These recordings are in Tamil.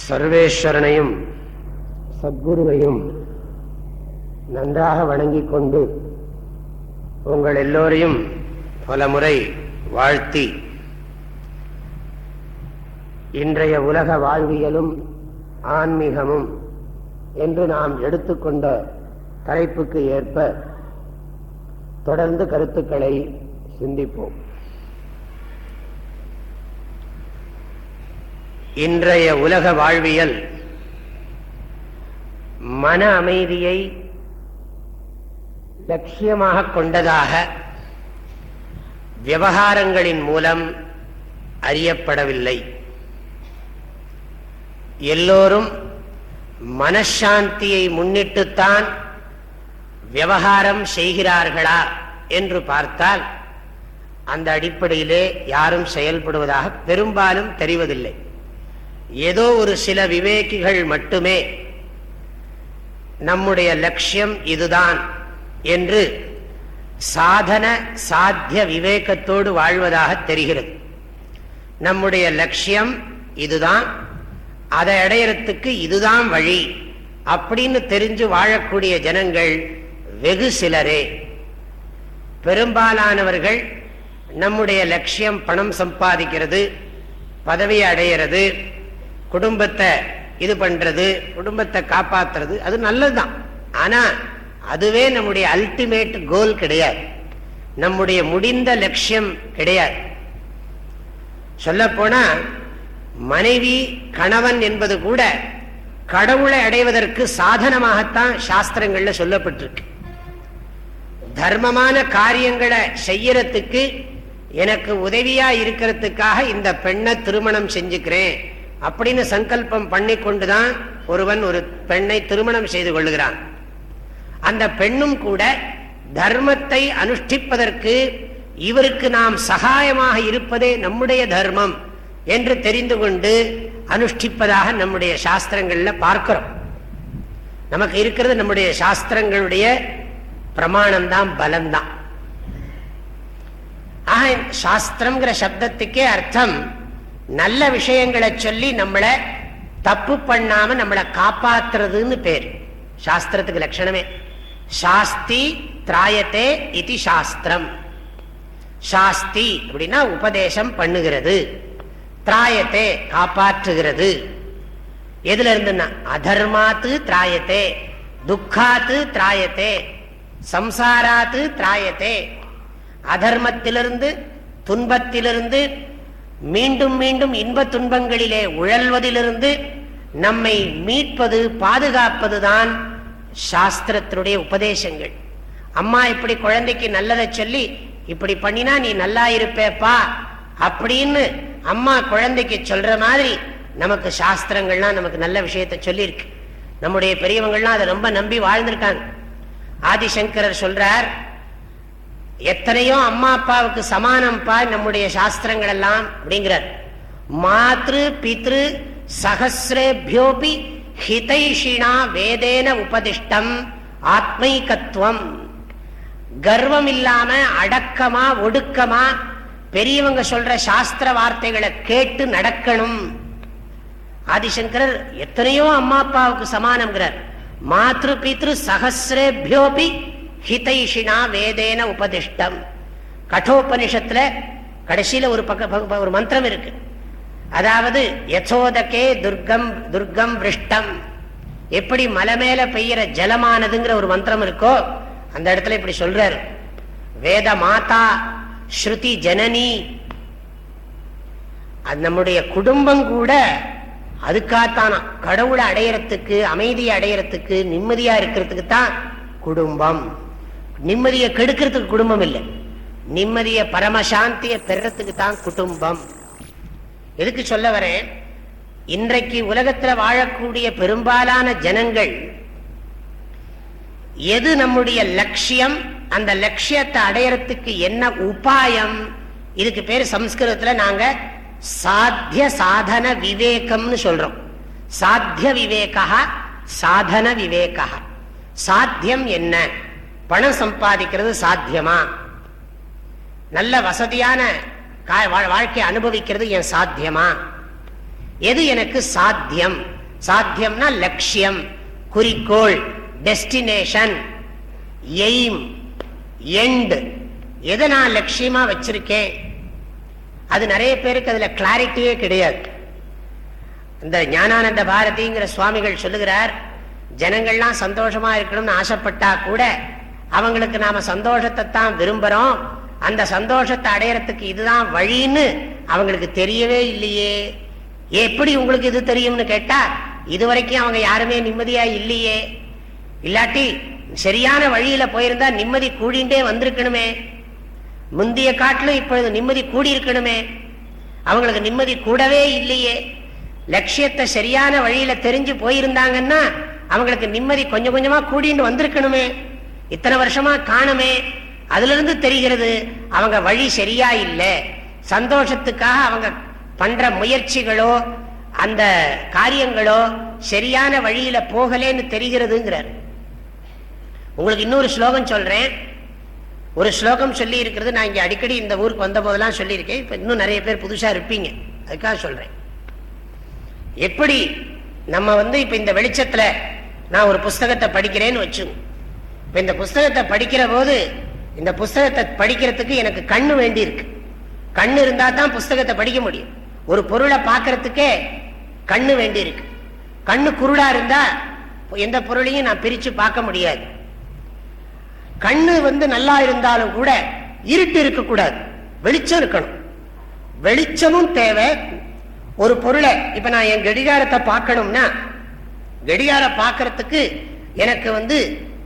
சர்வேஸ்வரனையும் சத்குருவையும் நன்றாக வணங்கிக் கொண்டு உங்கள் எல்லோரையும் பல முறை வாழ்த்தி இன்றைய உலக வாழ்வியலும் ஆன்மீகமும் என்று நாம் எடுத்துக்கொண்ட தலைப்புக்கு ஏற்ப தொடர்ந்து கருத்துக்களை சிந்திப்போம். இன்றைய உலக வாழ்வியல் மன அமைதியை லட்சியமாக கொண்டதாக விவகாரங்களின் மூலம் அறியப்படவில்லை. எல்லோரும் மனசாந்தியை முன்னிட்டுத்தான் விவகாரம் செய்கிறார்களா என்று பார்த்தால் அந்த அடிப்படையிலே யாரும் செயல்படுவதாக பெரும்பாலும் தெரிவதில்லை. ஏதோ ஒரு சில விவேகிகள் மட்டுமே நம்முடைய லட்சியம் இதுதான் என்று சாதன சாத்திய விவேகத்தோடு வாழ்வதாக தெரிகிறது. நம்முடைய லட்சியம் இதுதான் அதை அடையறதுக்கு இதுதான் வழி அப்படின்னு தெரிஞ்சு வாழக்கூடிய ஜனங்கள் வெகு சிலரே. பெரும்பாலானவர்கள் நம்முடைய லட்சியம் பணம் சம்பாதிக்கிறது பதவி அடையிறது குடும்பத்தை இது பண்றது குடும்பத்தை காப்பாத்துறது அது நல்லதுதான். ஆனா அதுவே நம்முடைய அல்டிமேட் கோல் கிடையாது. நம்முடைய முடிந்த லட்சியம் கிடையாது. சொல்ல போனா மனைவி கணவன் என்பது கூட கடவுளை அடைவதற்கு சாதனமாகத்தான் சாஸ்திரங்கள்ல சொல்லப்பட்டிருக்கு. தர்மமான காரியங்களை செய்யறதுக்கு எனக்கு உதவியா இருக்கிறதுக்காக இந்த பெண்ணை திருமணம் செஞ்சுக்கிறேன். அப்படின்னு சங்கல்பம் பண்ணி கொண்டுதான் ஒருவன் ஒரு பெண்ணை திருமணம் செய்து கொள்ளுகிறான். அந்த பெண்ணும் கூட தர்மத்தை அனுஷ்டிப்பதற்கு இவருக்கு நாம் சகாயமாக இருப்பதே நம்முடைய தர்மம் என்று தெரிந்து கொண்டு அனுஷ்டிப்பதாக நம்முடைய சாஸ்திரங்கள்ல பார்க்கிறோம். நமக்கு இருக்கிறது நம்முடைய சாஸ்திரங்களுடைய பிரமாணம் தான் பலம்தான். ஆக சாஸ்திரம்ங்கிற சப்தத்துக்கே அர்த்தம் நல்ல விஷயங்களை சொல்லி நம்மளை தப்பு பண்ணாம நம்மளை காப்பாத்துறதுன்னு பேர். சாஸ்திரத்துக்கு லட்சணமே. சாஸ்தி திராயத்தே இது சாஸ்திரம். சாஸ்தி அப்படின்னா உபதேசம் பண்ணுகிறது. திராயத்தே காப்பாற்றுகிறது. எதுல இருந்துன்னா அதர்மாத்து திராயத்தே துக்காத்து திராயத்தே சம்சாராத்து திராயத்தே. அதர்மத்திலிருந்து துன்பத்திலிருந்து மீண்டும் மீண்டும் இன்ப துன்பங்களிலே உழல்வதிலிருந்து நம்மை மீட்பது பாதுகாப்பதுதான் சாஸ்திரத்தினுடைய உபதேசங்கள். அம்மா இப்படி குழந்தைக்கு நல்லதை சொல்லி இப்படி பண்ணினா நீ நல்லா இருப்பேப்பா அப்படின்னு அம்மா குழந்தைக்கு சொல்ற மாதிரி நமக்கு சாஸ்திரங்கள்லாம் நமக்கு நல்ல விஷயத்த சொல்லியிருக்கு. நம்முடைய பெரியவங்கள்லாம் அதை ரொம்ப நம்பி வாழ்ந்திருக்காங்க. ஆதிசங்கரர் சொல்றார் எத்தனையோ அம்மா அப்பாவுக்கு சமானம்ப்பா நம்முடைய சாஸ்திரங்கள் எல்லாம் அப்படிங்கிறார். மாத்ரு பித்ரு சகசிரேபியோபி ஹிதைஷினா வேதேன உபதிஷ்டம் ஆத்மைகத்துவம். கர்வம் இல்லாம அடக்கமா ஒடுக்கமா பெரியவங்க சொல்ற சாஸ்திர வார்த்தைகளை கேட்டு நடக்கணும். ஆதிசங்கரர் எத்தனையோ அம்மா அப்பாவுக்கு சமானம்ங்கிறார். மாத்ரு பித்ரு சகசிரேபியோபி ஹிதைஷினா வேதேன உபதிஷ்டம். கட்டோபனிஷத்துல கடைசியில ஒரு பக்க ஒரு மந்திரம் இருக்கு. அதாவது யசோதகே துர்கம் துர்கம் விருஷ்டம். எப்படி மலை மேல பெய்யற ஜலமானதுங்கிற ஒரு மந்திரம் இருக்கோ அந்த இடத்துல இப்படி சொல்றாரு. வேத மாதா ஸ்ருதி ஜனனி. அது நம்முடைய குடும்பம் கூட அதுக்காகத்தானா. கடவுளை அடையறதுக்கு அமைதியை அடையறதுக்கு நிம்மதியா இருக்கிறதுக்கு தான் குடும்பம். நிம்மதியை கெடுக்கிறதுக்கு குடும்பம் இல்லை. நிம்மதிய பரமசாந்திய பெறத்துக்கு தான் குடும்பம். எதுக்கு சொல்ல வரேன்? இன்றைக்கு உலகத்தில் வாழக்கூடிய பெரும்பாலான ஜனங்கள் எது நம்முடைய லட்சியம்? அந்த லட்சியத்தை அடையறதுக்கு என்ன உபாயம்? இதுக்கு பேர் சம்ஸ்கிருதத்துல நாங்க சாத்திய சாதன விவேகம்னு சொல்றோம். சாத்திய விவேகா சாதன விவேகா. சாத்தியம் என்ன? பணம் சம்பாதிக்கிறது சாத்தியமா? நல்ல வசதியான வாழ்க்கையை அனுபவிக்கிறது என் சாத்தியமா? எது எனக்கு சாத்தியம்? சாத்தியம்னா லட்சியம் குறிக்கோள் டெஸ்டினேஷன் எய்ம் எண்ட் எதை நான் லட்சியமா வச்சிருக்கேன்? அது நிறைய பேருக்கு அதுல கிளாரிட்டியே கிடையாது. இந்த ஞானானந்த பாரதிங்கிற சுவாமிகள் சொல்லுகிறார் ஜனங்கள்லாம் சந்தோஷமா இருக்கணும்னு ஆசைப்பட்டா கூட அவங்களுக்கு நாம சந்தோஷத்தை தான் விரும்புறோம். அந்த சந்தோஷத்தை அடையறதுக்கு இதுதான் வழின்னு அவங்களுக்கு தெரியவே இல்லையே. எப்படி உங்களுக்கு இது தெரியும்னு கேட்டா இதுவரைக்கும் அவங்க யாருமே நிம்மதியா இல்லையே. இல்லாட்டி சரியான வழியில போயிருந்தா நிம்மதி கூடிண்டே வந்திருக்கணுமே. முந்தைய காட்டிலும் இப்பொழுது நிம்மதி கூடி இருக்கணுமே அவங்களுக்கு நிம்மதி கூடவே இல்லையே. லட்சியத்தை சரியான வழியில தெரிஞ்சு போயிருந்தாங்கன்னா அவங்களுக்கு நிம்மதி கொஞ்சம் கொஞ்சமா கூடின்னு வந்திருக்கணுமே. இத்தனை வருஷமா காணுமே. அதுல இருந்து தெரிகிறது அவங்க வழி சரியா இல்லை. சந்தோஷத்துக்காக அவங்க பண்ற முயற்சிகளோ அந்த காரியங்களோ சரியான வழியில போகலேன்னு தெரிகிறதுங்கிறார். உங்களுக்கு இன்னொரு ஸ்லோகம் சொல்றேன். ஒரு ஸ்லோகம் சொல்லி இருக்கிறது நான் இங்க அடிக்கடி இந்த ஊருக்கு வந்த போதெல்லாம் சொல்லியிருக்கேன். இப்ப இன்னும் நிறைய பேர் புதுசா இருப்பீங்க. அதுக்காக சொல்றேன். எப்படி நம்ம வந்து இப்ப இந்த வெளிச்சத்துல நான் ஒரு புஸ்தகத்தை படிக்கிறேன்னு வச்சு இப்ப இந்த புஸ்தகத்தை படிக்கிற போது இந்த புஸ்தகத்தை படிக்கிறதுக்கு எனக்கு கண்ணு வேண்டி இருக்கு. கண்ணு இருந்தா தான் புஸ்தகத்தை படிக்க முடியும். ஒரு பொருளை பார்க்கறதுக்கே கண்ணு வேண்டி இருக்கு. கண்ணு குருடா இருந்தா எந்த பொருளையும் நான் பிரிச்சு பார்க்க முடியாது. கண்ணு வந்து நல்லா இருந்தாலும் கூட இருட்டு இருக்கக்கூடாது வெளிச்சம் இருக்கணும். வெளிச்சமும் தேவை. ஒரு பொருளை இப்ப நான் என் கடிகாரத்தை பார்க்கணும்னா கடிகார பார்க்கறதுக்கு எனக்கு வந்து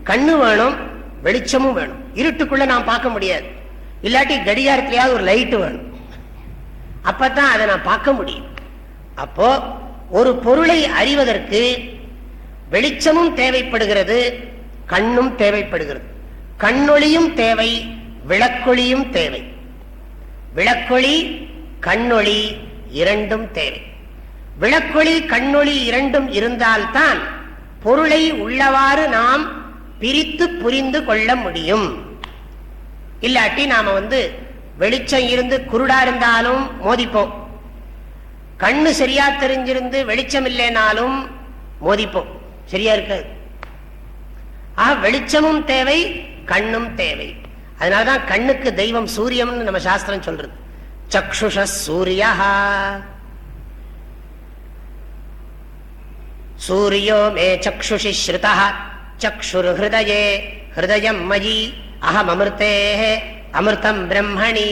கண்ணு வேணும் வெளிச்சமும் வேணும். இருட்டுக்குள்ள நான் பார்க்க முடியாது. இல்லாட்டி கடிகாரத்திலேயாவது ஒரு லைட்டு வேணும். அப்பதான் அதை நான் பார்க்க முடியும். அப்போ ஒரு பொருளை அறிவதற்கு வெளிச்சமும் தேவைப்படுகிறது கண்ணும் தேவைப்படுகிறது. கண்ணொளியும் தேவை விளக்கொளியும் தேவை. விளக்கொளி கண்ணொளி இரண்டும் தேவை. விளக்கொளி கண்ணொளி இரண்டும் இருந்தால்தான் பொருளை உள்ளவாறு நாம் பிரித்து புரிந்து கொள்ள முடியும். இல்லாட்டி நாம வந்து வெளிச்சம் இருந்து குருடா இருந்தாலும் மோதிப்போம். கண்ணு சரியா தெரிஞ்சிருந்து வெளிச்சம் இல்லைனாலும் மோதிப்போம். சரியா இருக்காது. ஆ வெளிச்சமும் தேவை கண்ணும் தேவை. அதனாலதான் கண்ணுக்கு தெய்வம் சூரியம்னு நம்ம சாஸ்திரம் சொல்றது. சக்ஷுஷ சூரியா. சூரியோ மே சக்ஷுஷி ஸ்ருதா. சக்ஷுர் ஹிருதயே ஹிருதயம் மயி அஹம் அமிர்தே அமிர்தம் பிரம்மணி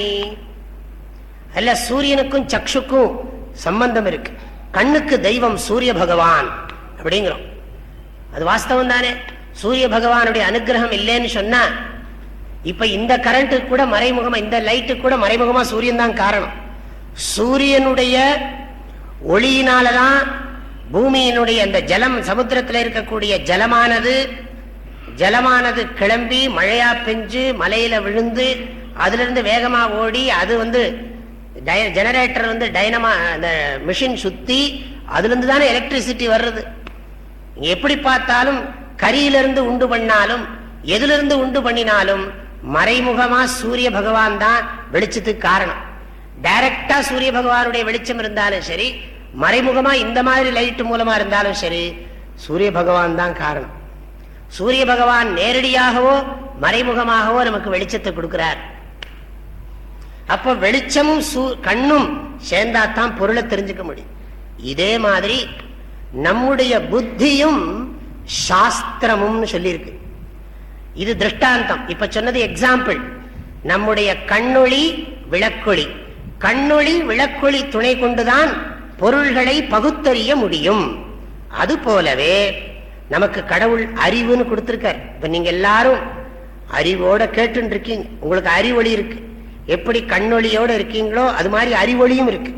அல்ல சூரியனுக்கும் சக்ஷுக்கும் சம்பந்தம் இருக்கு. கண்ணுக்கு தெய்வம் சூரிய பகவான் அப்படிங்கிறோம். அது வாஸ்தவம் தானே? சூரிய பகவானுடைய அனுகிரகம் இல்லைன்னு சொன்னா இப்ப இந்த கரண்ட் கூட மறைமுகமா இந்த லைட்டு கூட மறைமுகமா சூரியன் தான் காரணம். சூரியனுடைய ஒளியினாலதான் பூமியினுடைய அந்த ஜலம் சமுத்திரத்தில் இருக்கக்கூடிய ஜலமானது ஜலமானது கிளம்பி மழையா பெஞ்சு மலையில விழுந்து அதுல வேகமாக வேகமா ஓடி அது வந்து ஜெனரேட்டர் வந்து டைனமா அந்த மிஷின் சுத்தி அதுலேருந்து தானே எலக்ட்ரிசிட்டி வர்றது. எப்படி பார்த்தாலும் கரியிலிருந்து உண்டு பண்ணாலும் எதிலிருந்து உண்டு பண்ணினாலும் மறைமுகமாக சூரிய பகவான் தான் வெளிச்சத்துக்கு காரணம். டைரக்டா சூரிய பகவானுடைய வெளிச்சம் இருந்தாலும் சரி மறைமுகமா இந்த மாதிரி லைட் மூலமா இருந்தாலும் சரி சூரிய பகவான் தான் காரணம். சூரிய பகவான் நேரடியாகவோ மறைமுகமாகவோ நமக்கு வெளிச்சத்தை கொடுக்கிறார். அப்ப வெளிச்சமும் கண்ணும் சேர்ந்தாத்தான் பொருளை தெரிஞ்சுக்க முடியும். இதே மாதிரி நம்முடைய புத்தியும் சாஸ்திரமும் சொல்லியிருக்கு. இது திருஷ்டாந்தம். இப்ப சொன்னது எக்ஸாம்பிள் நம்முடைய கண்ணொளி விளக்கொளி. கண்ணொளி விளக்கொளி துணை கொண்டுதான் பொருள்களை பகுத்தறிய முடியும். அது போலவே நமக்கு கடவுள் அறிவுன்னு கொடுத்திருக்கார். இப்ப நீங்க எல்லாரும் அறிவோட கேட்டுன்னு இருக்கீங்க உங்களுக்கு அறிவொளி இருக்கு. எப்படி கண்ணொளியோட இருக்கீங்களோ அது மாதிரி அறிவொளியும் இருக்கு.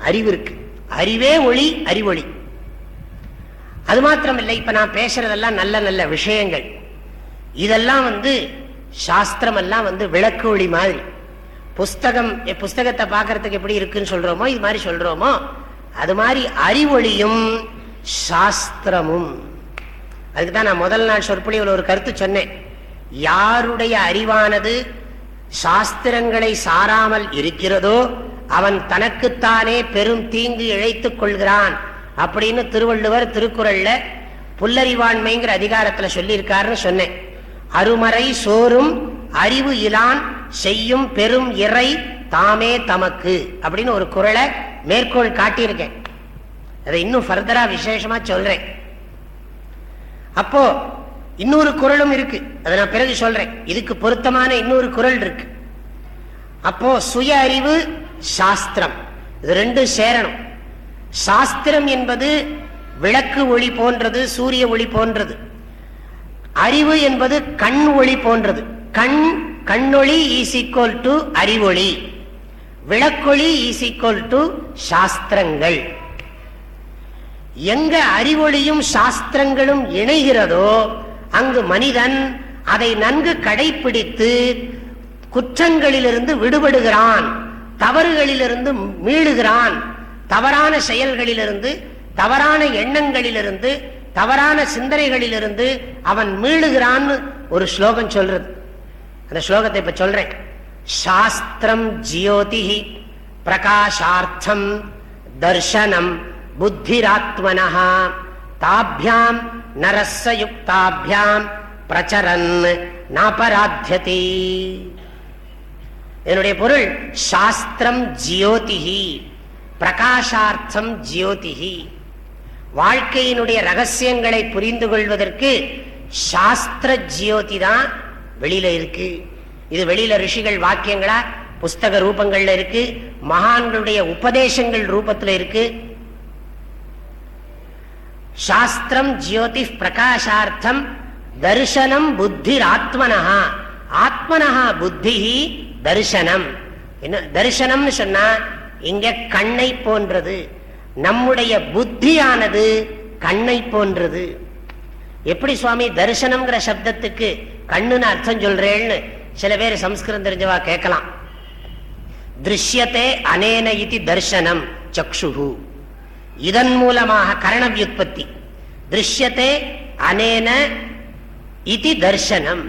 அறிவு இருக்கு. அறிவே ஒளி அறிவொளி. அது மாத்திரம் இல்லை இப்ப நான் பேசுறதெல்லாம் நல்ல நல்ல விஷயங்கள். இதெல்லாம் வந்து சாஸ்திரம் எல்லாம் வந்து விளக்கு ஒளி மாதிரி. புஸ்தகம் புஸ்தகத்தை பார்க்கறதுக்கு எப்படி இருக்குன்னு சொல்றோமோ இது மாதிரி சொல்றோமோ அது மாதிரி அறிவொளியும் சாஸ்திரமும். அதுக்கு தான் நான் முதல் நாள் சொற்பொழிவில் ஒரு கருத்து சொன்னேன். யாருடைய அறிவானது சாஸ்திரங்களை சாராமல் இருக்கிறதோ அவன் தனக்குத்தானே பெரும் தீங்கு இழைத்துக் கொள்கிறான் அப்படின்னு திருவள்ளுவர் திருக்குறள்ல புல்லறிவாண்மைங்கிற அதிகாரத்துல சொல்லியிருக்காருன்னு சொன்னேன். அருமறை சோறும் அறிவு இலான் செய்யும் பெரும் இறை தாமே தமக்கு அப்படின்னு ஒரு குரலை மேற்கோள் காட்டியிருக்கேன். அதை இன்னும் ஃபர்தரா விசேஷமா சொல்றேன். அப்போ இன்னொரு குரலும் இருக்கு. அதை நான் பிறகு சொல்றேன். இதுக்கு பொருத்தமான இன்னொரு குரல் இருக்கு. அப்போ சுய அறிவு சாஸ்திரம். இது ரெண்டும் சேரணும். சாஸ்திரம் என்பது விளக்கு ஒளி போன்றது சூரிய ஒளி போன்றது. அறிவு என்பது கண் ஒளி போன்றது. கண் கண்ணொளி ஈசிக்கோல் ஈக்குவல் டு அறிவொளி. விளக்கொளி ஈசிக்கோல் ஈக்குவல் டு சாஸ்திரங்கள். எங்க அறிவொளியும் சாஸ்திரங்களும் இணைகிறதோ அங்கு மனிதன் அதை நன்கு கடைபிடித்து குற்றங்களிலிருந்து விடுபடுகிறான் தவறுகளிலிருந்து மீளுகிறான் தவறான செயல்களிலிருந்து தவறான எண்ணங்களிலிருந்து தவறான சிந்தனைகளிலிருந்து அவன் மீளுகிறான்னு ஒரு ஸ்லோகம் சொல்றது. அந்த ஸ்லோகத்தை இப்ப சொல்றேன். சாஸ்திரம் ஜியோதி பிரகாஷார்த்தம் தர்சனம் புத்திராத்மனா தாபியாம் நரசயுக்தாபியாம் பிரச்சரன் நாபராத்தியதி என்னுடைய பொருள் சாஸ்திரம் ஜியோதிஹி பிரகாஷார்த்தம் ஜியோதிஹி. வாழ்க்கையினுடைய ரகசியங்களை புரிந்து கொள்வதற்கு சாஸ்திர ஜியோதி தான் வெளியில இருக்கு. இது வெளியில ரிஷிகள் வாக்கியங்களா? புஸ்தக ரூபங்கள்ல இருக்கு. மகான்களுடைய உபதேசங்கள் ரூபத்துல இருக்கு. சாஸ்திரம் ஜியோதி பிரகாசார்த்தம் தர்சனம் புத்தி ஆத்மனஹா. ஆத்மனஹா புத்தி தரிசனம் என்ன தரிசனம்னு சொன்னா இங்க கண்ணை போன்றது. நம்முடைய புத்தியானது கண்ணை போன்றது. எப்படி சுவாமி தரிசனம்ங்கிற சப்தத்துக்கு கண்ணுன்னு அர்த்தம் சொல்றேன்னு சில பேர் சம்ஸ்கிருதம் தெரிஞ்சவா கேட்கலாம். திருஷ்யத்தே அனேன இது தர்சனம் சக்ஷு இதன் மூலமாக கரண வியுற்பத்தி திருஷ்யத்தே அனேன இது தர்சனம்.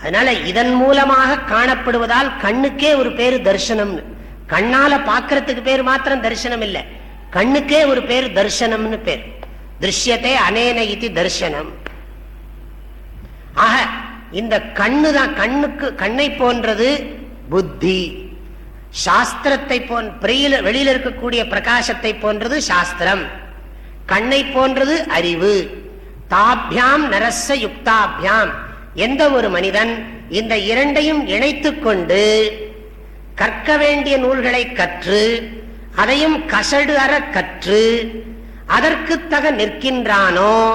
அதனால இதன் மூலமாக காணப்படுவதால் கண்ணுக்கே ஒரு பேரு தர்சனம்னு. கண்ணால பாக்குறதுக்கு பேர் மாத்திரம் தரிசனம் இல்லை. கண்ணுக்கே ஒரு பேர் தர்சனம்னு பேர். திருஷ்யத்தை அனேன இது தரிசனம் ஆக இந்த கண்ணு தான் கண்ணுக்கு கண்ணை போன்றது புத்தி. சாஸ்திரத்தை போன் வெளியில இருக்கக்கூடிய பிரகாசத்தை போன்றது சாஸ்திரம். கண்ணை போன்றது அறிவு. தாபியாம் நரச யுக்தாபியாம். எந்த ஒரு மனிதன் இந்த இரண்டையும் இணைத்து கொண்டு கற்க வேண்டிய நூல்களை கற்று அதையும் கசடு அற கற்று அதற்கு தக நிற்கின்றானோ?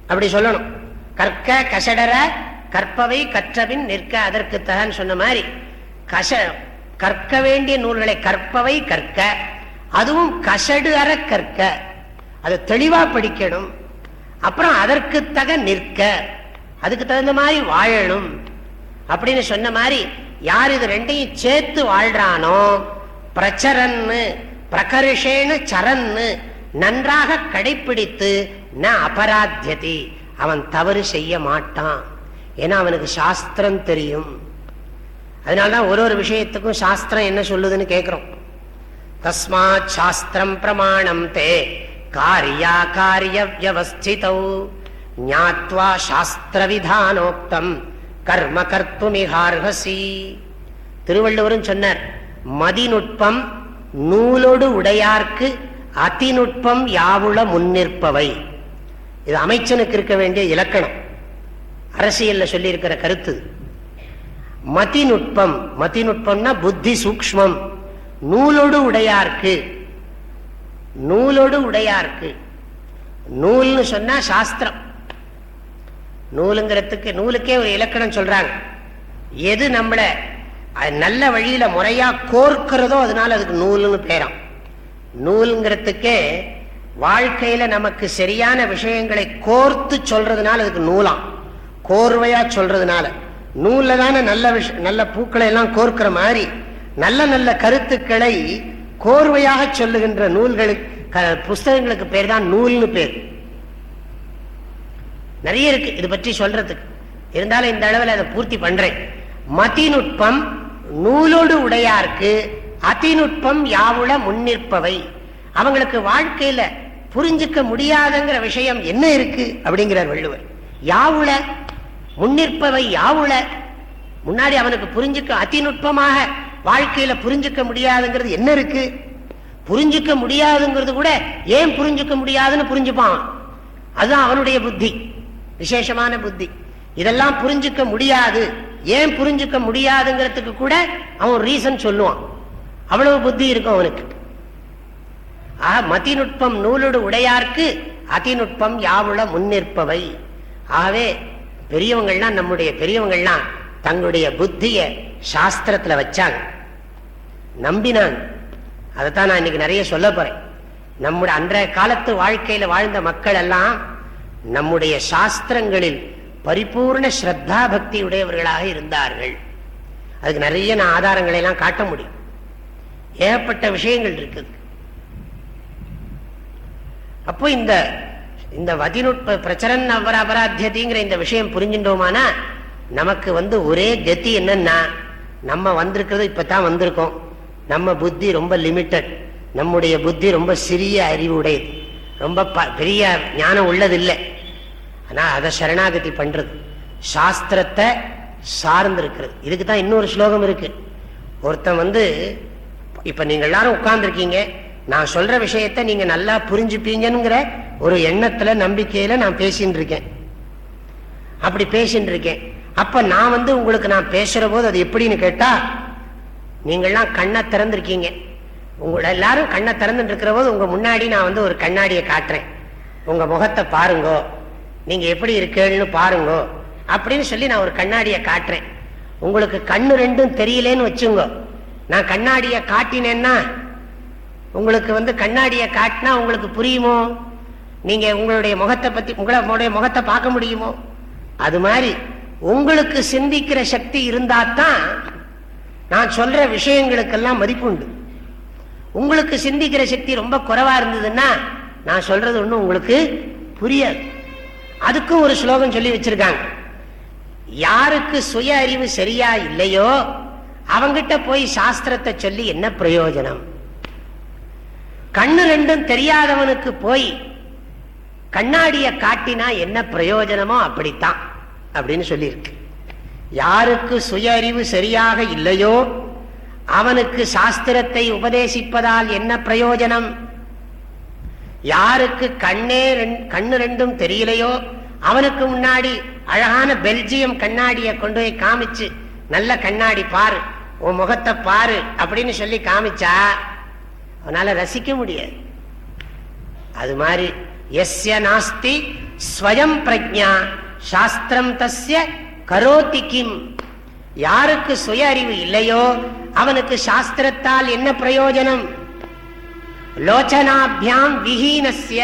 அப்படி சொல்லணும். கற்க கசடர கற்பவை கற்றபின் நிற்க அதற்கு தகன்னு சொன்ன மாதிரி கச கற்க வேண்டிய நூல்களை கற்பவை கற்க அதுவும் கசடு அற கற்க. அது தெளிவா படிக்கணும். அப்புறம் அதற்கு தக நிற்க அதுக்கு தகுந்த மாதிரி வாழணும். அப்படின்னு சொன்ன மாதிரி யார் இது ரெண்டையும் சேர்த்து வாழ்றானோ? பிரச்சரன்னு பிரகரிஷேன்னு சரன்னு நன்றாக கடைபிடித்து ந அபராத்தியதி அவன் தவறு செய்ய மாட்டான். ஏன்னா அவனுக்கு சாஸ்திரம் தெரியும். அதனால்தான் ஒரு ஒரு விஷயத்துக்கும் சாஸ்திரம் என்ன சொல்லுதுன்னு கேட்கிறோம் தஸ்மாத் சாஸ்திரம் பிரமாணம் தே. காரியா காரிய வியவஸ்திதௌ ஞாத்வா சாஸ்திர விதானோக்தம் கர்ம கர்த்துமிகார்ஹசி. திருவள்ளுவரும் சொன்னார் மதிநுட்பம் நூலோடு உடையார்க்கு அதிநுட்பம் யாவுள முன்னிற்பவை. இது அமைச்சனுக்கு இருக்க வேண்டிய இலக்கணம். அரசியல்ல சொல்லியிருக்கிற கருத்து. மதிநுட்பம் மதிநுட்பம்னா புத்தி சூக்மம் நூலோடு உடையார்க்கு. நூலோடு உடையார்க்கு. நூல்னு சொன்னா சாஸ்திரம். நூலுங்கிறதுக்கு நூலுக்கே ஒரு இலக்கணம் சொல்றாங்க. எது நம்மள நல்ல வழியில முறையா கோர்க்கிறதோ அதனால அதுக்கு நூல்னு பேரும். நூல்ங்கிறதுக்கே வாழ்க்கையில நமக்கு சரியான விஷயங்களை கோர்த்து சொல்றதுனால அதுக்கு நூலாம் கோர்வையா சொல்றதுனால. நூல்ல தானே நல்ல விஷயம் நல்ல பூக்களை எல்லாம் கோர்க்கிற மாதிரி நல்ல நல்ல கருத்துக்களை கோர்வையாக சொல்லுகின்ற நூல்களுக்கு புஸ்தகங்களுக்கு பேர் தான் நூல்னு பேர். நிறைய இருக்கு இது பற்றி சொல்றதுக்கு. இருந்தாலும் இந்த அளவில் அதை பூர்த்தி பண்றேன். மதிநுட்பம் நூலோடு உடையாருக்கு அதிநுட்பம் யாவுள முன்னிற்பவை. அவங்களுக்கு வாழ்க்கையில புரிஞ்சுக்க முடியாதுங்கிற விஷயம் என்ன இருக்கு? அப்படிங்கிறார் வள்ளுவர். யாவுள முன்னிற்பவை யாவுள முன்னாடி அவனுக்கு புரிஞ்சுக்க அதிநுட்பமாக வாழ்க்கையில புரிஞ்சுக்க முடியாதுங்கிறது என்ன இருக்கு? புரிஞ்சுக்க முடியாதுங்கிறது கூட ஏன் புரிஞ்சுக்க முடியாதுன்னு புரிஞ்சுப்பான். அதுதான் அவனுடைய புத்தி விசேஷமான புத்தி. இதெல்லாம் புரிஞ்சுக்க முடியாது. ஏன் புரிஞ்சுக்க முடியாதுங்கிறதுக்கு கூட அவன் ரீசன் சொல்லுவான். அவ்வளவு புத்தி இருக்கும் அவனுக்கு. ஆ மதிநுட்பம் நூலுடு உடையார்க்கு அதிநுட்பம் யாவுள முன்னிற்பவை. ஆகவே பெரியவங்கள்லாம் நம்முடைய பெரியவங்கள்லாம் தங்களுடைய புத்திய சாஸ்திரத்துல வச்சாங்க. நம்பினாங்க. அதைத்தான் நான் இன்னைக்கு நிறைய சொல்ல போறேன். நம்முடைய அன்றைய காலத்து வாழ்க்கையில வாழ்ந்த மக்கள் எல்லாம் நம்முடைய சாஸ்திரங்களில் பரிபூர்ண ஸ்ரத்தா பக்தி உடையவர்களாக இருந்தார்கள். அதுக்கு நிறைய நான் ஆதாரங்களை எல்லாம் காட்ட முடியும். ஏகப்பட்ட விஷயங்கள் இருக்குது. அப்போ இந்த இந்த வதிநுட்ப பிரச்சரன் அவர அபராத்தியதிங்கிற இந்த விஷயம் புரிஞ்சின்றோமானா நமக்கு வந்து ஒரே கதி என்னன்னா நம்ம வந்திருக்கிறது இப்பதான் வந்திருக்கோம். நம்ம புத்தி ரொம்ப லிமிட்டட். நம்முடைய புத்தி ரொம்ப சிறிய அறிவு உடையது ரொம்ப பெரிய ஞானம் உள்ளது இல்லை ஆனால் அதை சரணாகதி பண்றது. சாஸ்திரத்தை சார்ந்து இருக்கிறது இதுக்கு தான் இன்னொரு ஸ்லோகம் இருக்கு. ஒருத்தன் வந்து இப்ப நீங்க எல்லாரும் உட்கார்ந்துருக்கீங்க. நான் சொல்ற விஷயத்த நீங்க நல்லா புரிஞ்சுப்பீங்கிற ஒரு எண்ணத்துல நம்பிக்கையில நான் பேசிட்டு இருக்கேன் அப்படி பேசிட்டு இருக்கேன் அப்ப நான் வந்து உங்களுக்கு நான் பேசுற போது அது எப்படின்னு கேட்டா நீங்கள்லாம் கண்ணை திறந்திருக்கீங்க. உங்களை எல்லாரும் கண்ணை திறந்துட்டு இருக்கிற போது உங்க முன்னாடி நான் வந்து ஒரு கண்ணாடியை காட்டுறேன். உங்க முகத்தை பாருங்கோ. நீங்க எப்படி இருக்கேன்னு பாருங்கோ. அப்படின்னு சொல்லி நான் ஒரு கண்ணாடியை காட்டுறேன். உங்களுக்கு கண்ணு ரெண்டும் தெரியலேன்னு வச்சுங்கோ. நான் கண்ணாடியை காட்டினேன்னா உங்களுக்கு வந்து கண்ணாடியை காட்டினா உங்களுக்கு புரியுமோ? நீங்க உங்களுடைய முகத்தை பத்தி உங்களுடைய முகத்தை பார்க்க முடியுமோ? அது மாதிரி உங்களுக்கு சிந்திக்கிற சக்தி இருந்தா தான் நான் சொல்ற விஷயங்களுக்கெல்லாம் மதிப்பு உண்டு. உங்களுக்கு சிந்திக்கிற சக்தி ரொம்ப குறைவா இருந்ததுன்னா நான் சொல்றது ஒன்றும் உங்களுக்கு புரியாது. அதுக்கும் ஒரு ஸ்லோகம் சொல்லி வச்சிருக்காங்க. யாருக்கு சுய அறிவு சரியா இல்லையோ அவங்கிட்ட போய் சாஸ்திரத்தை சொல்லி என்ன பிரயோஜனம்? கண்ணு ரெண்டும் தெரியாதவனுக்கு போய் கண்ணாடிய காட்டினா என்ன பிரயோஜனமோ அப்படித்தான் அப்படின்னு சொல்லியிருக்கு. யாருக்கு சுய அறிவு சரியாக இல்லையோ அவனுக்கு சாஸ்திரத்தை உபதேசிப்பதால் என்ன பிரயோஜனம்? யாருக்கு கண்ணே கண்ணு ரெண்டும் தெரியலையோ அவனுக்கு முன்னாடி அழகான பெல்ஜியம் கண்ணாடியை கொண்டு போய் காமிச்சு நல்ல கண்ணாடி பாரு. உன் முகத்தை பாரு அப்படின்னு சொல்லி காமிச்சா அவனால ரசிக்க முடியாது. அது மாதிரி எஸ்ய நாஸ்தி ஸ்வயம் பிரஜா சாஸ்திரம் தஸ்ய கரோத்தி கிம். யாருக்கு சுய அறிவு இல்லையோ அவனுக்கு சாஸ்திரத்தால் என்ன பிரயோஜனம்? லோச்சனாபியாம் விஹீனஸ்ய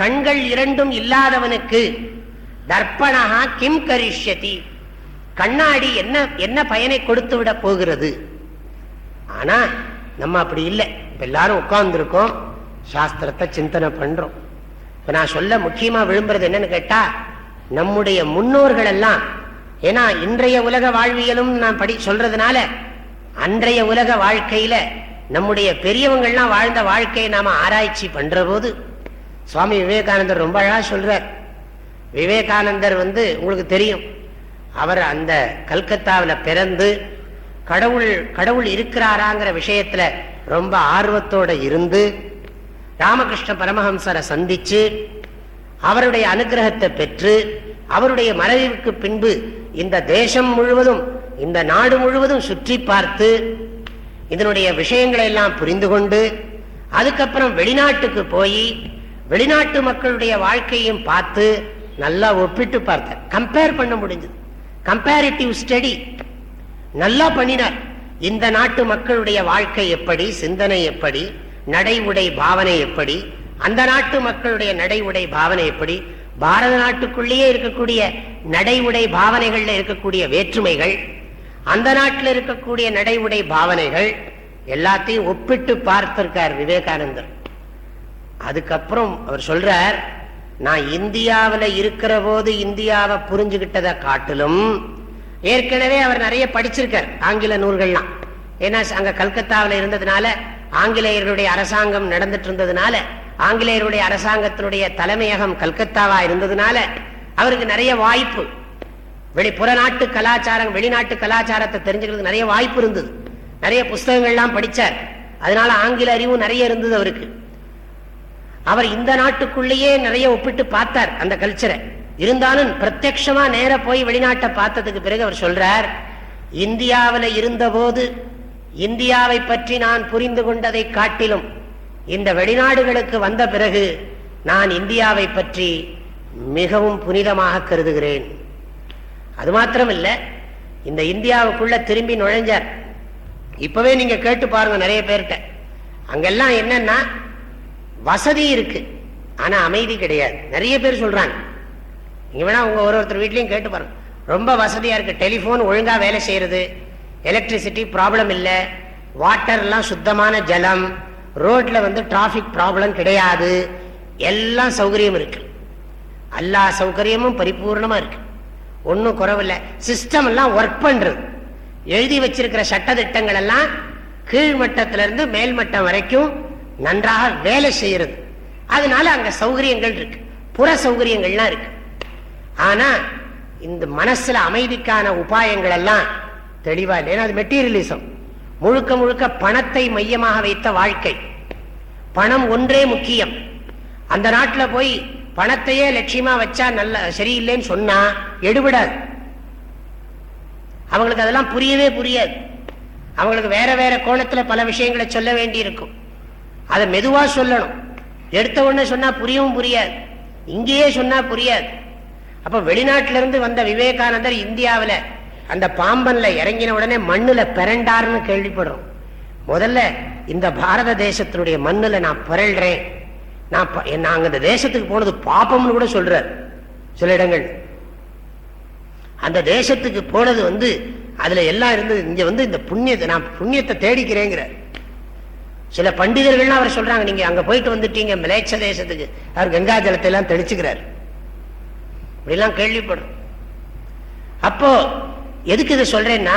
கண்கள் இரண்டும் இல்லாதவனுக்கு தர்ப்பணா கிம் கரிஷ்யதி. கண்ணாடி என்ன என்ன பயனை கொடுத்து விட போகிறது? ஆனா நம்ம அப்படி இல்லை. இப்ப எல்லாரும் உட்கார்ந்துருக்கோம். சாஸ்திரத்தை சிந்தனை பண்றோம். இப்ப நான் சொல்ல முக்கியமா விரும்புறது என்னன்னு கேட்டா நம்முடைய முன்னோர்கள் எல்லாம் ஏன்னா இன்றைய உலக வாழ்வியலும் நான் படி சொல்றதுனால அன்றைய உலக வாழ்க்கையில நம்முடைய பெரியவங்கள்லாம் வாழ்ந்த வாழ்க்கையை நாம ஆராய்ச்சி பண்ற போது சுவாமி விவேகானந்தர் ரொம்ப அழகா சொல்றார். விவேகானந்தர் வந்து உங்களுக்கு தெரியும் அவர் அந்த கல்கத்தாவில் பிறந்து கடவுள் கடவுள் இருக்கிறாராங்கிற விஷயத்துல ரொம்ப ஆர்வத்தோட இருந்து ராமகிருஷ்ண பரமஹம்சரை சந்திச்சு அவருடைய அனுகிரகத்தை பெற்று அவருடைய மறைவுக்கு பின்பு இந்த தேசம் முழுவதும் இந்த நாடு முழுவதும் சுற்றி பார்த்து இதனுடைய விஷயங்களை எல்லாம் புரிந்து கொண்டு அதுக்கப்புறம் வெளிநாட்டுக்கு போய் வெளிநாட்டு மக்களுடைய வாழ்க்கையும் பார்த்து நல்லா ஒப்பிட்டு பார்த்தேன் கம்பேர் பண்ண முடிஞ்சது. கம்பேரிட்டிவ் ஸ்டடி நல்லா பண்ணினார். இந்த நாட்டு மக்களுடைய வாழ்க்கை எப்படி சிந்தனை எப்படி நடை உடை பாவனை எப்படி அந்த நாட்டு மக்களுடைய நடை உடை பாவனை எப்படி பாரத நாட்டுக்குள்ளேயே இருக்கக்கூடிய நடை உடை பாவனைகள்ல இருக்கக்கூடிய வேற்றுமைகள் அந்த நாட்டில் இருக்கக்கூடிய நடை உடை பாவனைகள் எல்லாத்தையும் ஒப்பிட்டு பார்த்திருக்கார் விவேகானந்தர். அதுக்கப்புறம் அவர் சொல்றார் நான் இந்தியாவில் இருக்கிற போது இந்தியாவை புரிஞ்சுகிட்டதை காட்டிலும் ஏற்கனவே அவர் நிறைய படிச்சிருக்கார் ஆங்கில நூல்கள்லாம். ஏன்னா அங்க கல்கத்தாவில் இருந்ததுனால ஆங்கிலேயர்களுடைய அரசாங்கம் நடந்துட்டு இருந்ததுனால ஆங்கிலேயருடைய அரசாங்கத்தினுடைய தலைமையகம் கல்கத்தாவா இருந்ததுனால அவருக்கு நிறைய வாய்ப்பு. வெளி புறநாட்டு கலாச்சாரம் வெளிநாட்டு கலாச்சாரத்தை தெரிஞ்சுக்கிறதுக்கு நிறைய வாய்ப்பு இருந்தது. நிறைய புஸ்தகங்கள்லாம் படிச்சார். அதனால ஆங்கில அறிவும் நிறைய இருந்தது அவருக்கு. அவர் இந்த நாட்டுக்குள்ளேயே நிறைய ஒப்பிட்டு பார்த்தார் அந்த கல்ச்சரை இருந்தாலும் பிரத்யட்சமா நேர போய் வெளிநாட்டை பார்த்ததுக்கு பிறகு அவர் சொல்றார் இந்தியாவில் இருந்தபோது இந்தியாவை பற்றி நான் புரிந்து கொண்டதை காட்டிலும் இந்த வெளிநாடுகளுக்கு வந்த பிறகு நான் இந்தியாவை பற்றி மிகவும் புனிதமாக கருதுகிறேன். அது மாத்திரமில்ல இந்த இந்தியாவுக்குள்ள திரும்பி நுழைஞ்சார். இப்பவே நீங்க கேட்டு பாருங்க நிறைய பேர்கிட்ட. அங்கெல்லாம் என்னன்னா வசதி இருக்கு. ஆனா அமைதி கிடையாது. நிறைய பேர் சொல்றாங்க. நீங்க வேணா உங்க ஒரு ஒருத்தர் வீட்லயும் கேட்டு பாருங்க. ரொம்ப வசதியா இருக்கு. டெலிபோன் ஒழுங்கா வேலை செய்யறது. எலக்ட்ரிசிட்டி ப்ராப்ளம் இல்லை. வாட்டர் எல்லாம் சுத்தமான ஜலம். ரோட்ல வந்து டிராபிக் ப்ராப்ளம் கிடையாது. எல்லாம் சௌகரியம் இருக்கு. எல்லா சௌகரியமும் பரிபூர்ணமா இருக்கு. ஒன்றும் குறவில்லை. சிஸ்டம் எல்லாம் ஒர்க் பண்றது. எழுதி வச்சிருக்கிற சட்ட திட்டங்கள் எல்லாம் கீழ்மட்டத்திலிருந்து மேல்மட்டம் வரைக்கும் நன்றாக வேலை செய்யறது. அதனால அங்க சௌகரியங்கள் இருக்கு. புற சௌகரியங்கள்லாம் இருக்கு. ஆனா இந்த மனசுல அமைதிக்கான உபாயங்கள் எல்லாம் தெளிவா இல்லை. ஏன்னா அது மெட்டீரியலிசம் முழுக்க முழுக்க பணத்தை மையமாக வைத்த வாழ்க்கை. பணம் ஒன்றே முக்கியம். அந்த நாட்டில் போய் பணத்தையே லட்சியமா வச்சா நல்ல சரியில்லைன்னு சொன்னா எடுபடாது. அவங்களுக்கு அதெல்லாம் புரியவே புரியாது. அவங்களுக்கு வேற வேற கோணத்துல பல விஷயங்களை சொல்ல வேண்டி இருக்கும் அதை மெதுவா சொல்லணும். எடுத்த உடனே சொன்னா புரியவும் புரியாது. இங்கேயே சொன்னா புரியாது. அப்ப வெளிநாட்டில இருந்து வந்த விவேகானந்தர் இந்தியாவில் அந்த பாம்பன்ல இறங்கின உடனே மண்ணுல பிறண்டார்னு கேள்விப்படுறோம். முதல்ல இந்த பாரத தேசத்தினுடைய மண்ணுல நான் பிறல்றேன். நான் நாங்க இந்த தேசத்துக்கு போனது பாப்பம்னு கூட சொல்றாரு. சில இடங்கள். அந்த தேசத்துக்கு போனது வந்து அதுல எல்லாம் இருந்தது இங்க வந்து இந்த புண்ணியத்தை நான் புண்ணியத்தை தேடிக்கிறேங்கிற சில பண்டிதர்கள்லாம் அவர் சொல்றாங்க நீங்க அங்க போயிட்டு வந்துட்டீங்க மலேச்ச தேசத்துக்கு. அவர் கங்கா ஜலத்தை எல்லாம் தெளிச்சுக்கிறார். இப்படிலாம் கேள்விப்படும். அப்போ எதுக்கு இதை சொல்றேன்னா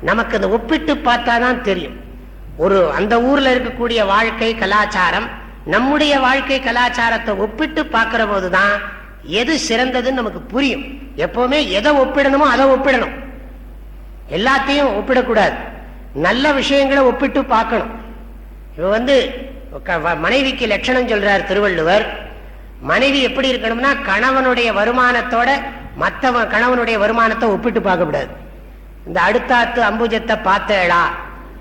நமக்கு அதை ஒப்பிட்டு பார்த்தா தான் தெரியும். ஒரு அந்த ஊர்ல இருக்கக்கூடிய வாழ்க்கை கலாச்சாரம் நம்முடைய வாழ்க்கை கலாச்சாரத்தை ஒப்பிட்டு பார்க்கிற போதுதான் எது சிறந்ததுன்னு நமக்கு புரியும். எப்பவுமே எதை ஒப்பிடணுமோ அதை ஒப்பிடணும். எல்லாத்தையும் ஒப்பிடக்கூடாது. நல்ல விஷயங்களை ஒப்பிட்டு பார்க்கணும். இவ வந்து மனைவிக்கு லட்சணம் சொல்றார் திருவள்ளுவர். மனைவி எப்படி இருக்கணும்னா கணவனுடைய வருமானத்தோட மற்ற கணவனுடைய வருமானத்தை ஒப்பிட்டு பார்க்கக்கூடாது இந்த அடுத்தாத்து அம்புஜத்தை பார்த்தேளா?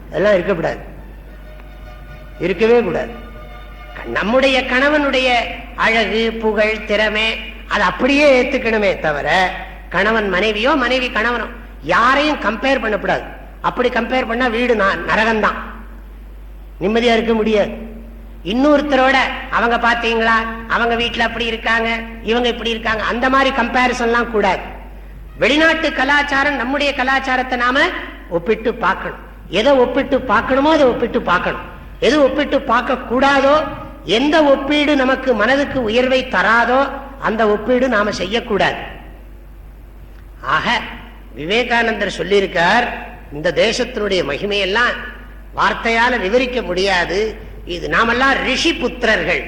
இதெல்லாம் இருக்கக்கூடாது இருக்கவே கூடாது. நம்முடைய கணவனுடைய அழகு புகழ் திறமை அதை அப்படியே ஏத்துக்கணுமே தவிர கணவன் மனைவியோ மனைவி கணவனோ யாரையும் கம்பேர் பண்ணக்கூடாது. அப்படி கம்பேர் பண்ணா வீடு நரகம்தான். நிம்மதியா இருக்க முடியாது. இன்னொருத்தரோட அவங்க பாத்தீங்களா அவங்க வீட்டுல அப்படி இருக்காங்க இவங்க இப்படி இருக்காங்க. அந்த மாதிரி கம்பேரிசன்லாம் கூடாது. வெளிநாட்டு கலாச்சாரம் நம்முடைய கலாச்சாரத்தை நாம ஒப்பிட்டு பார்க்கணும். எதை ஒப்பிட்டு பார்க்கணுமோ அதை ஒப்பிட்டு பார்க்கணும். எது ஒப்பிட்டு பார்க்க கூடாதோ எந்த ஒப்பீடு நமக்கு மனதுக்கு உயர்வை தராதோ அந்த ஒப்பீடு நாம செய்யக்கூடாது. ஆக விவேகானந்தர் சொல்லியிருக்கார் இந்த தேசத்தினுடைய மகிமையெல்லாம் வார்த்தையால விவரிக்க முடியாது. இது நாமெல்லாம் ரிஷி புத்திரர்கள்.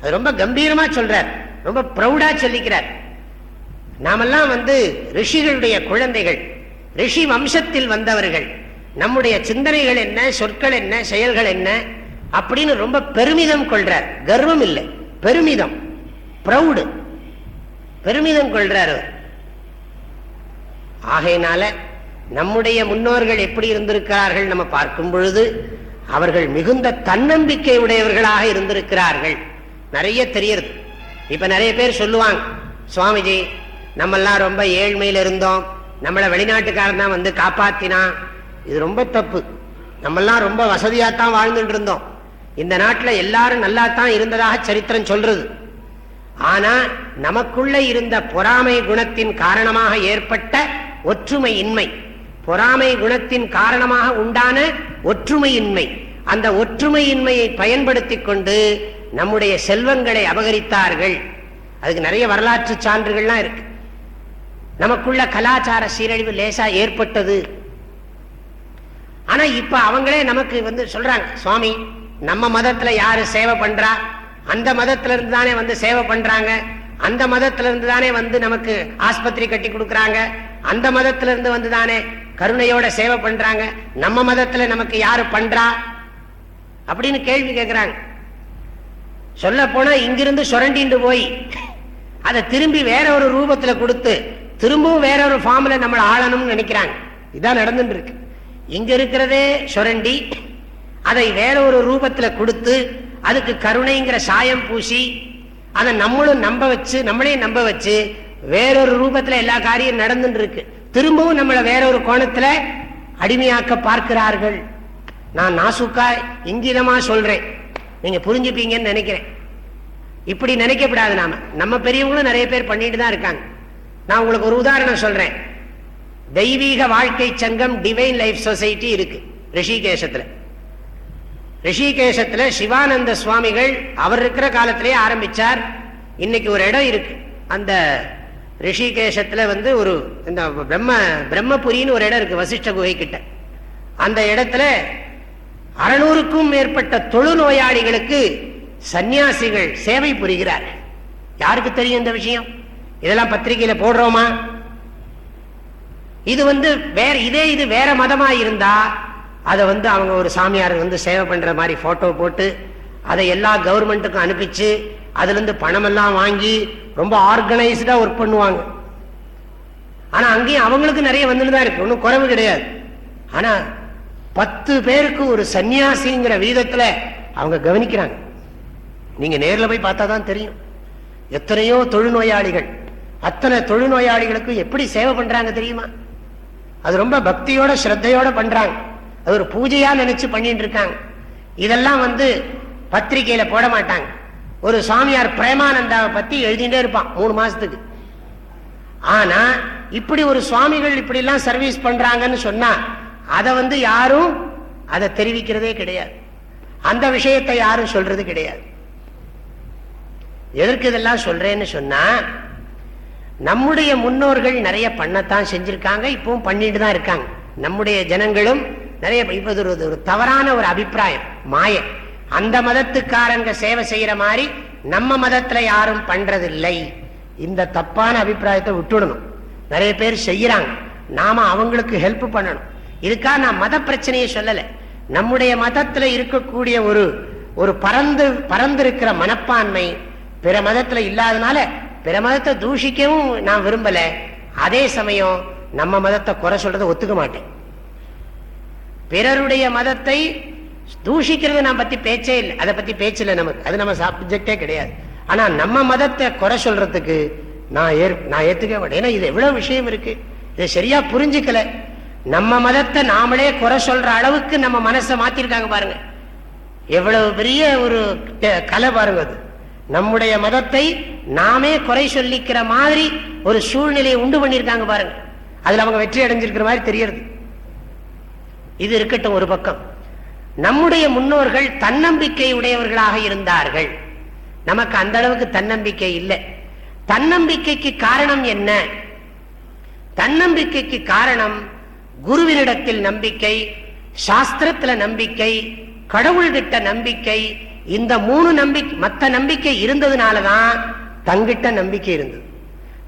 அது ரொம்ப கம்பீரமா சொல்றார். ரொம்ப ப்ரௌடா சொல்லிக்கிறார். நாமெல்லாம் வந்து ரிஷிகளுடைய குழந்தைகள். ரிஷி வம்சத்தில் வந்தவர்கள். நம்முடைய சிந்தனைகள் என்ன சொற்கள் என்ன செயல்கள் என்ன அப்படின்னு ரொம்ப பெருமிதம் கொள்றார். கர்வம் இல்லை. பெருமிதம். ப்ரௌடு பெருமிதம் கொள்றார் அவர். ஆகையினால நம்முடைய முன்னோர்கள் எப்படி இருந்திருக்கிறார்கள் நம்ம பார்க்கும் பொழுது அவர்கள் மிகுந்த தன்னம்பிக்கை உடையவர்களாக இருந்திருக்கிறார்கள். நிறைய தெரியுது. இப்ப நிறைய பேர் சொல்லுவாங்க சுவாமிஜி நம்மெல்லாம் ரொம்ப ஏழ்மையில இருந்தோம். நம்மளை வெளிநாட்டுக்காரன் தான் வந்து காப்பாத்தினான். இது ரொம்ப தப்பு. நம்மெல்லாம் ரொம்ப வசதியாத்தான் வாழ்ந்துட்டு இருந்தோம். இந்த நாட்டில் எல்லாரும் நல்லா தான் இருந்ததாக சரித்திரம் சொல்றது. ஆனா நமக்குள்ள இருந்த பொறாமை குணத்தின் காரணமாக ஏற்பட்ட ஒற்றுமை இன்மை. பொறாமை குணத்தின் காரணமாக உண்டான ஒற்றுமையின்மை. அந்த ஒற்றுமையின்மையை பயன்படுத்தி கொண்டு நம்முடைய செல்வங்களை அபகரித்தார்கள். அதுக்கு நிறைய வரலாற்று சான்றுகள்லாம் இருக்கு. நமக்குள்ள கலாச்சார சீரழிவு லேசா ஏற்பட்டது. ஆனா இப்ப அவங்களே நமக்கு வந்து சொல்றாங்க சுவாமி நம்ம மதத்துல யாரு சேவை பண்றா? அந்த மதத்துல இருந்து தானே வந்து சேவை பண்றாங்க. அந்த மதத்துல இருந்து தானே வந்து நமக்கு ஆஸ்பத்திரி கட்டி கொடுக்கறாங்க. அந்த மதத்துல இருந்து வந்து தானே கருணையோட சேவை பண்றாங்க. நம்ம மதத்துல நமக்கு யாரு பண்றா? அப்படின்னு கேள்வி கேட்கிறாங்க சொல்ல போனா இங்கிருந்து சுரண்டிண்டு போய் அதை திரும்பி வேற ஒரு ரூபத்துல கொடுத்து திரும்பவும் வேற ஒரு ஃபார்ம்ல நம்மளை ஆளணும்னு நினைக்கிறாங்க. இதான் நடந்துட்டு இருக்கு. இங்க இருக்கிறதே சுரண்டி அதை வேற ஒரு ரூபத்துல கொடுத்து அதுக்கு கருணைங்கிற சாயம் பூசி அதை நம்மளும் நம்ப வச்சு நம்மளையும் நம்ப வச்சு வேறொரு ரூபத்துல எல்லா காரியம் நடந்துட்டு இருக்கு திரும்பவும் நம்மளை வேறொரு கோணத்துல அடிமையாக்க பார்க்கிறார்கள். நான் நாசுக்கா இங்கிதமா சொல்றேன். நீங்க புரிஞ்சுப்பீங்கன்னு நினைக்கிறேன். இப்படி நினைக்கப்படாது நாம. நம்ம பெரியவங்களும் நிறைய பேர் பண்ணிட்டு தான் இருக்காங்க. நான் உங்களுக்கு ஒரு உதாரணம் சொல்றேன். தெய்வீக வாழ்க்கை சங்கம் டிவைன் லைஃப் சொசைட்டி இருக்கு ரிஷிகேஷத்துல ரிஷிகேஷத்துல சிவானந்த சுவாமிகள் அவர் இருக்கிற காலத்திலே ஆரம்பிச்சார். இன்னைக்கு ஒரு இடம் இருக்கு. அந்த ரிஷிகேஷத்துல வந்து ஒரு இந்த பிரம்ம பிரம்மபுரின்னு ஒரு இடம் இருக்கு வசிஷ்ட குகை கிட்ட அந்த இடத்துல அறுநூறுக்கும் மேற்பட்ட தொழுநோயாளிகளுக்கு சன்னியாசிகள் சேவை புரிகிறார். யாருக்கு தெரியும் இந்த விஷயம்? இதெல்லாம் பத்திரிகையில போடுறோமா? இது வந்து வேற இதே இது வேற மதமா இருந்தா அதை வந்து அவங்க ஒரு சாமியார் வந்து சேவை பண்ற மாதிரி போட்டோ போட்டு அதை எல்லா கவர்மெண்ட்டுக்கும் அனுப்பிச்சு அதுல இருந்து பணம் எல்லாம் வாங்கி ரொம்ப ஆர்கனைஸ்டா ஒர்க் பண்ணுவாங்க. ஆனா அங்கேயும் அவங்களுக்கு நிறைய வந்துட்டு தான் இருக்கு. ஒன்றும் குறைவு கிடையாது. ஆனா பத்து பேருக்கு ஒரு சன்னியாசிங்கிற வீதத்துல அவங்க கவனிக்கிறாங்க. நீங்க நேர்ல போய் பார்த்தா தான் தெரியும். எத்தனையோ தொழுநோயாளிகள் அத்தனை தொழுநோயாளிகளுக்கு எப்படி சேவை பண்றாங்க தெரியுமா? அது ரொம்ப பக்தியோட ஸ்ரத்தையோட பண்றாங்க. அது ஒரு பூஜையா நினைச்சு பண்ணிட்டு இருக்காங்க. இதெல்லாம் வந்து பத்திரிகையில போட மாட்டாங்க. ஒரு சாமியார் பிரேமானந்தாவை பத்தி எழுதிட்டே இருப்பான் மூணு மாசத்துக்கு. ஆனா இப்படி ஒரு சுவாமிகள் இப்படி எல்லாம் சர்வீஸ் பண்றாங்கன்னு சொன்னா அதை வந்து யாரும் அதை தெரிவிக்கிறதே கிடையாது. அந்த விஷயத்தை யாரும் சொல்றது கிடையாது. எதற்கு இதெல்லாம் சொல்றேன்னு சொன்னா நம்முடைய முன்னோர்கள் நிறைய பண்ணத்தான் செஞ்சிருக்காங்க இப்பவும் பண்ணிட்டு தான் இருக்காங்க. நம்முடைய ஜனங்களும் நிறைய இப்ப ஒரு ஒரு தவறான ஒரு அபிப்பிராயம் மாய. அந்த மதத்துக்காரங்க சேவை செய்யற மாதிரி நம்ம மதத்துல யாரும் பண்றதில்லை. இந்த தப்பான அபிப்பிராயத்தை விட்டுடணும். நிறைய பேர் செய்யறாங்க. நாம அவங்களுக்கு ஹெல்ப் பண்ணணும். இதுக்காக நான் மத பிரச்சனையை சொல்லலை. நம்முடைய மதத்துல இருக்கக்கூடிய ஒரு ஒரு பறந்து பறந்திருக்கிற மனப்பான்மை பிற மதத்துல இல்லாதனால பிற மதத்தை தூஷிக்கவும் நான் விரும்பல. அதே சமயம் நம்ம மதத்தை குறை சொல்றதை ஒத்துக்க மாட்டேன். பிறருடைய மதத்தை தூஷிக்கிறது நான் பத்தி பேச்சே இல்லை. அதை பத்தி பேச்சு இல்லை நமக்கு. அது நம்ம சப்ஜெக்டே கிடையாது. ஆனா நம்ம மதத்தை குறை சொல்றதுக்கு நான் ஏற் நான் ஏத்துக்க மாட்டேன். ஏன்னா இது எவ்வளவு விஷயம் இருக்கு. இதை சரியா புரிஞ்சுக்கல. நம்ம மதத்தை நாமளே குறை சொல்ற அளவுக்கு நம்ம மனசை மாத்திருக்காங்க பாருங்க. எவ்வளவு பெரிய ஒரு கலை பாருங்க அது. நம்முடைய மதத்தை நாமே குறை சொல்லிக்கிற மாதிரி ஒரு சூழ்நிலையை உண்டு பண்ணியிருக்காங்க பாருங்க. அதுல அவங்க வெற்றி அடைஞ்சிருக்கிற மாதிரி தெரியறது. இது இருக்கட்டும் ஒரு பக்கம். நம்முடைய முன்னோர்கள் தன்னம்பிக்கை உடையவர்களாக இருந்தார்கள். நமக்கு அந்த அளவுக்கு தன்னம்பிக்கை இல்லை. தன்னம்பிக்கைக்கு காரணம் என்ன? தன்னம்பிக்கைக்கு காரணம் குருவினிடத்தில் நம்பிக்கை சாஸ்திரத்துல நம்பிக்கை கடவுள் திட்ட நம்பிக்கை இந்த மூணு நம்பிக்கை மத்த நம்பிக்கை இருந்ததுனாலதான் தங்கிட்ட நம்பிக்கை இருந்தது.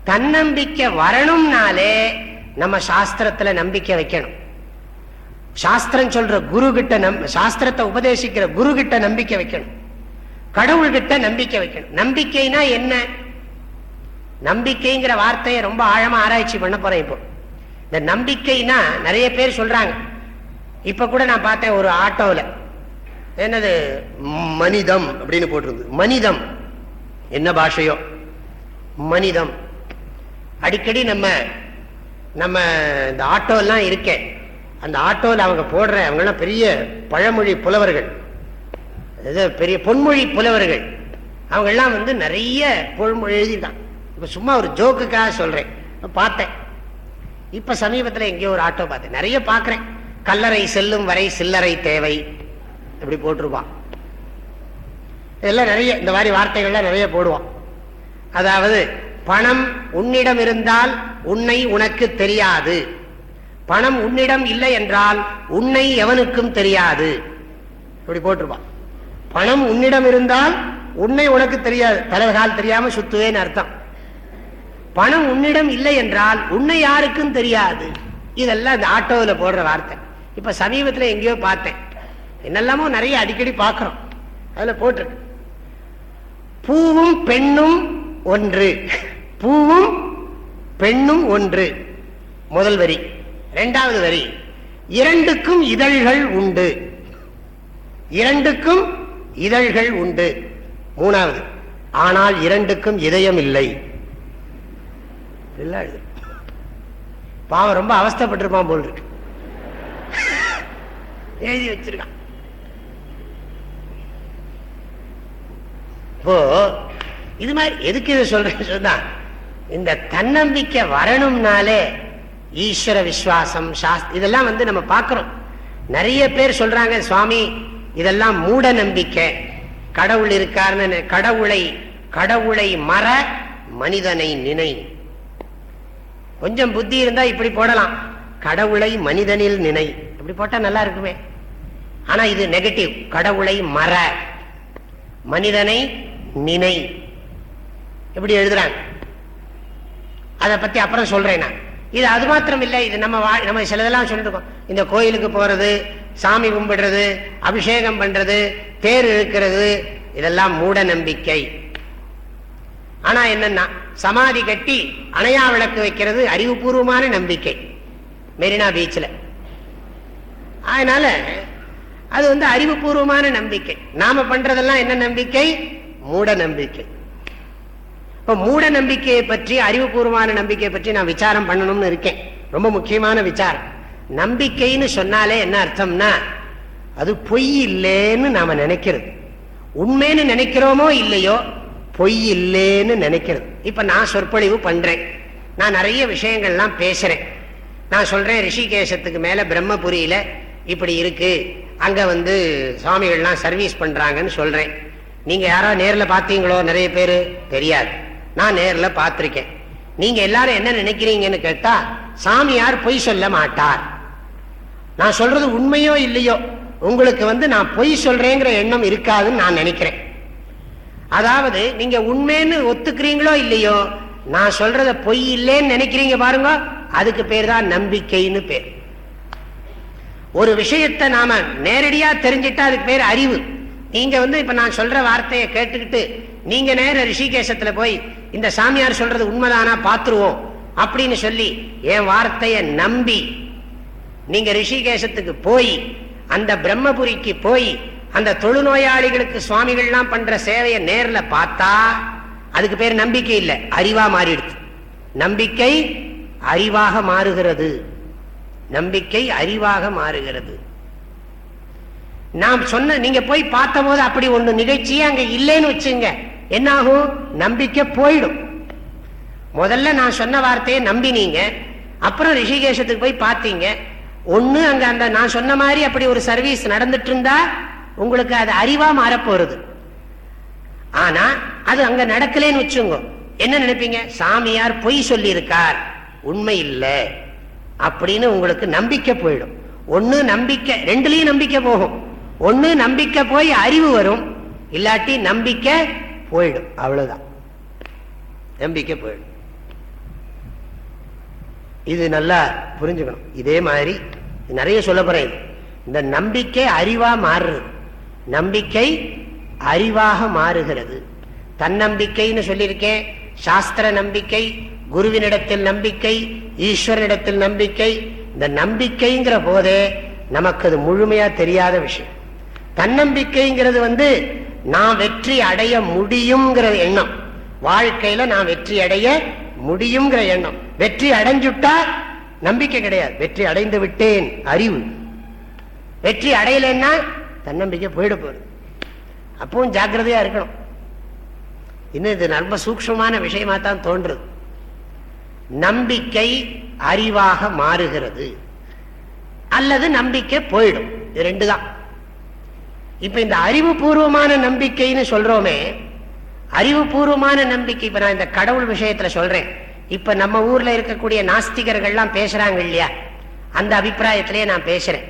தன்னம்பிக்கை வரணும்னாலே நம்ம சாஸ்திரத்துல நம்பிக்கை வைக்கணும். சாஸ்திரம் சொல்ற குரு கிட்ட நம் சாஸ்திரத்தை உபதேசிக்கிற குரு கிட்ட நம்பிக்கை வைக்கணும். கடவுள் கிட்ட நம்பிக்கை வைக்கணும். நம்பிக்கைனா என்ன? நம்பிக்கைங்கிற வார்த்தையை ரொம்ப ஆழமா ஆராய்ச்சி பண்ண போறேன் இப்போ. இந்த நம்பிக்கைனா நிறைய பேர் சொல்றாங்க. இப்ப கூட நான் பார்த்தேன் ஒரு ஆட்டோல. என்னது? மனிதம் அப்படின்னு போட்டிருந்தது. மனிதம். என்ன பாஷையோ? மனிதம். அடிக்கடி நம்ம நம்ம இந்த ஆட்டோ எல்லாம் இருக்கேன் அந்த ஆட்டோவில் அவங்க போடுற அவங்கெல்லாம் பெரிய பழமொழி புலவர்கள். இது பெரிய பொன்மொழி புலவர்கள். அவங்கெல்லாம் வந்து நிறைய பொன்மொழி எழுதியிருக்காங்க. இப்போ சும்மா ஒரு ஜோக்குக்காக சொல்கிறேன் பார்த்தேன். இப்போ சமீபத்தில் எங்கேயோ ஒரு ஆட்டோ பார்த்தேன். நிறைய பார்க்குறேன். கல்லறை செல்லும் வரை சில்லறை தேவை. இப்படி போட்டிருப்பான். இதெல்லாம் நிறைய இந்த மாதிரி வார்த்தைகள்லாம் நிறைய போடுவான். அதாவது பணம் உன்னிடம் இருந்தால் உன்னை உனக்கு தெரியாது. பணம் உன்னிடம் இல்லை என்றால் உன்னை எவனுக்கும் தெரியாது. இப்படி போட்டிருப்பான் பணம் உன்னிடம் இருந்தால் உன்னை உனக்கு தெரியாது. தலைவர்கள் தெரியாம சுத்துவேன்னு அர்த்தம். பணம் உன்னிடம் இல்லை என்றால் உன்னை யாருக்கும் தெரியாது. இதெல்லாம் இந்த ஆட்டோவில் போடுற வார்த்தை. இப்ப சமீபத்தில் எங்கேயோ பார்த்தேன். என்னெல்லாமோ நிறைய அடிக்கடி பார்க்கிறோம். அதுல போட்டிருக்கு. பூவும் பெண்ணும் ஒன்று. பூவும் பெண்ணும் ஒன்று. முதல் வரி. இரண்டாவது வரி. இரண்டுக்கும் இதழ்கள் உண்டு. இரண்டுக்கும் இதழ்கள் உண்டு. மூணாவது. ஆனால் இரண்டுக்கும் இதயம் இல்லை. பாவம் ரொம்ப அவஸ்தப்பட்டிருப்பான் போல் இருக்கு. எழுதி வச்சிருக்கான். இப்போ இது மாதிரி எதுக்கு இதை சொல்றேன்னு சொன்னா இந்த தன்னம்பிக்கை வரணும்னாலே ஈஸ்வர விஸ்வாசம் சாஸ்திர இதெல்லாம் வந்து நம்ம பார்க்கிறோம். நிறைய பேர் சொல்றாங்க சுவாமி இதெல்லாம் மூட நம்பிக்கை. கடவுள் இருக்காருன்னு கடவுளை கடவுளை மற மனிதனை நினை. கொஞ்சம் புத்தி இருந்தா இப்படி போடலாம். கடவுளை மனிதனில் நினை. இப்படி போட்டா நல்லா இருக்குமே. ஆனா இது நெகட்டிவ். கடவுளை மற மனிதனை நினை. எப்படி எழுதுறாங்க? அதை பத்தி அப்புறம் சொல்றேன் நான். இது அது மாத்திரம் இல்லை இது நம்ம நம்ம சிலதெல்லாம் சொல்லிட்டு இருக்கோம் இந்த கோயிலுக்கு போறது சாமி கும்பிடுறது அபிஷேகம் பண்றது தேர் இழுக்கிறது இதெல்லாம் மூட நம்பிக்கை. ஆனா என்னன்னா சமாதி கட்டி அணையா விளக்கு வைக்கிறது அறிவுபூர்வமான நம்பிக்கை மெரினா பீச்சில். அதனால அது வந்து அறிவுபூர்வமான நம்பிக்கை. நாம பண்றதெல்லாம் என்ன நம்பிக்கை? மூட நம்பிக்கை. இப்ப மூட நம்பிக்கையை பற்றி அறிவுபூர்வமான நம்பிக்கையை பற்றி நான் விசாரம் பண்ணணும்னு இருக்கேன். ரொம்ப முக்கியமான விசாரம். நம்பிக்கைன்னு சொன்னாலே என்ன அர்த்தம்னா அது பொய் இல்லைன்னு நாம நினைக்கிறது. உண்மைன்னு நினைக்கிறோமோ இல்லையோ பொய் இல்லைன்னு நினைக்கிறது. இப்ப நான் சொற்பொழிவு பண்றேன். நான் நிறைய விஷயங்கள்லாம் பேசுறேன். நான் சொல்றேன் ரிஷிகேசத்துக்கு மேல பிரம்மபுரியில இப்படி இருக்கு. அங்க வந்து சுவாமிகள்லாம் சர்வீஸ் பண்றாங்கன்னு சொல்றேன். நீங்க யாரோ நேரில் பார்த்தீங்களோ நிறைய பேர்? தெரியாது. நான் நேரில் பார்த்துருக்கேன். நீங்க எல்லாரும் என்ன நினைக்கிறீங்கன்னு கேட்டா சாமியார் பொய் சொல்ல மாட்டார். நான் சொல்றது உண்மையோ இல்லையோ உங்களுக்கு வந்து நான் பொய் சொல்றேங்கிற எண்ணம் இருக்காதுன்னு நான் நினைக்கிறேன். அதாவது நீங்க உண்மைன்னு ஒத்துக்கிறீங்களோ இல்லையோ நான் சொல்றத பொய் இல்லைன்னு நினைக்கிறீங்க பாருங்க அதுக்கு பேர் தான் நம்பிக்கைன்னு பேர். ஒரு விஷயத்தை நாம நேரடியா தெரிஞ்சிட்டா அதுக்கு பேர் அறிவு. நீங்க வந்து இப்ப நான் சொல்ற வார்த்தையை கேட்டுக்கிட்டு நீங்க நேர ரிஷிகேசத்துல போய் இந்த சாமியார் சொல்றது உண்மைதானா? பாத்துருவோம் அப்படின்னு சொல்லி என் வார்த்தைய நம்பி நீங்க ரிஷிகேசத்துக்கு போய் அந்த பிரம்மபுரிக்கு போய் அந்த தொழுநோயாளிகளுக்கு சுவாமிகள்லாம் பண்ற சேவையை நேர்ல பார்த்தா அதுக்கு பேர் நம்பிக்கை இல்லை. அறிவா மாறிடுது. நம்பிக்கை அறிவாக மாறுகிறது. நம்பிக்கை அறிவாக மாறுகிறது. நாம் சொன்ன நீங்க போய் பார்த்த போது அப்படி ஒன்று நிகழ்ச்சியே அங்க இல்லைன்னு வச்சுங்க. என்ன ஆகும் நம்பிக்கை போயிடும். முதல்ல நான் சொன்ன வார்த்தையை நம்பினீங்க. அப்புறம் ரிஷிகேஷத்துக்கு போய் பார்த்தீங்க. ஒன்று அங்க அந்த நான் சொன்ன மாதிரி அப்படி ஒரு சர்வீஸ் நடந்துட்டு இருந்தா உங்களுக்கு அது அறிவா மாறப்போறது. ஆனா அது அங்க நடக்கலன்னு வச்சுங்க. என்ன நினைப்பீங்க? சாமியார் பொய் சொல்லி இருக்கார் உண்மை இல்லை. அப்படின்னு உங்களுக்கு நம்பிக்கை போயிடும். ஒன்று நம்பிக்கை ரெண்டுலயும் நம்பிக்கை போகும். ஒன்று நம்பிக்கை போய் அறிவு வரும். இல்லாட்டி நம்பிக்கை போயிடும். அவ்வளவுதான். நம்பிக்கை போயிடும். இது நல்லா புரிஞ்சுக்கணும். இதே மாதிரி நிறைய சொல்ல போறேன். இந்த நம்பிக்கை அறிவா மாறுறது. நம்பிக்கை அறிவாக மாறுகிறது. தன்னம்பிக்கைன்னு சொல்லியிருக்கேன். சாஸ்திர நம்பிக்கை குருவினிடத்தில் நம்பிக்கை ஈஸ்வரனிடத்தில் நம்பிக்கை. இந்த நம்பிக்கைங்கிற போதே நமக்கு அது முழுமையா தெரியாத விஷயம். தன்னம்பிக்கைங்கிறது வந்து நான் வெற்றி அடைய முடியுங்கிற எண்ணம். வாழ்க்கையில நான் வெற்றி அடைய முடியுங்கிற எண்ணம். வெற்றி அடைஞ்சுட்டா நம்பிக்கை கிடையாது. வெற்றி அடைந்து விட்டேன். அறிவு. வெற்றி அடையலன்னா தன்னம்பிக்கை போயிட போகுது. அப்பவும் ஜாக்கிரதையா இருக்கணும். இன்னும் இது ரொம்ப சூக்மமான விஷயமா தான் தோன்றுது. நம்பிக்கை அறிவாக மாறுகிறது. அல்லது நம்பிக்கை போயிடும். இது ரெண்டு தான் இப்ப இந்த அறிவுபூர்வமான நம்பிக்கைன்னு சொல்றோமே அறிவுபூர்வமான நம்பிக்கை இப்ப நான் இந்த கடவுள் விஷயத்துல சொல்றேன். இப்ப நம்ம ஊர்ல இருக்கக்கூடிய நாஸ்திகர்கள்லாம் பேசுறாங்க இல்லையா? அந்த அபிப்பிராயத்திலேயே நான் பேசுறேன்.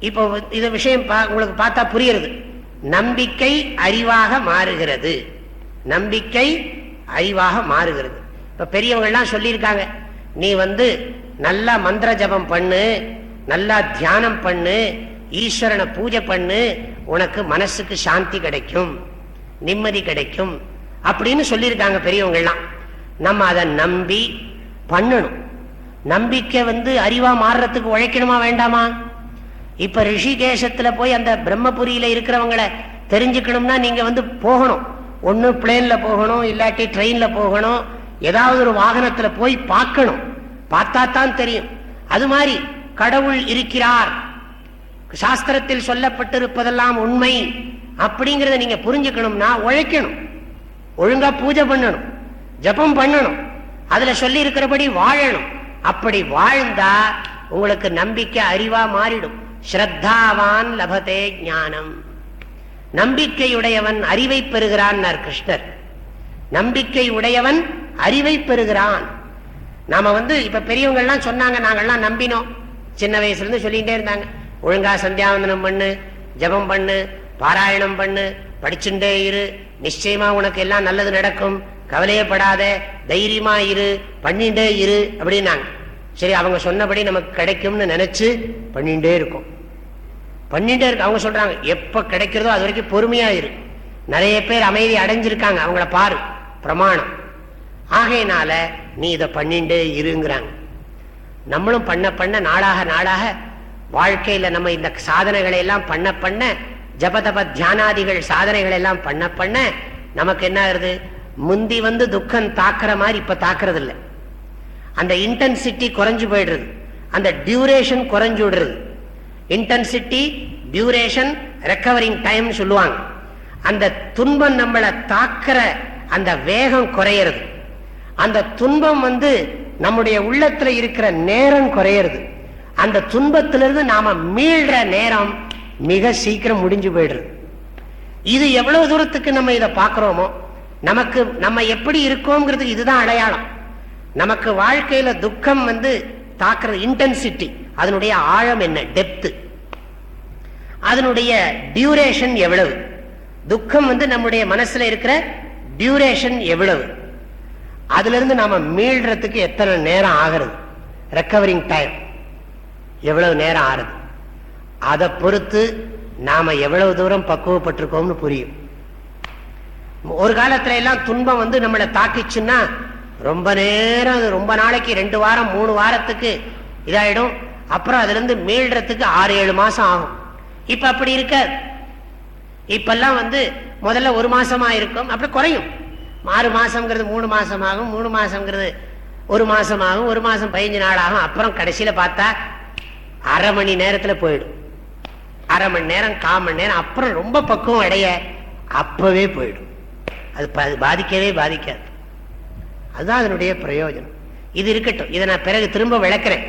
இப்போ இது விஷயம் உங்களுக்கு பார்த்தா புரியுறது. நம்பிக்கை அறிவாக மாறுகிறது. நம்பிக்கை அறிவாக மாறுகிறது. இப்ப பெரியவங்கள்லாம் சொல்லியிருக்காங்க நீ வந்து நல்லா மந்திர ஜபம் பண்ணு நல்லா தியானம் பண்ணு ஈஸ்வரனை பூஜை பண்ணு உனக்கு மனசுக்கு சாந்தி கிடைக்கும் நிம்மதி கிடைக்கும் அப்படின்னு சொல்லியிருக்காங்க பெரியவங்கள்லாம். நம்ம அதை நம்பி பண்ணணும். நம்பிக்கை வந்து அறிவா மாறுறதுக்கு உழைக்கணுமா வேண்டாமா? இப்ப ரிஷிகேசத்துல போய் அந்த பிரம்மபுரியில இருக்கிறவங்களை தெரிஞ்சுக்கணும்னா நீங்க வந்து போகணும். ஒன்னு பிளேன்ல போகணும் இல்லாட்டி ட்ரெயின்ல போகணும் ஏதாவது ஒரு வாகனத்துல போய் பார்க்கணும். பார்த்தா தான் தெரியும். அது மாதிரி கடவுள் இருக்கிறார். சாஸ்திரத்தில் சொல்லப்பட்டிருப்பதெல்லாம் உண்மை. அப்படிங்கறத நீங்க புரிஞ்சுக்கணும்னா உழைக்கணும். ஒழுங்கா பூஜை பண்ணணும். ஜபம் பண்ணணும். அதுல சொல்லி இருக்கிறபடி வாழணும். அப்படி வாழ்ந்தா உங்களுக்கு நம்பிக்கை அறிவா மாறிடும். ஸ்ரத்தாவான் லபதே ஞானம். நம்பிக்கையுடையவன் அறிவை பெறுகிறான் கிருஷ்ணர். நம்பிக்கை உடையவன் அறிவை பெறுகிறான். நாம வந்து இப்ப பெரியவங்கள்லாம் சொன்னாங்க நாங்கள்லாம் நம்பினோம். சின்ன வயசுல இருந்து சொல்லிட்டே இருந்தாங்க. ஒழுங்கா சந்தியாவந்தனம் பண்ணு ஜபம் பண்ணு பாராயணம் பண்ணு படிச்சுட்டே இரு. நிச்சயமா உனக்கு எல்லாம் நல்லது நடக்கும். கவலையப்படாத தைரியமா இரு பண்ணிட்டே இரு அப்படின்னாங்க. சரி அவங்க சொன்னபடி நமக்கு கிடைக்கும்னு நினைச்சு பண்ணிட்டே இருக்கும். பண்ணிட்டே இருக்கு அவங்க சொல்றாங்க எப்ப கிடைக்கிறதோ அது வரைக்கும் பொறுமையா இரு. நிறைய பேர் அமைதி அடைஞ்சிருக்காங்க அவங்கள பாரு பிரமாணம். ஆகையினால நீ இதை பண்ணிட்டே இருங்கிறாங்க. நம்மளும் பண்ண பண்ண நாளாக நாளாக வாழ்க்கையில நம்ம இந்த சாதனைகளை எல்லாம் பண்ண பண்ண ஜபதப தியானாதிகள் சாதனைகள் எல்லாம் பண்ண பண்ண நமக்கு என்ன ஆகுது முந்தி வந்து துக்கம் தாக்குற மாதிரி இப்ப தாக்குறது இல்லை அந்த இன்டென்சிட்டி குறைஞ்சு போயிடுறது. அந்த டியூரேஷன் குறைஞ்சு விடுறது. இன்டென்சிட்டி டியூரேஷன் ரெக்கவரிங் டைம் சொல்லுவாங்க. அந்த துன்பம் நம்மளை தாக்குற அந்த வேகம் குறையிறது. அந்த துன்பம் வந்து நம்முடைய உள்ளத்துல இருக்கிற நேரம் குறையிறது. அந்த துன்பத்திலிருந்து நாம மீள்ற நேரம் மிக சீக்கிரம் முடிஞ்சு போயிடுறது இது எவ்வளவு தூரத்துக்கு நம்ம இதை பார்க்கிறோமோ நமக்கு நம்ம எப்படி இருக்கோங்கிறதுக்கு இதுதான் அடையாளம். நமக்கு வாழ்க்கையில துக்கம் வந்து தாக்குற இன்டென்சிட்டி அதனுடைய ஆழம் என்ன? டெப்த்து அதனுடைய டியூரேஷன் எவ்வளவு? துக்கம் வந்து நம்முடைய மனசுல இருக்கிற டியூரேஷன் எவ்வளவு? அதுல இருந்து நாம மீள்றதுக்கு எத்தனை நேரம் ஆகிறது? ரெக்கவரிங் டைம் எவ்வளவு நேரம் ஆறுது? அதை பொறுத்து நாம எவ்வளவு தூரம் பக்குவப்பட்டிருக்கோம்னு புரியும். ஒரு காலத்துல எல்லாம் துன்பம் வந்து நம்மளை தாக்கிச்சுன்னா ரொம்ப நேரம் ரொம்ப நாளைக்கு ரெண்டு வாரம் மூணு வாரத்துக்கு இதாயிடும். அப்புறம் அதுல இருந்து மீள்றதுக்கு ஆறு ஏழு மாசம் ஆகும். இப்ப அப்படி இருக்க இப்பெல்லாம் வந்து முதல்ல ஒரு மாசமா இருக்கும் அப்படி குறையும். ஆறு மாசம்ங்கிறது மூணு மாசம் ஆகும் மூணு மாசம்ங்கிறது ஒரு மாசம் ஆகும் ஒரு மாசம் பதினஞ்சு நாள் ஆகும். அப்புறம் கடைசியில பார்த்தா அரை மணி நேரத்துல போயிடும். அரை மணி நேரம் கால் மணி நேரம் அப்புறம் ரொம்ப பக்குவம் அடைய அப்பவே போயிடும். அது பாதிக்கவே பாதிக்காது. அதுதான் அதனுடைய பிரயோஜனம். இது இருக்கட்டும். இதை நான் பிறகு திரும்ப விளக்குறேன்.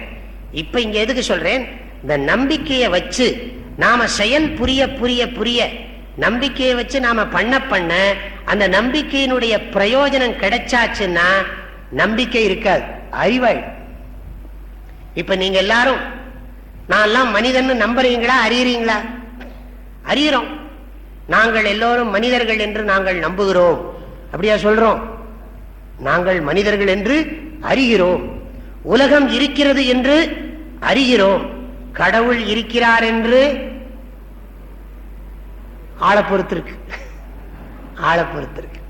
இப்ப இங்க எதுக்கு சொல்றேன்? இந்த நம்பிக்கையை வச்சு நாம செயல் புரிய புரிய புரிய நம்பிக்கையை வச்சு நாம பண்ண பண்ண அந்த நம்பிக்கையினுடைய பிரயோஜனம் கிடைச்சாச்சுன்னா நம்பிக்கை இருக்காது. அறிவாயிடும். இப்ப நீங்க எல்லாரும் நான் எல்லாம் மனிதன் நம்புறீங்களா அறியறீங்களா? அறியறோம். நாங்கள் எல்லோரும் மனிதர்கள் என்று நாங்கள் நம்புகிறோம். அப்படியா சொல்றோம்? நாங்கள் மனிதர்கள் என்று அறிகிறோம். உலகம் இருக்கிறது என்று அறிகிறோம். கடவுள் இருக்கிறார் என்று ஆளை பொறுத்திருக்கு. ஆளை பொறுத்திருக்கு.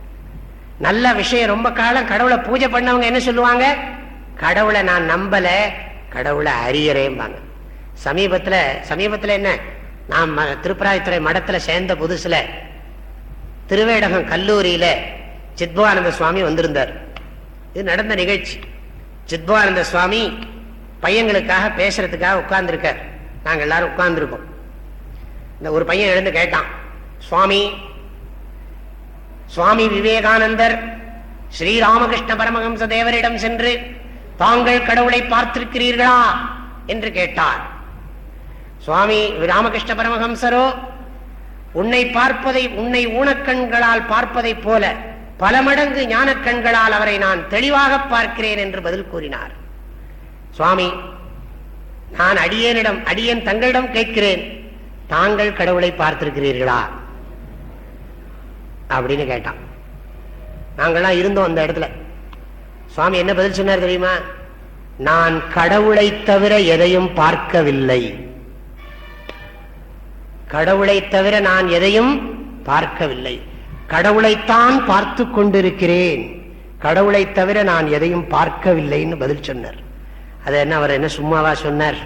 நல்ல விஷயம். ரொம்ப காலம் கடவுளை பூஜை பண்ணவங்க என்ன சொல்லுவாங்க? கடவுளை நான் நம்பல கடவுளை அறியறேம்பாங்க. சமீபத்துல சமீபத்துல என்ன? நாம் திருப்பராயத்துறை மடத்துல சேர்ந்த புதுசுல திருவேடகம் கல்லூரியில சித்பவானந்த சுவாமி வந்திருந்தார். இது நடந்த நிகழ்ச்சி. சித்பவானந்த சுவாமி பையங்களுக்காக பேசுறதுக்காக உட்கார்ந்துருக்கார். நாங்க எல்லாரும் உட்கார்ந்துருக்கோம். இந்த ஒரு பையன் எழுந்து கேட்டான் சுவாமி சுவாமி விவேகானந்தர் ஸ்ரீராமகிருஷ்ண பரமஹம்ச தேவரிடம் சென்று தாங்கள் கடவுளை பார்த்திருக்கிறீர்களா? என்று கேட்டார். சுவாமி ராமகிருஷ்ண பரமஹம்சரோ உன்னை பார்ப்பதை உன்னை ஊனக்கண்களால் பார்ப்பதைப் போல பல மடங்கு ஞானக்கண்களால் அவரை நான் தெளிவாக பார்க்கிறேன் என்று பதில் கூறினார். சுவாமி நான் அடியேனிடம் அடியேன் தங்களிடம் கேட்கிறேன் தாங்கள் கடவுளை பார்த்திருக்கிறீர்களா? அப்படின்னு கேட்டான். நாங்கள்லாம் இருந்தோம் அந்த இடத்துல. சுவாமி என்ன பதில் சொன்னார் தெரியுமா? நான் கடவுளை தவிர எதையும் பார்க்கவில்லை. கடவுளை தவிர நான் எதையும் பார்க்கவில்லை. கடவுளைத்தான் பார்த்து கொண்டிருக்கிறேன். கடவுளை தவிர நான் எதையும் பார்க்கவில்லைன்னு பதில் சொன்னார். அதை என்ன அவர் என்ன சும்மாவா சொன்னார்?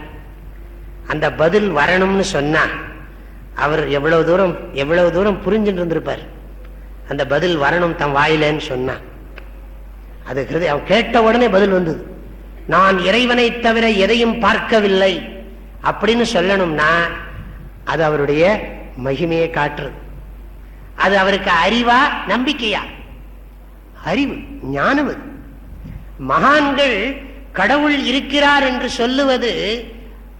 அந்த பதில் வரணும்னு சொன்னா அவர் எவ்வளவு தூரம் எவ்வளவு தூரம் புரிஞ்சுட்டு இருந்திருப்பார். அந்த பதில் வரணும் தன் வாயிலன்னு சொன்னா. அது அவன் கேட்ட உடனே பதில் வந்தது. நான் இறைவனை தவிர எதையும் பார்க்கவில்லை அப்படின்னு சொல்லணும்னா அது அவருடைய மகிமையை காற்று அது அவருக்கு அறிவா நம்பிக்கையா? அறிவு ஞானம் அது. மகான்கள் கடவுள் இருக்கிறார் என்று சொல்லுவது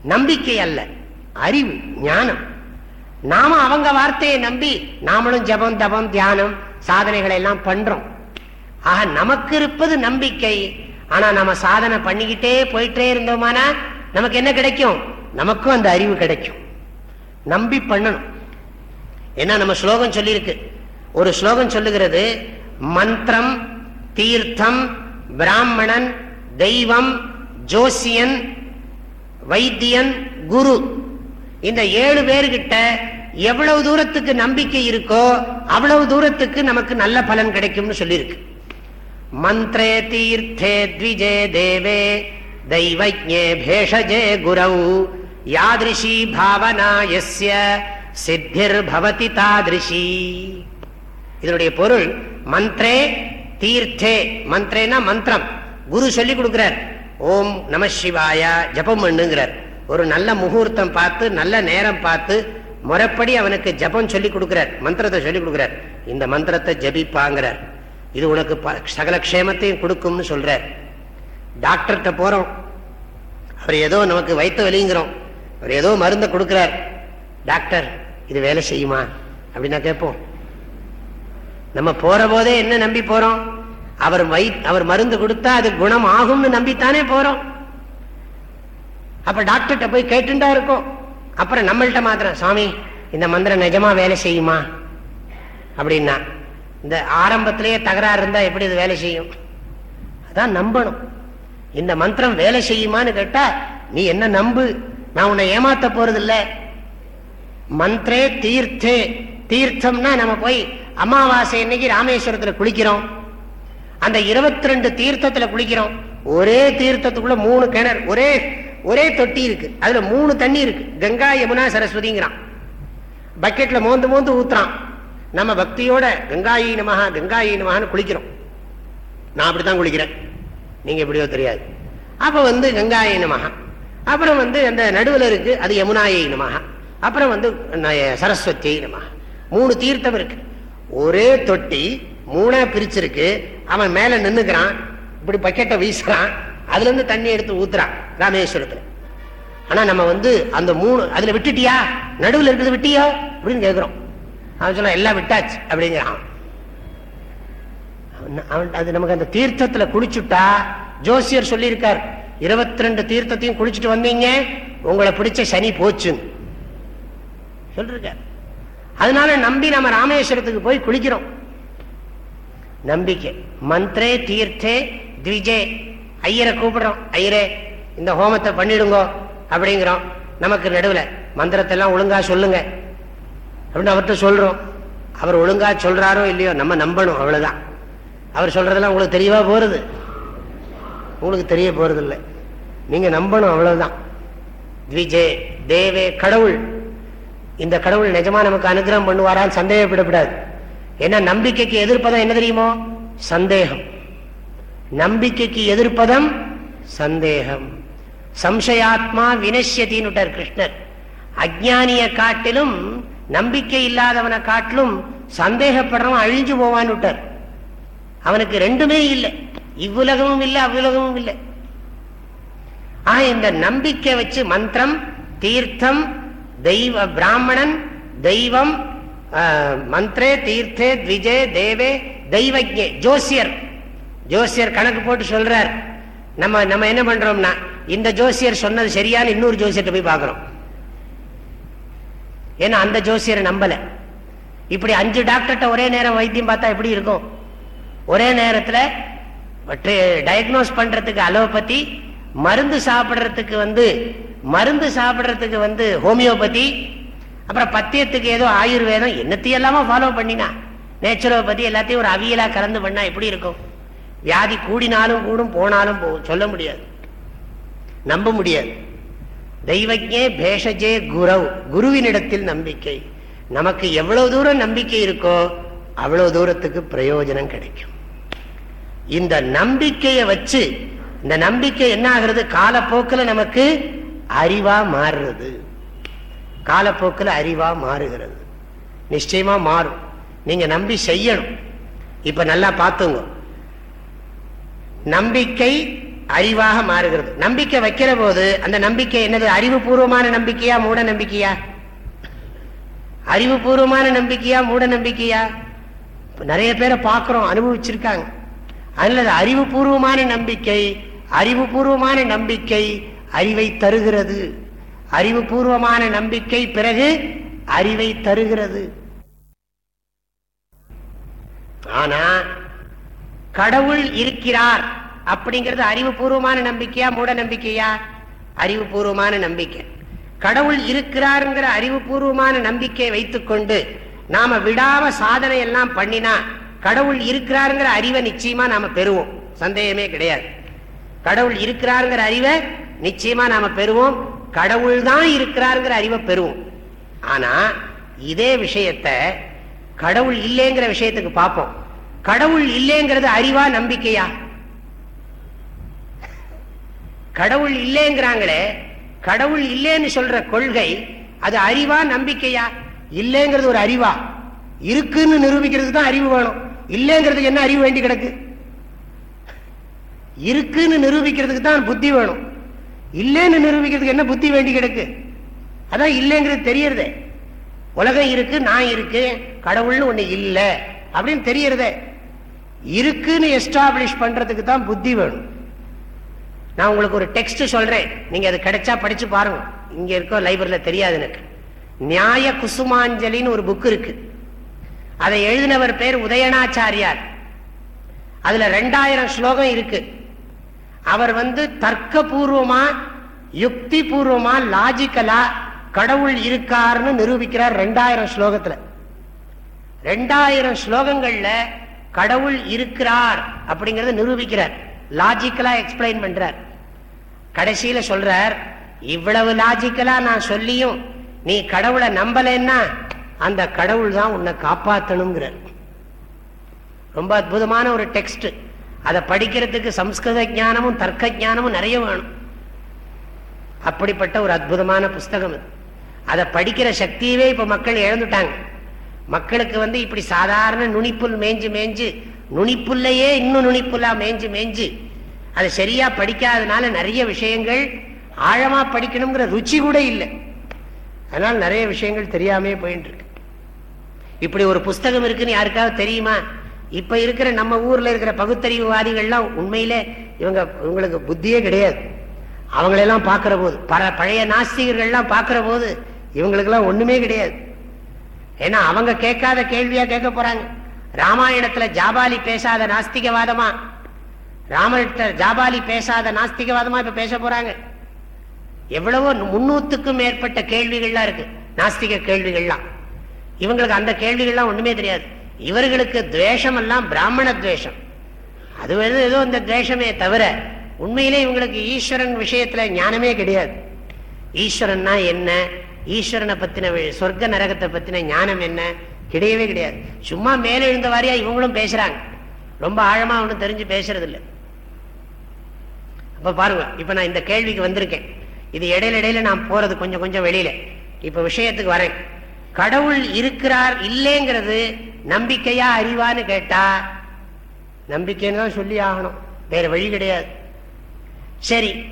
நம்பிக்கை அல்ல. அறிவு ஞானம். நாம அவங்க வார்த்தையை நம்பி நாமளும் ஜபம் தபம் தியானம் சாதனைகளை எல்லாம் பண்றோம். ஆக நமக்கு இருப்பது நம்பிக்கை. ஆனா நம்ம சாதனை பண்ணிக்கிட்டே போயிட்டே இருந்தோமானா நமக்கு என்ன கிடைக்கும்? நமக்கும் அந்த அறிவு கிடைக்கும். நம்பி பண்ணணும். ஏன்னா நம்ம ஸ்லோகம் சொல்லியிருக்கு. ஒரு ஸ்லோகம் சொல்லுகிறது மந்திரம் தீர்த்தம் பிராமணன் தெய்வம் ஜோசியன் வைத்தியன் குரு. இந்த ஏழு பேர்கிட்ட எவ்வளவு தூரத்துக்கு நம்பிக்கை இருக்கோ அவ்வளவு தூரத்துக்கு நமக்கு நல்ல பலன் கிடைக்கும்னு சொல்லியிருக்கு. மந்திரே தீர்த்தே த்விஜே தேவே தெய்வஜே பேஷஜே குரவு யாதிருஷி பாவனா எஸ்ய சித்திர் பவதி தாதிருஷி இதனுடைய பொருள் மந்திரே தீர்த்தே மந்திரேனா மந்திரம். குரு சொல்லி கொடுக்கிறார். ஓம் நம சிவாயா ஜபம் பண்ணுங்கிறார். ஒரு நல்ல முகூர்த்தம் பார்த்து நல்ல நேரம் பார்த்து முறைப்படி அவனுக்கு ஜபம் சொல்லி கொடுக்கிறார். மந்திரத்தை சொல்லி கொடுக்கிறார். இந்த மந்திரத்தை ஜபிப்பாங்கிறார். இது உனக்கு சகல க்ஷேமத்தையும் கொடுக்கும்னு சொல்றார். டாக்டர்கிட்ட போறோம். அவர் ஏதோ நமக்கு வைத்த வலிங்கிறோம். அவர் ஏதோ மருந்தை கொடுக்கிறார். டாக்டர் இது வேலை செய்யுமா? அப்படின்னா கேட்போம். நம்ம போற போதே என்ன நம்பி போறோம்? அவர் வை அவர் மருந்து கொடுத்தா அது குணம் ஆகும்னு நம்பித்தானே போறோம். அப்ப டாக்டர்கிட்ட போய் கேட்டுண்டா இருக்கும். அப்புறம் நம்மள்கிட்ட மாத்திரம் சுவாமி இந்த மந்திரம் நிஜமா வேலை செய்யுமா? அப்படின்னா இந்த ஆரம்பத்திலேயே தகராறு இருந்தா எப்படி இது வேலை செய்யும்? அதான் நம்பணும். இந்த மந்திரம் வேலை செய்யுமான்னு கேட்டா நீ என்ன நம்பு? நான் உன்னை ஏமாத்த போறதில்ல. இல்ல மந்திரே தீர்த்தே. தீர்த்தம்னா நம்ம போய் அமாவாசை இன்னைக்கு ராமேஸ்வரத்துல குளிக்கிறோம். அந்த இருபத்தி ரெண்டு தீர்த்தத்துல குளிக்கிறோம். ஒரே தீர்த்தத்துக்குள்ள மூணு கிணறு ஒரே ஒரே தொட்டி இருக்கு. அதுல மூணு தண்ணி இருக்கு. கங்கா யமுனா சரஸ்வதிங்கிறான். பக்கெட்ல மோந்து மோந்து ஊத்துறான். நம்ம பக்தியோட கங்காயி நமகா கங்காயி நமகான்னு குளிக்கிறோம். நான் அப்படித்தான் குளிக்கிறேன். நீங்க எப்படியோ தெரியாது. அப்ப வந்து கங்காயி நமகா அப்புறம் வந்து அந்த நடுவில் இருக்கு அது யமுனாயை நமகா அப்புறம் வந்து சரஸ்வதி நமகா மூணு தீர்த்தம் இருக்கு. ஒரே தொட்டி மூணா பிரிச்சிருக்கு. அவன் மேல நின்னுக்கிறான். இப்படி பக்கெட்டை வீசுறான். அதுல இருந்து தண்ணி எடுத்து ஊத்துறான் ராமேஸ்வரத்துல. ஆனா நம்ம வந்து அந்த மூணு அதுல விட்டுட்டியா? நடுவில் இருக்கிறது விட்டியோ? அப்படின்னு கேட்கிறோம் அவன் சொல்ல எல்லாம் விட்டாச்சு அப்படிங்கிறான் அவன். அது நமக்கு அந்த தீர்த்தத்துல குளிச்சுட்டா ஜோசியர் சொல்லியிருக்கார் இருபத்தி ரெண்டு தீர்த்தத்தையும் குளிச்சுட்டு வந்தீங்க. உங்களை பிடிச்ச சனி போச்சுன்னு. சொல்லிருக்கார். அதனால நம்பி நம்ம ராமேஸ்வரத்துக்கு போய் குளிக்கிறோம். நம்பிக்கை. மந்திரே தீர்த்தே திவிஜே. ஐயரை கூப்பிடுறோம். ஐயரே இந்த ஹோமத்தை பண்ணிடுங்கோ அப்படிங்கிறோம். நமக்கு நடுவில் மந்திரத்தை எல்லாம் ஒழுங்கா சொல்லுங்க. அப்படின்னு அவர்கிட்ட சொல்றோம். அவர் ஒழுங்கா சொல்றாரோ இல்லையோ நம்ம நம்பணும் அவ்வளவுதான். அவர் சொல்றதெல்லாம் உங்களுக்கு தெரியவா போறது. உங்களுக்கு தெரிய போறதில்லை. நீங்க நம்பணும் அவ்வளவுதான். த்விஜே தேவே கடவுள். இந்த கடவுள் நிஜமா நமக்கு அனுகிரகம் பண்ணுவாரான்னு சந்தேகப்படக்கூடாது. ஏன்னா நம்பிக்கைக்கு எதிர்ப்பதம் என்ன தெரியுமோ? சந்தேகம். நம்பிக்கைக்கு எதிர்ப்பதம் சந்தேகம். சம்சயாத்மா வினஷ்யத்தின்னு கிருஷ்ணர். அஜானிய காட்டிலும் நம்பிக்கை இல்லாதவனை காட்டிலும் சந்தேகப்படுறவன் அழிஞ்சு போவான்னு விட்டார். அவனுக்கு ரெண்டுமே இல்லை. இவ்வுலகமும் இல்லை அவ்வுலகமும் இல்லை. ஆக இந்த நம்பிக்கை வச்சு மந்திரம் தீர்த்தம் தெய்வ பிராமணன் தெய்வம் மந்திரே தீர்த்தே த்விஜே தேவே தெய்வஜே ஜோசியர். ஜோசியர் கணக்கு போட்டு சொல்றார். நம்ம நம்ம என்ன பண்றோம்னா இந்த ஜோசியர் சொன்னது சரியான இன்னொரு ஜோசியர்கிட்ட போய் பார்க்கிறோம். ஏன்னா அந்த ஜோசியரை நம்பல. இப்படி அஞ்சு டாக்டர்கிட்ட ஒரே நேரம் வைத்தியம் பார்த்தா எப்படி இருக்கும்? ஒரே நேரத்தில் டயக்னோஸ் பண்றதுக்கு அலோபதி மருந்து சாப்பிட்றதுக்கு வந்து மருந்து சாப்பிட்றதுக்கு வந்து ஹோமியோபதி அப்புறம் பத்தியத்துக்கு ஏதோ ஆயுர்வேதம் என்னத்தையும் எல்லாமே ஃபாலோ பண்ணினா. நேச்சுரோபதி எல்லாத்தையும் ஒரு அவியலா கலந்து பண்ணா எப்படி இருக்கும்? வியாதி கூடினாலும் கூடும் போனாலும் போகும். சொல்ல முடியாது. நம்ப முடியாது. தெய்வஜே பேஷஜே குரவ். குருவினிடத்தில் நம்பிக்கை. நமக்கு எவ்வளவு தூரம் நம்பிக்கை இருக்கோ அவ்வளவு தூரத்துக்கு பிரயோஜனம் கிடைக்கும். இந்த நம்பிக்கையை வச்சு இந்த நம்பிக்கை என்ன ஆகுறது காலப்போக்கில் நமக்கு அறிவா மாறுறது. காலப்போக்கில் அறிவா மாறுகிறது. நிச்சயமா மாறும். நீங்க நம்பி செய்யணும். இப்ப நல்லா பார்த்துங்க. நம்பிக்கை அறிவாக மாறுகிறது. நம்பிக்கை வைக்கிற போது அந்த நம்பிக்கை என்னது? அறிவுபூர்வமான நம்பிக்கையா மூட நம்பிக்கையா? அறிவுபூர்வமான நம்பிக்கையா மூட நம்பிக்கையா? நிறைய பேரை பார்க்கிறோம் அனுபவிச்சிருக்காங்க. அல்லது அறிவுபூர்வமான நம்பிக்கை அறிவுபூர்வமான நம்பிக்கை அறிவை தருகிறது. அறிவுபூர்வமான நம்பிக்கை பிறகு அறிவை தருகிறது. ஆனா கடவுள் இருக்கிறார் அப்படிங்கிறது அறிவுபூர்வமான நம்பிக்கையா மூட நம்பிக்கையா? அறிவுபூர்வமான நம்பிக்கை. கடவுள் இருக்கிறாருங்கிற அறிவுபூர்வமான நம்பிக்கையை வைத்துக்கொண்டு நாம விடாம சாதனை எல்லாம் பண்ணினா கடவுள் இருக்கிறாருங்கிற அறிவை நிச்சயமா நாம பெறுவோம். சந்தேகமே கிடையாது. கடவுள் இருக்கிறாருங்கிற அறிவை நிச்சயமா நாம பெறுவோம். கடவுள் தான் இருக்கிறாருங்கிற அறிவை பெறுவோம். ஆனா இதே விஷயத்த கடவுள் இல்லைங்கிற விஷயத்துக்கு பார்ப்போம். கடவுள் இல்லைங்கிறது அறிவா நம்பிக்கையா? கடவுள் இல்லைங்கிறாங்களே கடவுள் இல்லைன்னு சொல்ற கொள்கை அது அறிவா நம்பிக்கையா? இல்லைங்கிறது ஒரு அறிவா. இருக்குன்னு நிரூபிக்கிறதுக்கு தான் அறிவு வேணும். இல்லைங்கிறதுக்கு என்ன அறிவு வேண்டி கிடக்கு? இருக்குன்னு நிரூபிக்கிறதுக்கு தான் புத்தி வேணும். இல்லைன்னு நிரூபிக்கிறதுக்கு என்ன புத்தி வேண்டி கிடக்கு? அதான் இல்லைங்கிறது தெரியறதே. உலகம் இருக்கு நான் இருக்கு கடவுள்னு ஒண்ணு இல்லை அப்படின்னு தெரியறதே. இருக்குன்னு எஸ்டாப்ளிஷ் பண்றதுக்கு தான் புத்தி வேணும். நான் உங்களுக்கு ஒரு டெக்ஸ்ட் சொல்றேன். நீங்க அது கிடைச்சா படிச்சு பாருங்க. இங்க இருக்கோ லைப்ரரியில தெரியாது எனக்கு. நியாய குசுமாஞ்சலின்னு ஒரு புக் இருக்கு. அதை எழுதினவர் பேர் உதயனாச்சாரியார். அதுல ரெண்டாயிரம் ஸ்லோகம் இருக்கு. அவர் வந்து தர்க்கபூர்வமா யுக்தி பூர்வமா லாஜிக்கலா கடவுள் இருக்காருன்னு நிரூபிக்கிறார் ரெண்டாயிரம் ஸ்லோகத்துல. ரெண்டாயிரம் ஸ்லோகங்கள்ல கடவுள் இருக்கிறார் அப்படிங்கறத நிரூபிக்கிறார். லாஜிக்கலா எக்ஸ்பிளைன் பண்றார். கடைசியில சொல்றார் இவ்வளவு லாஜிக்கலா நான் சொல்லியும் நீ கடவுளை நம்பலன்னா அந்த கடவுள் தான் உன்னை காப்பாற்றணுங்கிறார் ரொம்ப அற்புதமான ஒரு டெக்ஸ்ட் அதை படிக்கிறதுக்கு சம்ஸ்கிருத ஜானமும் தர்க்க ஜானமும் நிறைய வேணும். அப்படிப்பட்ட ஒரு அற்புதமான புஸ்தகம் அது. அதை படிக்கிற சக்தியவே இப்போ மக்கள் இழந்துட்டாங்க. மக்களுக்கு வந்து இப்படி சாதாரண நுனிப்புல் மேஞ்சு மேஞ்சு நுனிப்புல்லையே இன்னும் நுனிப்புல்லா மேஞ்சு மேஞ்சு அதை சரியா படிக்காதனால நிறைய விஷயங்கள் ஆழமா படிக்கணுங்கிற ருச்சி கூட இல்லை. அதனால நிறைய விஷயங்கள் தெரியாமே போயின்னு இருக்கு இப்படி ஒரு புஸ்தகம் இருக்குன்னு யாருக்காவது தெரியுமா? இப்ப இருக்கிற நம்ம ஊர்ல இருக்கிற பகுத்தறிவுவாதிகள்லாம் உண்மையில இவங்க இவங்களுக்கு புத்தியே கிடையாது. அவங்களெல்லாம் பார்க்கிற போது பழைய நாஸ்திகர்கள்லாம் பார்க்கிற போது இவங்களுக்கெல்லாம் ஒண்ணுமே கிடையாது. ஏன்னா அவங்க கேட்காத கேள்வியா கேட்க போறாங்க. ராமாயணத்துல ஜாபாலி பேசாத நாஸ்திகவாதமா? ராமகிட்ட ஜாபாலி பேசாத நாஸ்திகவாதமா இப்ப பேச போறாங்க? எவ்வளவோ முன்னூத்துக்கும் மேற்பட்ட கேள்விகள்லாம் இருக்கு. நாஸ்திக கேள்விகள்லாம். இவங்களுக்கு அந்த கேள்விகள்லாம் ஒண்ணுமே தெரியாது. இவர்களுக்கு துவேஷம் எல்லாம் பிராமண துவேஷம். அது ஏதோ இந்த துவேஷமே தவிர உண்மையிலே இவங்களுக்கு ஈஸ்வரன் விஷயத்துல ஞானமே கிடையாது. ஈஸ்வரன்னா என்ன? ஈஸ்வரனை பத்தின சொர்க்க நரகத்தை பத்தின ஞானம் என்ன? கிடையவே கிடையாது. சும்மா மேல எழுந்த வாரியா இவங்களும் பேசுறாங்க. ரொம்ப ஆழமா ஒன்றும் தெரிஞ்சு பேசுறது இல்லை அப்ப பாருங்க இப்ப நான் இந்த கேள்விக்கு வந்திருக்கேன். இது இடையில இடையில நான் போறது கொஞ்சம் கொஞ்சம் வெளியில. இப்ப விஷயத்துக்கு வரேன். கடவுள் இருக்கிறார் இல்லைங்கிறது நம்பிக்கையா அறிவான்னு கேட்டா நம்பிக்கைன்னு தான் சொல்லி ஆகணும். வேற வழி கிடையாது. சரி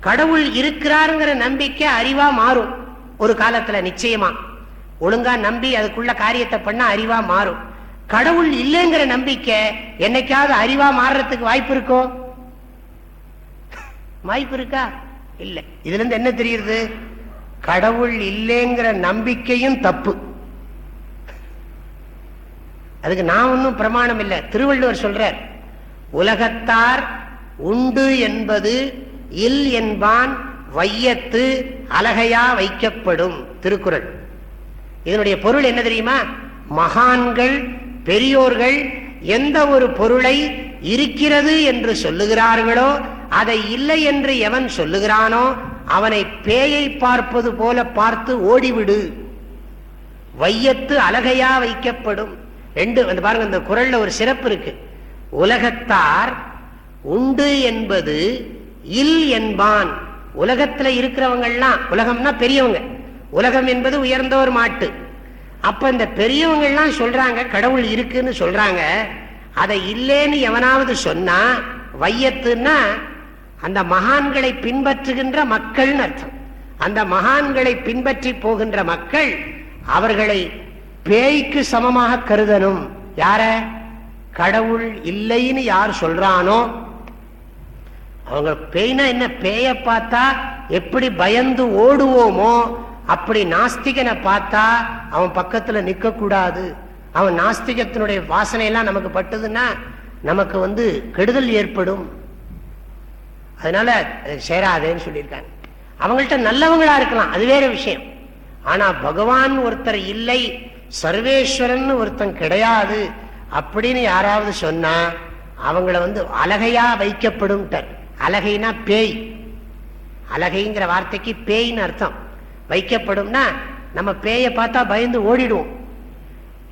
கடவுள் இருக்கிறாருங்கிற நம்பிக்கை அறிவா மாறும். ஒரு காலத்துல நிச்சயமா. ஒழுங்கா நம்பி அதுக்குள்ள காரியத்தை பண்ண அறிவா மாறும். கடவுள் இல்லைங்கிற நம்பிக்கை என்னைக்காவது அறிவா மாறுறதுக்கு வாய்ப்பு இருக்கோ? வாய்ப்பு இருக்கா? இல்லை. இதுல இருந்து என்ன தெரியுது? கடவுள் இல்லைங்கிற நம்பிக்கையும் தப்பு. அதுக்கு நான் ஒன்றும் பிரமாணம் இல்லை. திருவள்ளுவர் சொல்றார் உலகத்தார் உண்டு என்பது இல் என்பான் வையத்து அழகையா வைக்கப்படும். திருக்குறள். இதனுடைய பொருள் என்ன தெரியுமா? மகான்கள் பெரியோர்கள் எந்த ஒரு பொருளை இருக்கிறது என்று சொல்லுகிறார்களோ அதை இல்லை என்று எவன் சொல்லுகிறானோ அவனை பேயை பார்ப்பது போல பார்த்து ஓடிவிடு. வையத்து அழகையா வைக்கப்படும். ரெண்டு வந்து பாருங்க இந்த குரல்ல ஒரு சிறப்பு இருக்கு. உலகத்தார் உண்டு என்பது இல் என்பான். உலகத்துல இருக்கிறவங்கள்லாம் உலகம்னா பெரியவங்க. உலகம் என்பது உயர்ந்த ஒரு மாட்டு. அப்ப இந்த பெரியவங்கள்லாம் சொல்றாங்க கடவுள் இருக்குன்னு சொல்றாங்க. அதை இல்லேன்னு எவனாவது சொன்னா வையத்துன்னா அந்த மகான்களை பின்பற்றுகின்ற மக்கள்னு அர்த்தம். அந்த மகான்களை பின்பற்றி போகின்ற மக்கள் அவர்களை பேய்க்கு சமமாக கருதணும். யார? கடவுள் இல்லைன்னு யார் சொல்றானோ? அவங்க பேய்னா என்ன? பேய பார்த்தா எப்படி பயந்து ஓடுவோமோ? அப்படி நாஸ்திகனை பார்த்தா அவன் பக்கத்துல நிக்க கூடாது அவன் நாஸ்திகத்தினுடைய வாசனை எல்லாம் நமக்கு பட்டதுன்னா நமக்கு வந்து கெடுதல் ஏற்படும். அதனால சேராதேன்னு சொல்லியிருக்காங்க அவங்கள்ட்ட நல்லவங்களா இருக்கலாம் அது வேற விஷயம். ஆனா பகவான் ஒருத்தர் இல்லை சர்வேஸ்வரன் ஒருத்தன் கிடையாது அப்படின்னு யாராவது சொன்னா அவங்கள வந்து அழகையா வைக்கப்படும் அழகைனா பேய். அழகைங்கிற வார்த்தைக்கு பேய்னு அர்த்தம். வைக்கப்படும்னா நம்ம பேயை பார்த்தா பயந்து ஓடிடுவோம்.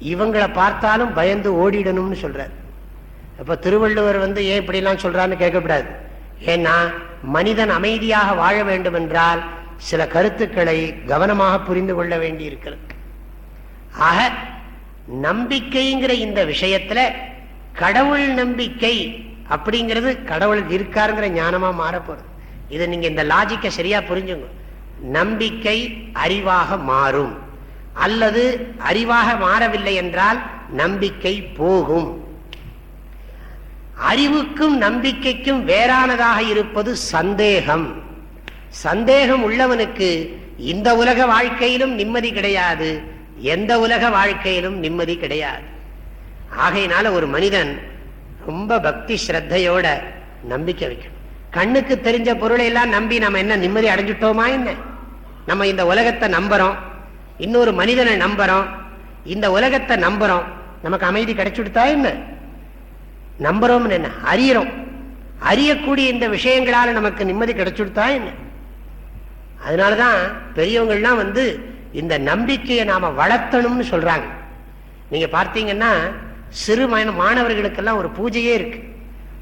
இவங்களை பார்த்தாலும் பயந்து ஓடிடணும்னு சொல்றாரு. இப்ப திருவள்ளுவர் வந்து ஏன் இப்படிலாம் சொல்றான்னு கேட்கக்கூடாது. ஏன்னா மனிதன் அமைதியாக வாழ வேண்டும் என்றால் சில கருத்துக்களை கவனமாக புரிந்து கொள்ள வேண்டி இருக்கிறது ஆக நம்பிக்கைங்கிற இந்த விஷயத்துல கடவுள் நம்பிக்கை அப்படிங்கிறது கடவுள் இருக்காருங்கிற ஞானமா மாறப்போறது இது நீங்க இந்த லாஜிக்கை சரியா புரிஞ்சுங்க. நம்பிக்கை அறிவாக மாறும். அல்லது அறிவாக மாறவில்லை என்றால் நம்பிக்கை போகும். அறிவுக்கும் நம்பிக்கைக்கும் வேறானதாக இருப்பது சந்தேகம். சந்தேகம் உள்ளவனுக்கு இந்த உலக வாழ்க்கையிலும் நிம்மதி கிடையாது எந்த உலக வாழ்க்கையிலும் நிம்மதி கிடையாது. ஆகையினால ஒரு மனிதன் ரொம்ப பக்தி ஸ்ரத்தையோட நம்பிக்கை வைக்கணும். கண்ணுக்கு தெரிஞ்ச பொருளை எல்லாம் நம்பி நம்ம என்ன நிம்மதி அடைஞ்சிட்டோமா என்ன? நம்ம இந்த உலகத்தை நம்புறோம் இன்னொரு மனிதனை நம்புறோம் இந்த உலகத்தை நம்புறோம் நமக்கு அமைதி கிடைச்சுடுத்தா என்ன? நம்புறோம் என்ன? அறியறோம். அறியக்கூடிய இந்த விஷயங்களால நமக்கு நிம்மதி கிடைச்சுடுதா என்ன? அதனாலதான் பெரியவங்கள்லாம் வந்து இந்த நம்பிக்கையை நாம வளர்த்தணும்னு சொல்றாங்க. நீங்க பார்த்தீங்கன்னா சிறு மாணவர்களுக்கெல்லாம் ஒரு பூஜையே இருக்கு.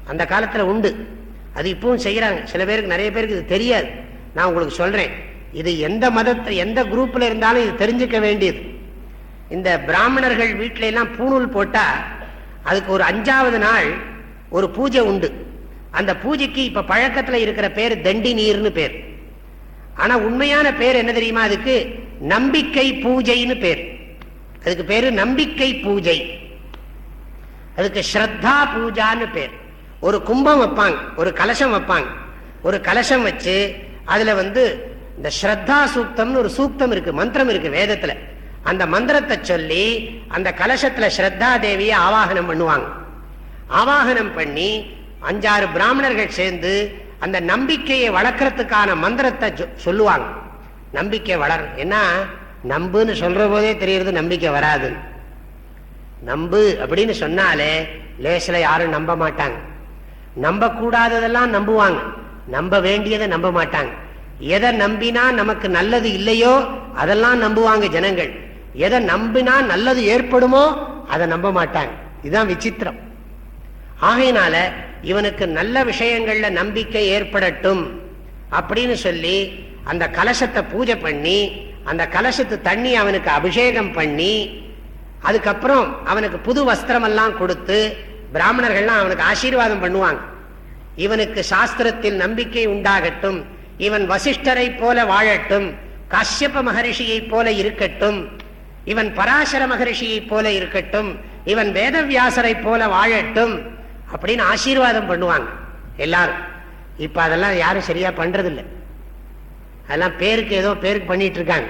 அந்த காலத்துல உண்டு. அது இப்பவும் செய்யறாங்க சில பேருக்கு நிறைய பேருக்கு இது தெரியாது. நான் உங்களுக்கு சொல்றேன். இது எந்த மதத்தை எந்த குரூப்ல இருந்தாலும் இது தெரிஞ்சுக்க வேண்டியது. இந்த பிராமணர்கள் வீட்டில எல்லாம் பூணூல் போட்டா அதுக்கு ஒரு அஞ்சாவது நாள் ஒரு பூஜை உண்டு. அந்த பூஜைக்கு இப்ப பழக்கத்துல இருக்கிற பேர் தண்டி நீர்னு பேர். ஆனா உண்மையான பேர் என்ன தெரியுமா அதுக்கு? நம்பிக்கை பூஜைன்னு பேர். அதுக்கு பேரு நம்பிக்கை பூஜை. அதுக்கு ஸ்ரத்தா பூஜான்னு பேர். ஒரு கும்பம் வைப்பாங்க ஒரு கலசம் வைப்பாங்க. ஒரு கலசம் வச்சு அதுல வந்து இந்த ஸ்ரத்தா சூக்தம்னு ஒரு சூக்தம் இருக்கு மந்திரம் இருக்கு வேதத்துல. அந்த மந்திரத்தை சொல்லி அந்த கலசத்துல ஸ்ரத்தா தேவியை ஆவாகனம் பண்ணுவாங்க. ஆவாகனம் பண்ணி அஞ்சாறு பிராமணர்கள் சேர்ந்து அந்த நம்பிக்கையை வளர்க்கறதுக்கான மந்திரத்தை சொல்லுவாங்க. நம்பிக்கை வளர் என்ன? நம்புன்னு சொல்ற போதே தெரியறது நம்பிக்கை வராது. நம்பு அப்படின்னு சொன்னாலே லேசில் யாரும் நம்ப மாட்டாங்க. நம்ப கூடாததெல்லாம் நம்புவாங்க. நம்ப வேண்டியதை நம்ப மாட்டாங்க. எதை நம்பினா நமக்கு நல்லது இல்லையோ அதெல்லாம் நம்புவாங்க ஜனங்கள். எதை நம்பினா நல்லது ஏற்படுமோ அதை நம்ப மாட்டாங்க. இதுதான் விசித்திரம். ஆகையினால இவனுக்கு நல்ல விஷயங்கள்ல நம்பிக்கை ஏற்படட்டும் அப்படின்னு சொல்லி அந்த கலசத்தை பூஜை பண்ணி அந்த கலசத்து தண்ணி அவனுக்கு அபிஷேகம் பண்ணி அதுக்கப்புறம் அவனுக்கு புது வஸ்திரம் எல்லாம் கொடுத்து பிராமணர்கள்லாம் அவனுக்கு ஆசீர்வாதம் பண்ணுவாங்க. இவனுக்கு சாஸ்திரத்தில் நம்பிக்கை உண்டாகட்டும் இவன் வசிஷ்டரை போல வாழட்டும் காஷ்யப்ப மகரிஷியை போல இருக்கட்டும் இவன் பராசர மகரிஷியை போல இருக்கட்டும் இவன் வேதவியாசரை போல வாழட்டும் அப்படின்னு ஆசீர்வாதம் பண்ணுவாங்க எல்லாரும். இப்ப அதெல்லாம் யாரும் சரியா பண்றதில்லை. அதெல்லாம் பேருக்கு ஏதோ பேருக்கு பண்ணிட்டு இருக்காங்க.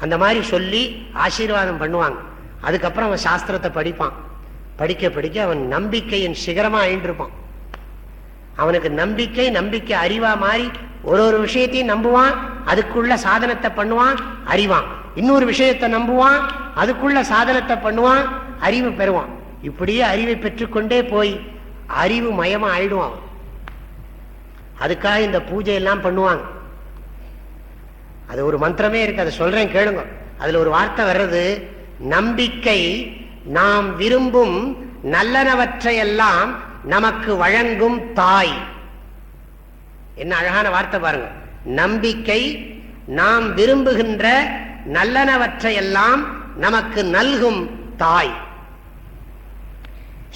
அந்த மாதிரி சொல்லி ஆசீர்வாதம் பண்ணுவாங்க. அதுக்கப்புறம் அவன் சாஸ்திரத்தை படிப்பான். படிக்க படிக்க அவன் நம்பிக்கையின் சிகரமா ஆயின்றிருப்பான் அவனுக்கு நம்பிக்கை நம்பிக்கை அறிவா மாறி ஒரு ஒரு விஷயத்தையும் நம்புவான் அதுக்குள்ள சாதனத்தை பண்ணுவான் அறிவான். இன்னொரு விஷயத்தை நம்புவான் அதுக்குள்ள சாதனத்தை பண்ணுவான் அறிவு பெறுவான். இப்படியே அறிவை பெற்றுக்கொண்டே போய் அறிவு மயமா ஆயிடுவான் அதுக்காக இந்த பூஜை எல்லாம் பண்ணுவாங்க. அது ஒரு மந்திரமே இருக்கு அதை சொல்றேன் கேளுங்க. அதுல ஒரு வார்த்தை வர்றது நம்பிக்கை நாம் விரும்பும் நல்லனவற்றையெல்லாம் நமக்கு வழங்கும் தாய். என்ன அழகான வார்த்தை பாருங்க. நம்பிக்கை நாம் விரும்புகின்ற நல்லனவற்றையெல்லாம் நமக்கு நல்கும் தாய்.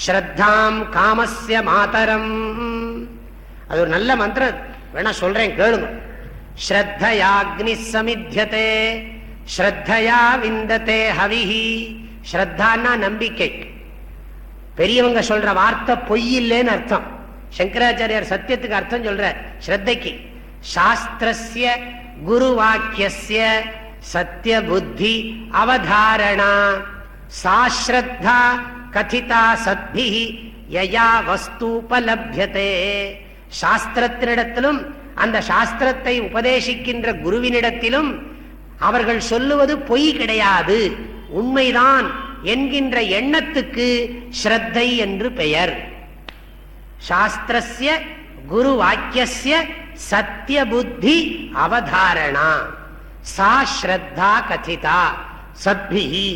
ஸ்ரத்தாம் காமஸ்ய மாதரம். அது ஒரு நல்ல மந்திரம். வேணா சொல்றேன் கேளுங்க. ஸ்ரத்தையாக்னி சமித்தியதே ஸ்ரத்தையா விந்ததே ஹவிஹி. ஸ்ரத்தான்னா நம்பிக்கை. பெரியவங்க சொல்ற வார்த்தை பொய் இல்லைன்னு அர்த்தம். சங்கராச்சாரியார் சத்தியத்துக்கு அர்த்தம் சொல்ற ஸ்ரத்தைக்கு. சாஸ்திரஸ்ய குரு வாக்கிய சத்திய புத்தி அவதாரணா. சாஸ்ரத்தா கதிதா சத்பி யயா வஸ்தூபலபியதே. சாஸ்திரத்தினிடத்திலும் அந்த சாஸ்திரத்தை உபதேசிக்கின்ற குருவினிடத்திலும் அவர்கள் சொல்லுவது பொய் கிடையாது. உண்மைதான் என்கின்ற எண்ணத்துக்கு ஸ்ரத்தை என்று பெயர். சாஸ்திரஸ்ய குரு வாக்கிய சத்திய புத்தி அவதாரணா. சா ஸ்ரத்தா கதிதா. சத்பிஹி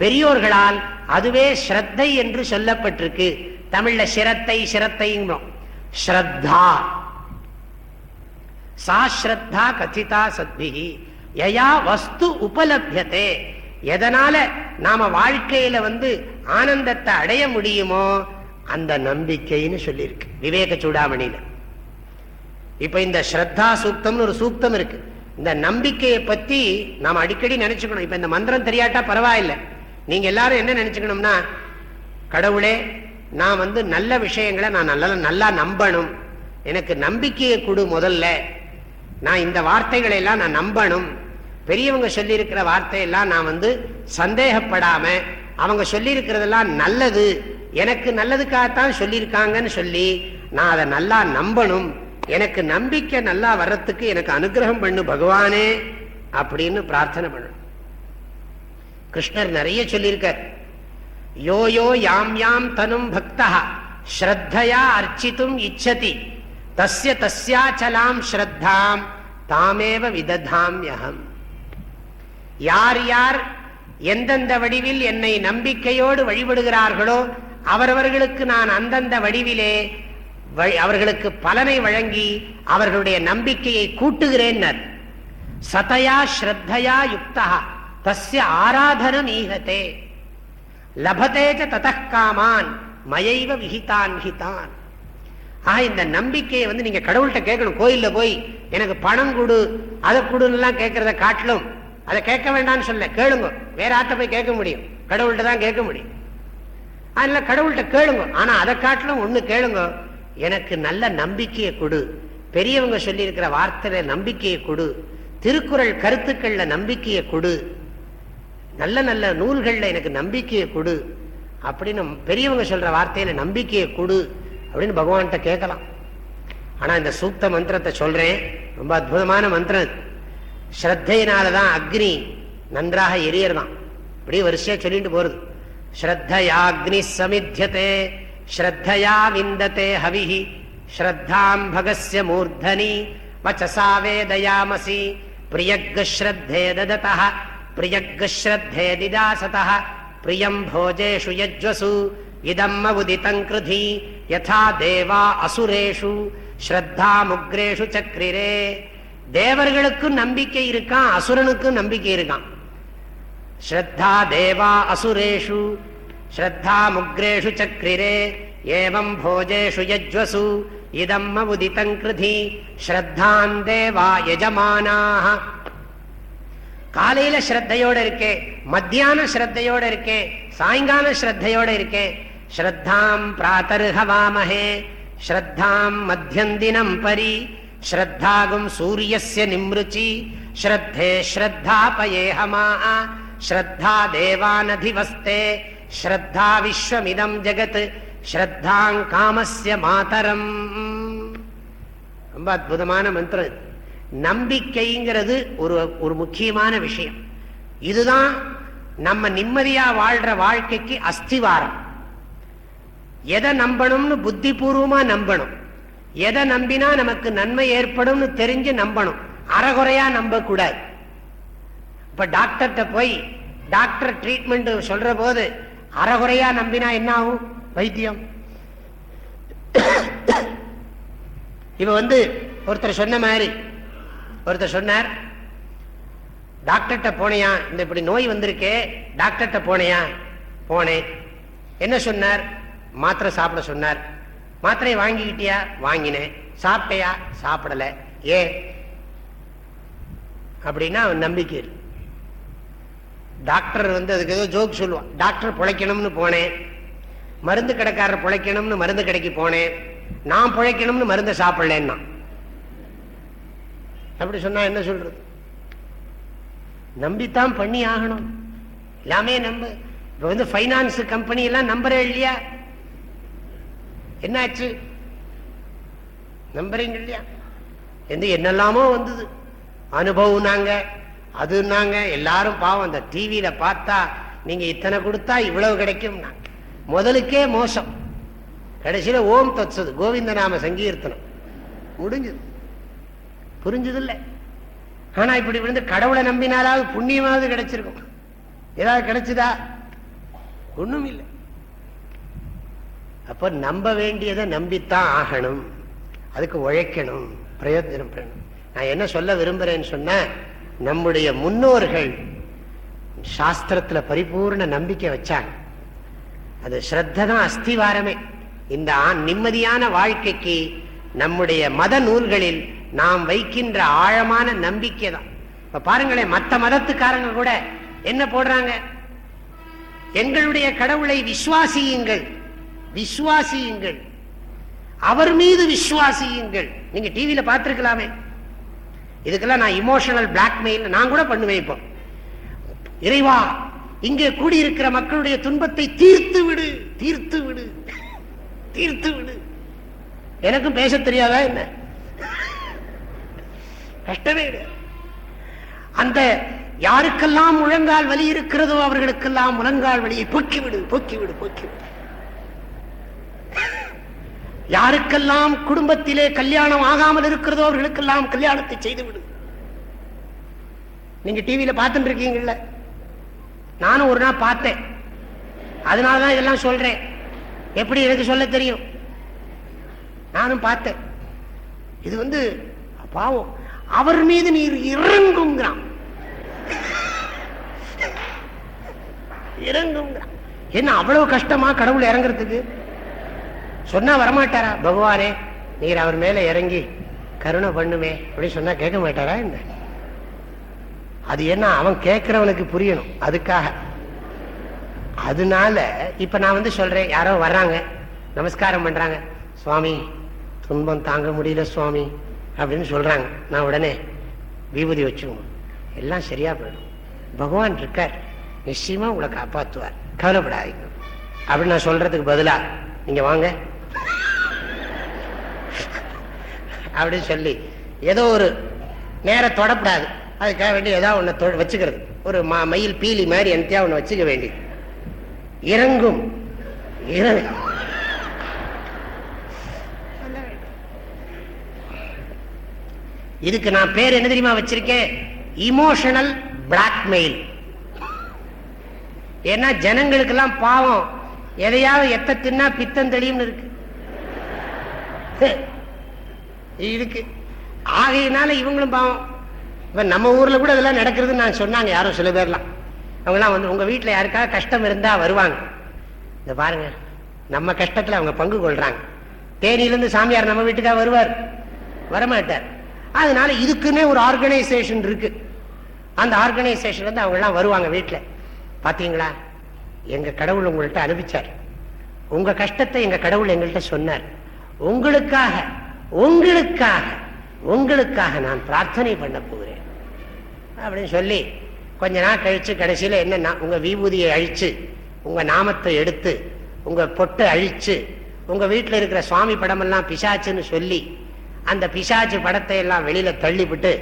பெரியோர்களால் அதுவே ஸ்ரத்தை என்று சொல்லப்பட்டிருக்கு. தமிழ்ல சிரத்தை சிரத்தை ஸ்ரத்தா. சா ஸ்ரத்தா கதிதா சத்பிஹி. யயா வஸ்து உபலபியத்தே எதனால நாம வாழ்க்கையில வந்து ஆனந்தத்தை அடைய முடியுமோ அந்த நம்பிக்கைன்னு சொல்லியிருக்கு. விவேக சூடாமணியில. இப்ப இந்த ஸ்ரத்தா சூக்தம்னு ஒரு சூக்தம் இருக்கு. இந்த நம்பிக்கையை பத்தி நாம் அடிக்கடி நினைச்சுக்கணும். இப்ப இந்த மந்திரம் தெரியாட்டா பரவாயில்ல. நீங்க எல்லாரும் என்ன நினைச்சுக்கணும்னா கடவுளே நான் வந்து நல்ல விஷயங்களை நான் நல்லா நல்லா நம்பணும். எனக்கு நம்பிக்கையை கொடு முதல்ல. நான் இந்த வார்த்தைகளை எல்லாம் நான் நம்பணும். பெரியவங்க சொல்லியிருக்கிற வார்த்தையெல்லாம் நான் வந்து சந்தேகப்படாம அவங்க சொல்லியிருக்கிறதெல்லாம் நல்லது. எனக்கு நல்லதுக்காகத்தான் சொல்லியிருக்காங்கன்னு சொல்லி நான் அதை நல்லா நம்பணும். எனக்கு நம்பிக்கை நல்லா வர்றதுக்கு எனக்கு அனுகிரகம் பண்ணு பகவானே அப்படின்னு பிரார்த்தனை பண்ணணும். கிருஷ்ணர் நிறைய சொல்லியிருக்கார். யோ யோ யாம் யாம் தனும் பக்தா ஸ்ரத்தையா அர்ச்சித்தும் இச்சதி தஸ்ய தஸ்யாச்சலாம் ஸ்ரத்தாம் தாமேவ விததாம்யகம் யார் யார் எந்தெந்த வடிவில் என்னை நம்பிக்கையோடு வழிபடுகிறார்களோ அவரவர்களுக்கு நான் அந்தந்த வடிவிலே அவர்களுக்கு பலனை வழங்கி அவர்களுடைய நம்பிக்கையை கூட்டுகிறேன் சதயா ஸ்ரத்தையா யுக்தா தஸ்ய ஆராதனம் ஈகத்தே லபதேஜ ததக்காமான் மயைவ விகிதான் ஹிதான் ஆக இந்த நம்பிக்கையை வந்து நீங்க கடவுள்கிட்ட கேட்கணும். கோயில்ல போய் எனக்கு பணம் கொடு அதை கொடுன்னு கேட்கறத காட்டிலும் அதை கேட்க வேண்டாம்னு சொல்ல கேளுங்க. வேற ஆட்ட போய் கேட்க முடியும்? கடவுள்கிட்ட தான் கேட்க முடியும். அதனால கடவுள்கிட்ட கேளுங்க. ஆனா அதை காட்டிலும் ஒண்ணு கேளுங்க. எனக்கு நல்ல நம்பிக்கையை கொடு. பெரியவங்க சொல்லியிருக்கிற வார்த்தையில நம்பிக்கையை கொடு. திருக்குறள் கருத்துக்கள்ல நம்பிக்கையை கொடு. நல்ல நல்ல நூல்கள்ல எனக்கு நம்பிக்கையை கொடு. அப்படின்னு பெரியவங்க சொல்ற வார்த்தையில நம்பிக்கையை கொடு அப்படின்னு பகவான்கிட்ட கேட்கலாம். ஆனா இந்த சூக்த மந்திரத்தை சொல்றேன். ரொம்ப அற்புதமான மந்திரம் ஸ்ரத்தையினாலதான் அக்னி நன்றாக எரியறதான் அப்படியே வரிசையா சொல்லிட்டு போறது. ஸ்ரத்தையாக்னி சமித்தியதே ஸ்ரத்தையா விந்ததே ஹவிஹி ஸ்ரத்தாம் பகஸ்ய மூர்தனி வச்சசா வேதயாமசி பிரியக் ஸ்ரத்தே ததத பிரியக் ஸ்ரத்தே திதாசத பிரியம் போஜேஷு யஜ்வசு இதம் உதிதம் கிருதி யதா தேவா அசுரேஷு ஸ்ரத்தா முக்ரேஷு சக்ரிரே தேவர்களுக்கும் நம்பிக்கை இருக்கான் அசுரனுக்கும் நம்பிக்கை இருக்கான் ஸ்ரத்தா தேவா அசுரேஷு ஸ்ரத்தா முக்ரேஷு சக்ரிரே ஏவம் போஜேஷு யஜ்வசு இதம் உதிதம் கிருதி ஸ்ரத்தான் தேவா யஜமானாக காலையில ஸ்ரத்தையோட இருக்கேன் மத்தியான ஸ்ரத்தையோட இருக்கேன் சாயங்கால ஸ்ரத்தையோட இருக்கேன் ஸ்ரத்தாம் பிராத்தருகவாமஹே ஸ்ரத்தாம் மத்தியந்தினம் பரி ஸ்ரத்தாகும் சூரியஸ்ய நிம்ருச்சி ஸ்ரத்தே ஸ்ரத்தாபயேஹமா ஸ்ரத்தா தேவானதிவஸ்தே ஸ்ரத்தா விஸ்வமிதம் ஜெகத் ஸ்ரத்தாங் காமஸ்ய மாதரம். ரொம்ப அற்புதமான மந்திரம் நம்பிக்கைங்கிறது ஒரு ஒரு முக்கியமான விஷயம். இதுதான் நம்ம நிம்மதியா வாழ்ற வாழ்க்கைக்கு அஸ்திவாரம். எதை நம்பணும்னு புத்திபூர்வமா நம்பணும். எதை நம்பினா நமக்கு நன்மை ஏற்படும்னு தெரிஞ்சு நம்பணும். அறகுறையா நம்ப கூடாது இப்ப டாக்டர்கிட்ட போய் டாக்டர் ட்ரீட்மெண்ட் சொல்ற போது அறகுறையா நம்பினா என்ன ஆகும் வைத்தியம். இவ வந்து ஒருத்தர் சொன்ன மாதிரி ஒருத்தர் சொன்னார் டாக்டர்கிட்ட போனையா? இந்த இப்படி நோய் வந்திருக்கே டாக்டர்கிட்ட போனையா? போனேன். என்ன சொன்னார்? மாத்திரை சாப்பிட சொன்னார். மாத்திரையை வாங்கிக்கிட்டியா? வாங்கினேன். சாப்பிட்டையா? சாப்பிடல. ஏன்? அப்படின்னா அவன் நம்பிக்கை இருக்கு. டாக்டர் வந்து அதுக்கு ஏதோ ஜோக் சொல்லுவான். டாக்டர் பிழைக்கணும்னு போனேன். மருந்து கடைக்காரர் பிழைக்கணும்னு மருந்து கடைக்கு போனேன். நான் பிழைக்கணும்னு மருந்தை சாப்பிடலன்னா. அப்படி சொன்னா என்ன சொல்றது? நம்பித்தான் பண்ணி ஆகணும். எல்லாமே நம்ப இப்ப வந்து பைனான்ஸ் கம்பெனி எல்லாம் நம்புறே இல்லையா? என்னாச்சு? நம்புறீங்க இல்லையா? எந்த என்னெல்லாமோ வந்தது. அனுபவம் நாங்க அதுனாங்க எல்லாரும் பாவம் அந்த டிவியில பார்த்தா நீங்க இத்தனை கொடுத்தா இவ்வளவு கிடைக்கும் முதலுக்கே மோசம். கடைசியில ஓம் தத்சது கோவிந்த நாம சங்கீர்த்தனம். முடிஞ்சது. புரிஞ்சது இல்லை ஆனா இப்படி விழுந்து கடவுளை நம்பினாலாவது புண்ணியமாவது கிடைச்சிருக்கும். ஏதாவது கிடைச்சதா? ஒண்ணும் இல்லை அப்ப நம்ப வேண்டியதை நம்பித்தான் ஆகணும். அதுக்கு உழைக்கணும் பிரயோஜனம் பண்ணணும். நான் என்ன சொல்ல விரும்புறேன்னு சொன்ன நம்முடைய முன்னோர்கள் சாஸ்திரத்துல பரிபூர்ண நம்பிக்கை வச்சாங்க. அது ஸ்ரத்த தான் அஸ்திவாரமே. இந்த நிம்மதியான வாழ்க்கைக்கு நம்முடைய மத நூல்களில் நாம் வைக்கின்ற ஆழமான நம்பிக்கை தான் இப்ப பாருங்களேன் மற்ற மதத்துக்காரங்க கூட என்ன போடுறாங்க? எங்களுடைய கடவுளை விசுவாசியுங்கள். விசுவாசியுங்கள். அவர் மீது விசுவாசியுங்கள். நீங்க டிவியில பார்த்திருக்கலாமே. இதுக்கெல்லாம் நான் இமோஷனல் பிளாக்மெயில் நான் கூட பண்ணுவேன் இப்போ. இறைவா இங்கே கூடியிருக்கிற மக்களுடைய துன்பத்தை தீர்த்து விடு தீர்த்து விடு தீர்த்து விடு. எனக்கும் பேச தெரியாதா என்ன? கஷ்டமே அந்த யாருக்கெல்லாம் முழங்கால் வலி இருக்கிறதோ அவர்களுக்கெல்லாம் முழங்கால் வலியை போக்கிவிடு போக்கிவிடு போக்கிவிடு. யாருக்கெல்லாம் குடும்பத்திலே கல்யாணம் ஆகாமல் இருக்கிறதோ அவர்களுக்கெல்லாம் கல்யாணத்தை செய்து விடு நீங்க டிவியில பார்த்துட்டு இருக்கீங்கல்ல நானும் ஒரு நாள் பார்த்தேன். அதனாலதான் இதெல்லாம் சொல்றேன். எப்படி எனக்கு சொல்ல தெரியும்? நானும் பார்த்தேன். இது வந்து பாவம் அவர் மீது நீர் இறங்குங்கிறான். இறங்குங்கிறான். என்ன அவ்வளவு கஷ்டமா கடவுள் இறங்குறதுக்கு? சொன்னா வரமாட்டாரா? பகவானே நீர் அவர் மேல இறங்கி கருணை பண்ணுமே அப்படின்னு சொன்னா கேட்க மாட்டாரா என்ன? அது என்ன அவன் கேட்கிறவனுக்கு புரியணும் அதுக்காக. அதனால இப்ப நான் வந்து சொல்றேன் யாரோ வர்றாங்க நமஸ்காரம் பண்றாங்க. சுவாமி துன்பம் தாங்க முடியல சுவாமி அப்படின்னு சொல்றாங்க. நான் உடனே விபூதி வச்சுக்கோங்க எல்லாம் சரியா போயிடும். பகவான் இருக்கார். நிச்சயமா உங்களை காப்பாத்துவார். கவலைப்படாதீங்க. அப்படின்னு நான் சொல்றதுக்கு பதிலா நீங்க வாங்க. அப்படின்னு சொல்லி ஏதோ ஒரு நேர தொடப்படாது. அதுக்காக வேண்டி ஏதாவது ஒன்று வச்சுக்கிறது. ஒரு மா மயில் பீலி மாதிரி என்னத்தையா ஒன்று வச்சுக்க வேண்டி. இறங்கும். இறங்கும் இதுக்கு நான் பேர் என்ன தெரியுமா வச்சிருக்கேன்? இமோஷனல் பிளாக்மெயில் ஏன்னா ஜனங்களுக்கெல்லாம் பாவம். எதையாவது எத்த தின்னா பித்தம் தெளியும்னு இருக்கு. இருக்கு. ஆகையினால இவங்களும் பாவம். இப்ப நம்ம ஊர்ல கூட இதெல்லாம் நடக்கிறதுன்னு நான் சொன்னாங்க யாரோ சில பேர்லாம். அவங்கலாம் வந்து உங்க வீட்டுல யாருக்காவது கஷ்டம் இருந்தா வருவாங்க. இந்த பாருங்க. நம்ம கஷ்டத்துல அவங்க பங்கு கொள்றாங்க. தேனியிலிருந்து சாமியார் நம்ம வீட்டுக்கா வருவார். வரமாட்டார். அதனால இதுக்குன்னே ஒரு ஆர்கனைசேஷன் இருக்கு. அந்த ஆர்கனைசேஷன்ல இருந்து அவங்க எல்லாம் வருவாங்க வீட்டுல பாத்தீங்களா? எங்க கடவுள் உங்கள்கிட்ட அனுப்பிச்சார். உங்க கஷ்டத்தை எங்க கடவுள் எங்கள்கிட்ட சொன்னார். உங்களுக்காக உங்களுக்காக உங்களுக்காக நான் பிரார்த்தனை பண்ண போகிறேன். அப்படின்னு சொல்லி கொஞ்ச நாள் கழிச்சு கடைசியில் என்ன உங்க விபூதியை அழிச்சு உங்க நாமத்தை எடுத்து உங்க பொட்டை அழிச்சு உங்க வீட்டில் இருக்கிற சுவாமி படமெல்லாம் பிசாச்சுன்னு சொல்லி அந்த பிசாச்சு படத்தை எல்லாம் வெளியில தள்ளிவிட்டு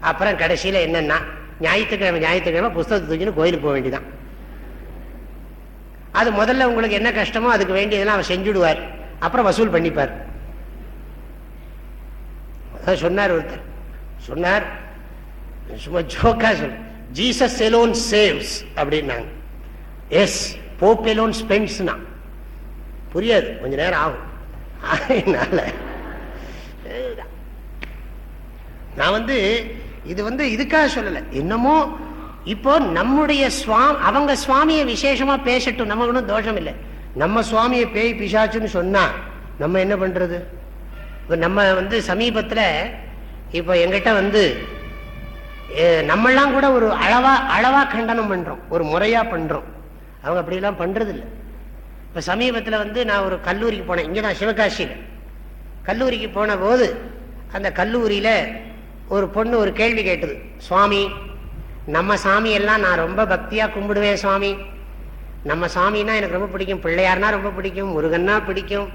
அப்புறம் கடைசியில என்னன்னா ஞாயிற்றுக்கிழமை ஞாயிற்றுக்கிழமை புஸ்தகத்தை தூக்கின்னு கோயிலுக்கு போக வேண்டியதான் அது முதல்ல உங்களுக்கு என்ன கஷ்டமோ அதுக்கு வேண்டியதெல்லாம் அவர் செஞ்சுடுவார். அப்புறம் வசூல் பண்ணிப்பார். சொன்னார் ஒருத்தர். சொன்னார் சும்மா ஜோக்கா சொல். ஜீசஸ் எலோன் சேவ்ஸ் அப்படின்னாங்க. எஸ் போப் எலோன் ஸ்பெண்ட்ஸ்னா புரியாது கொஞ்ச நேரம் ஆகும். அதனால நான் வந்து இது வந்து இதுக்காக சொல்லலை. என்னமோ இப்போ நம்முடைய சுவாமி அவங்க சுவாமியை விசேஷமா பேசட்டும் நமக்கு ஒன்றும் தோஷம் இல்லை. நம்ம சுவாமியை பேய் பிசாச்சுன்னு சொன்னா நம்ம என்ன பண்றது? இப்ப நம்ம வந்து சமீபத்துல இப்போ எங்கிட்ட வந்து நம்மெல்லாம் கூட ஒரு அளவா அளவா கண்டனம் பண்றோம். ஒரு முறையா பண்றோம். அவங்க அப்படிலாம் பண்றது இல்லை இப்ப சமீபத்துல வந்து நான் ஒரு கல்லூரிக்கு போனேன். இங்கதான் சிவகாசியில. கல்லூரிக்கு போன போது அந்த கல்லூரியில ஒரு பொண்ணு ஒரு கேள்வி கேட்டது. சுவாமி நம்ம சாமி எல்லாம் நான் ரொம்ப பக்தியா கும்பிடுவேன் சுவாமி. நம்ம சாமின்னா எனக்கு ரொம்ப பிடிக்கும். பிள்ளையார்னா ரொம்ப பிடிக்கும். முருகன்னா பிடிக்கும்.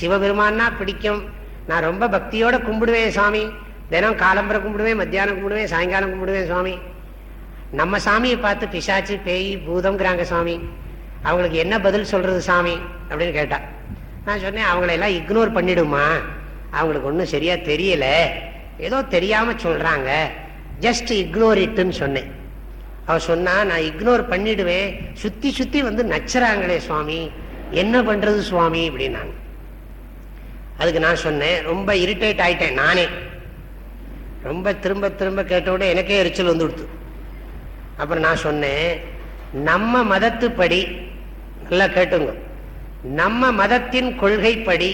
சிவபெருமான்னா பிடிக்கும். நான் ரொம்ப பக்தியோட கும்பிடுவேன் சாமி. தினம் காலம்பரை கும்பிடுவேன் மத்தியானம் கும்பிடுவேன் சாயங்காலம் கும்பிடுவேன் சுவாமி நம்ம சாமியை பார்த்து பிசாச்சு பேய் பூதம்ங்கிறாங்க சாமி. அவங்களுக்கு என்ன பதில் சொல்றது சாமி அப்படின்னு கேட்டா நான் சொன்னேன் அவங்களெல்லாம் இக்னோர் பண்ணிடுமா? அவங்களுக்கு ஒன்றும் சரியா தெரியல. ஏதோ தெரியாம சொல்றாங்க. ஜஸ்ட் இக்னோர் இட்டுன்னு சொன்னேன். அவ சொன்னா நான் இக்னோர் பண்ணிடுவேன். சுத்தி சுத்தி வந்து நச்சுறாங்களே சுவாமி. என்ன பண்றது சுவாமி? அப்படின்னாங்க. அதுக்கு நான் சொன்னேன் ரொம்ப இரிட்டேட் ஆயிட்டேன் நானே. ரொம்ப திரும்ப திரும்ப கேட்டோட எனக்கே எரிச்சல் வந்து கொடுத்து அப்புறம் நான் சொன்னேன் நம்ம மதத்துப்படி நல்லா கேட்டுங்க நம்ம மதத்தின் கொள்கைப்படி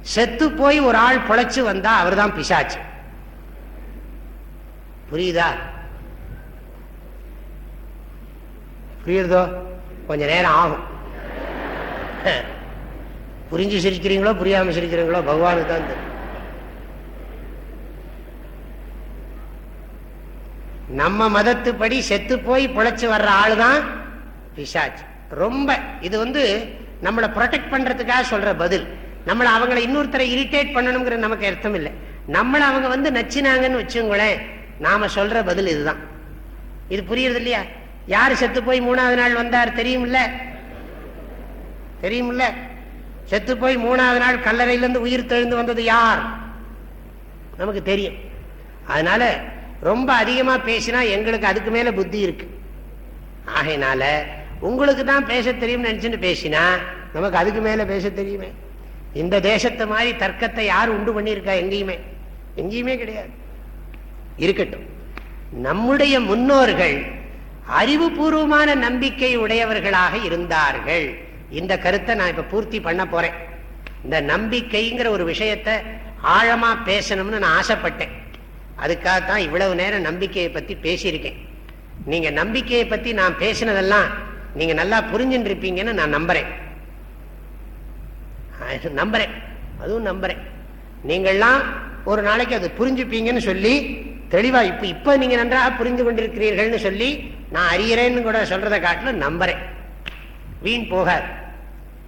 செத்து போய் ஒரு ஆள் பொழைச்சு வந்தா அவர் தான் பிசாச்சு. புரியுதா? புரியுறதோ? கொஞ்ச நேரம் ஆகும். புரிஞ்சு சிரிக்கிறீங்களோ புரியாம சிரிக்கிறீங்களோ பகவானுக்கு தான் நம்ம மதத்துப்படி செத்து போய் பொழைச்சு வர்ற ஆளுதான் பிசாச்சு ரொம்ப இது வந்து நம்மளை ப்ரொடெக்ட் பண்றதுக்காக சொல்ற பதில். நம்மளை அவங்களை இன்னொருத்தரை இரிட்டேட் பண்ணணுங்கிற நமக்கு அர்த்தம் இல்லை நம்மளை அவங்க வந்து நச்சினாங்கன்னு வச்சுங்களேன் நாம சொல்ற பதில் இதுதான். இது புரியுறது இல்லையா? யார் செத்து போய் மூணாவது நாள் வந்தார் தெரியும்ல தெரியும்ல செத்து போய் மூணாவது நாள் கல்லறையிலிருந்து உயிர் தெழுந்து வந்தது யார்? நமக்கு தெரியும். அதனால ரொம்ப அதிகமா பேசினா எங்களுக்கு அதுக்கு மேல புத்தி இருக்கு. ஆகையினால உங்களுக்கு தான் பேச தெரியும் நினைச்சுட்டு பேசினா நமக்கு அதுக்கு மேல பேச தெரியுமே. இந்த தேசத்தை மாதிரி தர்க்கத்தை யார் உண்டு பண்ணியிருக்கா எங்கேயுமே? எங்கேயுமே கிடையாது. இருக்கட்டும். நம்முடைய முன்னோர்கள் அறிவுபூர்வமான நம்பிக்கை உடையவர்களாக இருந்தார்கள். இந்த கருத்தை நான் இப்ப பூர்த்தி பண்ண போறேன். இந்த நம்பிக்கைங்கிற ஒரு விஷயத்த ஆழமா பேசணும்னு நான் ஆசைப்பட்டேன். அதுக்காகத்தான் இவ்வளவு நேரம் நம்பிக்கையை பத்தி பேசியிருக்கேன். நீங்க நம்பிக்கையை பத்தி நான் பேசினதெல்லாம் நீங்க நல்லா புரிஞ்சுட்டு இருப்பீங்கன்னு நான் நம்புறேன். நம்புறேன். அதுவும் நம்புறேன். நீங்கள்லாம் ஒரு நாளைக்கு அது புரிஞ்சுப்பீங்கன்னு சொல்லி தெளிவா இப்ப இப்ப நீங்க நன்றாக புரிந்து கொண்டிருக்கிறீர்கள்னு சொல்லி நான் அறியறேன்னு கூட சொல்றதை காட்டிலும் நம்புறேன். வீண் போகாது.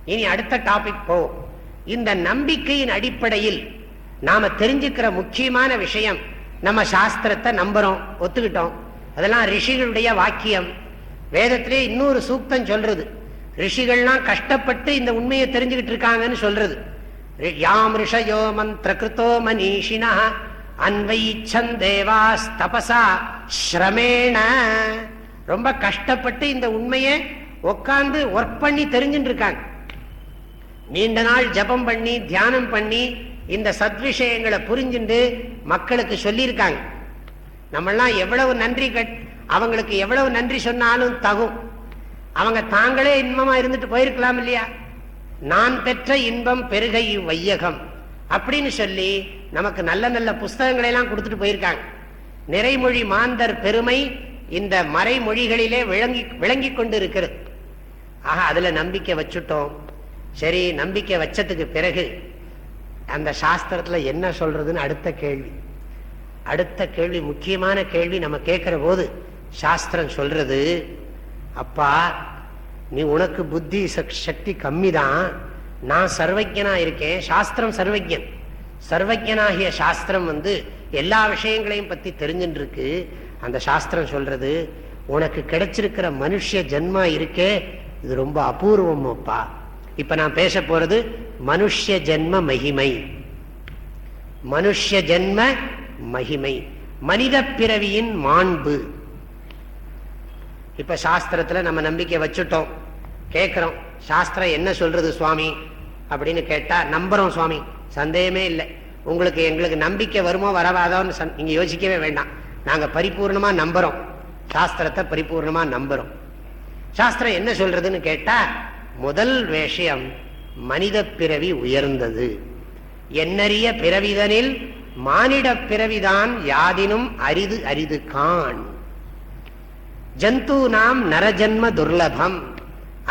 இனி அடுத்த டாபிக் போவோம் இந்த நம்பிக்கையின் அடிப்படையில் நாம தெரிஞ்சுக்கிற முக்கியமான விஷயம் நம்ம சாஸ்திரத்தை நம்புறோம் ஒத்துக்கிட்டோம். அதெல்லாம் ரிஷிகளுடைய வாக்கியம். வேதத்திலே இன்னொரு சூக்தம் சொல்றது. ரிஷிகள்லாம் கஷ்டப்பட்டு இந்த உண்மையை தெரிஞ்சுக்கிட்டு இருக்காங்கன்னு சொல்றது. யாம் ரிஷயோ மந்திர கிருத்தோ மனிஷினா அன்வைச்சந்தேவாஸ் தபசா ஸ்ரமேண. ரொம்ப கஷ்டப்பட்டு இந்த உண்மையை உட்காந்து ஒர்க் பண்ணி தெரிஞ்சுட்டு இருக்காங்க நீண்ட நாள் ஜபம் பண்ணி தியானம் பண்ணி இந்த சத்விஷயங்களை புரிஞ்சுட்டு மக்களுக்கு சொல்லியிருக்காங்க. நம்மெல்லாம் எவ்வளவு நன்றி கட் அவங்களுக்கு எவ்வளவு நன்றி சொன்னாலும் தகும். அவங்க தாங்களே இன்பமா இருந்துட்டு போயிருக்கலாம் இல்லையா? நான் பெற்ற இன்பம் பெருகை வையகம் அப்படின்னு சொல்லி நமக்கு நல்ல நல்ல புஸ்தகங்களை எல்லாம் கொடுத்துட்டு போயிருக்காங்க. நிறைமொழி மாந்தர் பெருமை இந்த மறைமொழிகளிலே விளங்கி விளங்கி கொண்டு இருக்கிறது ஆக அதுல நம்பிக்கை வச்சுட்டோம். சரி நம்பிக்கை வச்சதுக்கு பிறகு அந்த சாஸ்திரத்துல என்ன சொல்றதுன்னு அடுத்த கேள்வி. அடுத்த கேள்வி முக்கியமான கேள்வி நம்ம கேட்கிற போது சாஸ்திரம் சொல்றது அப்பா நீ உனக்கு புத்தி சக்தி கம்மி தான் நான் சர்வஜனா இருக்கேன் சாஸ்திரம் சர்வஜன். சர்வஜனாகிய சாஸ்திரம் வந்து எல்லா விஷயங்களையும் பத்தி தெரிஞ்சுட்டு இருக்கு அந்த சாஸ்திரம் சொல்றது உனக்கு கிடைச்சிருக்கிற மனுஷ ஜென்மா இருக்கே இது ரொம்ப அபூர்வம் அப்பா. இப்ப நான் பேச போறது மனுஷ ஜென்ம மகிமை. மனுஷ ஜென்ம மகிமை. மனித பிறவியின் மாண்பு. இப்ப சாஸ்திரத்துல நம்ம நம்பிக்கை வச்சுட்டோம். கேட்கிறோம் சாஸ்திரம் என்ன சொல்றது சுவாமி? அப்படின்னு கேட்டா நம்புறோம் சுவாமி சந்தேகமே இல்லை. உங்களுக்கு எங்களுக்கு நம்பிக்கை வருமோ வரவாதோன்னு நீங்க யோசிக்கவே வேண்டாம். நாங்கள் பரிபூர்ணமாக நம்புறோம். சாஸ்திரத்தை பரிபூர்ணமாக நம்புகிறோம் சாஸ்திரம் என்ன சொல்றதுன்னு கேட்டா முதல் விஷயம் மனித பிறவி உயர்ந்தது. என்னறிய பிறவிதனில் மானிட பிறவிதான் யாதினும் அரிது அரிது கான் ஜந்து நாம் நரஜன்ம துர்லபம்.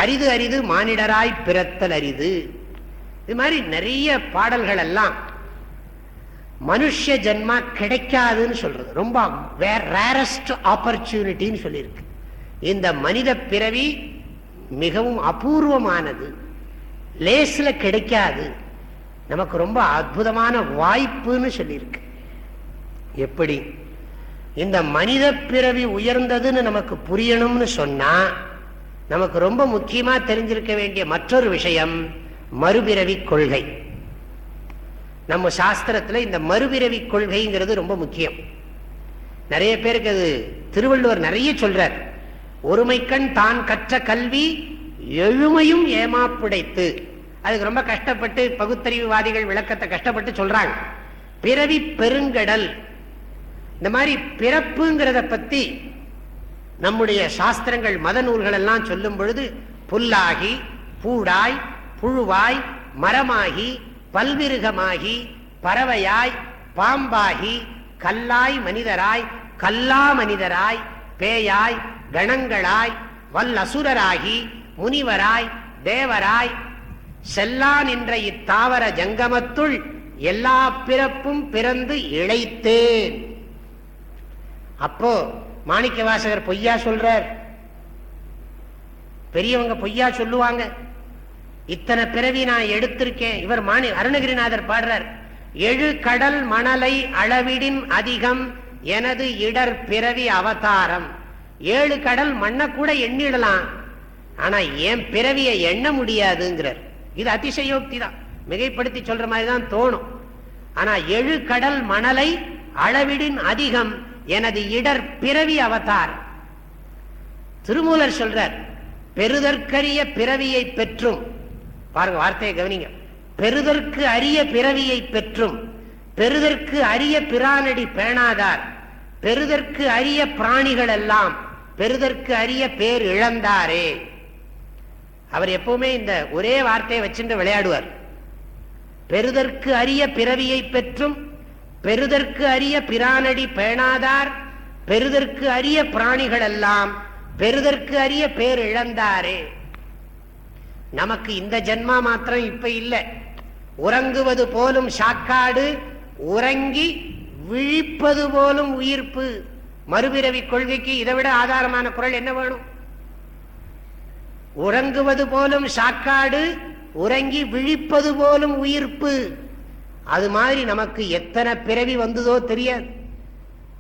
அரிது அரிது மானிடராய் பிறத்தல் அரிது. இது மாதிரி நிறைய பாடல்கள் எல்லாம் மனுஷ ஜென்மா கிடைக்காதுன்னு சொல்றது. ரொம்ப ரேரஸ்ட் ஆப்பர்ச்சுனிட்டின்னு சொல்லியிருக்கு. இந்த மனித பிறவி மிகவும் அபூர்வமானது. லேஸ்ல கிடைக்காது. நமக்கு ரொம்ப அற்புதமான வாய்ப்புன்னு சொல்லியிருக்கு. எப்படி? இந்த மனித பிறவி உயர்ந்ததுன்னு நமக்கு புரியணும்னு சொன்னா நமக்கு ரொம்ப முக்கியமா தெரிஞ்சிருக்க வேண்டிய மற்றொரு விஷயம் மறுபிறவி கொள்கை. நம்ம சாஸ்திரத்துல இந்த மறுபிறவி கொள்கைங்கிறது ரொம்ப முக்கியம். நிறைய பேருக்கு அது திருவள்ளுவர் நிறைய சொல்றார். ஒருமைக்கண் தான் கற்ற கல்வி எழுமையும் ஏமாப்புடைத்து. அதுக்கு ரொம்ப கஷ்டப்பட்டு பகுத்தறிவுவாதிகள் விளக்கத்தை கஷ்டப்பட்டு சொல்றாங்க. பிறவி பெருங்கடல். இந்த மாதிரி பிறப்புங்கிறத பத்தி நம்முடைய சாஸ்திரங்கள் மத நூல்கள் எல்லாம் சொல்லும் பொழுது புல்லாகி பூடாய் புழுவாய் மரமாகி பல்விருகமாகி பறவையாய் பாம்பாகி கல்லாய் மனிதராய் கல்லா மனிதராய் பேயாய் கணங்களாய் வல்லசுரராகி முனிவராய் தேவராய் செல்லான் என்ற இத்தாவர ஜங்கமத்துள் எல்லா பிறப்பும் பிறந்து இழைத்தேன். அப்போ மாணிக்க வாசகர் பொய்யா சொல்றார். பெரியவங்க பொய்யா சொல்லுவாங்க. இத்தனை பிறவி நான் எடுத்திருக்கேன். இவர் மாணி அருணகிரிநாதர் பாடுறார். எழு கடல் மணலை அளவிடின் அதிகம் எனது இடர் பிறவி அவதாரம். ஏழு கடல் மண்ணை கூட எண்ணிடலாம். ஆனா என் பிறவியை எண்ண முடியாதுங்கிறார். இது அதிசயோக்தி தான். மிகைப்படுத்தி சொல்ற மாதிரி தான் தோணும். ஆனா எழு கடல் மணலை அளவிடின் அதிகம் எனது இடர் பிறவி அவதாரம். திருமூலர் சொல்றார் பெருதற்கரிய பிறவியை பெற்றும் பாருங்க வார்த்தையை கவனிங்க. பெருதற்கு அரிய பிறவியை பெற்றும் பெருதற்கு அரிய பிரானடி பேணாதார் பெருதற்கு அரிய பிராணிகள் எல்லாம் பெருதற்கு அரிய பேர் இழந்தாரே. அவர் எப்பவுமே இந்த ஒரே வார்த்தையை வச்சுட்டு விளையாடுவார். பெருதற்கு அரிய பிறவியை பெற்றும் பெருதற்கு அரிய பிரானடி பேணாதார் பெருதற்கு அரிய பிராணிகள் எல்லாம் பெருதற்கு அரிய பேர் இழந்தாரே. நமக்கு இந்த ஜென்மா மாத்திரம் இப்ப இல்லை. உறங்குவது போலும் சாக்காடு உறங்கி விழிப்பது போலும் உயிர்ப்பு. மறுபிறவி கொள்கைக்கு இதை விட ஆதாரமான குரல் என்ன வேணும்? உறங்குவது போலும் சாக்காடு உறங்கி விழிப்பது போலும் உயிர்ப்பு. அது மாதிரி நமக்கு எத்தனை பிறவி வந்ததோ தெரியாது.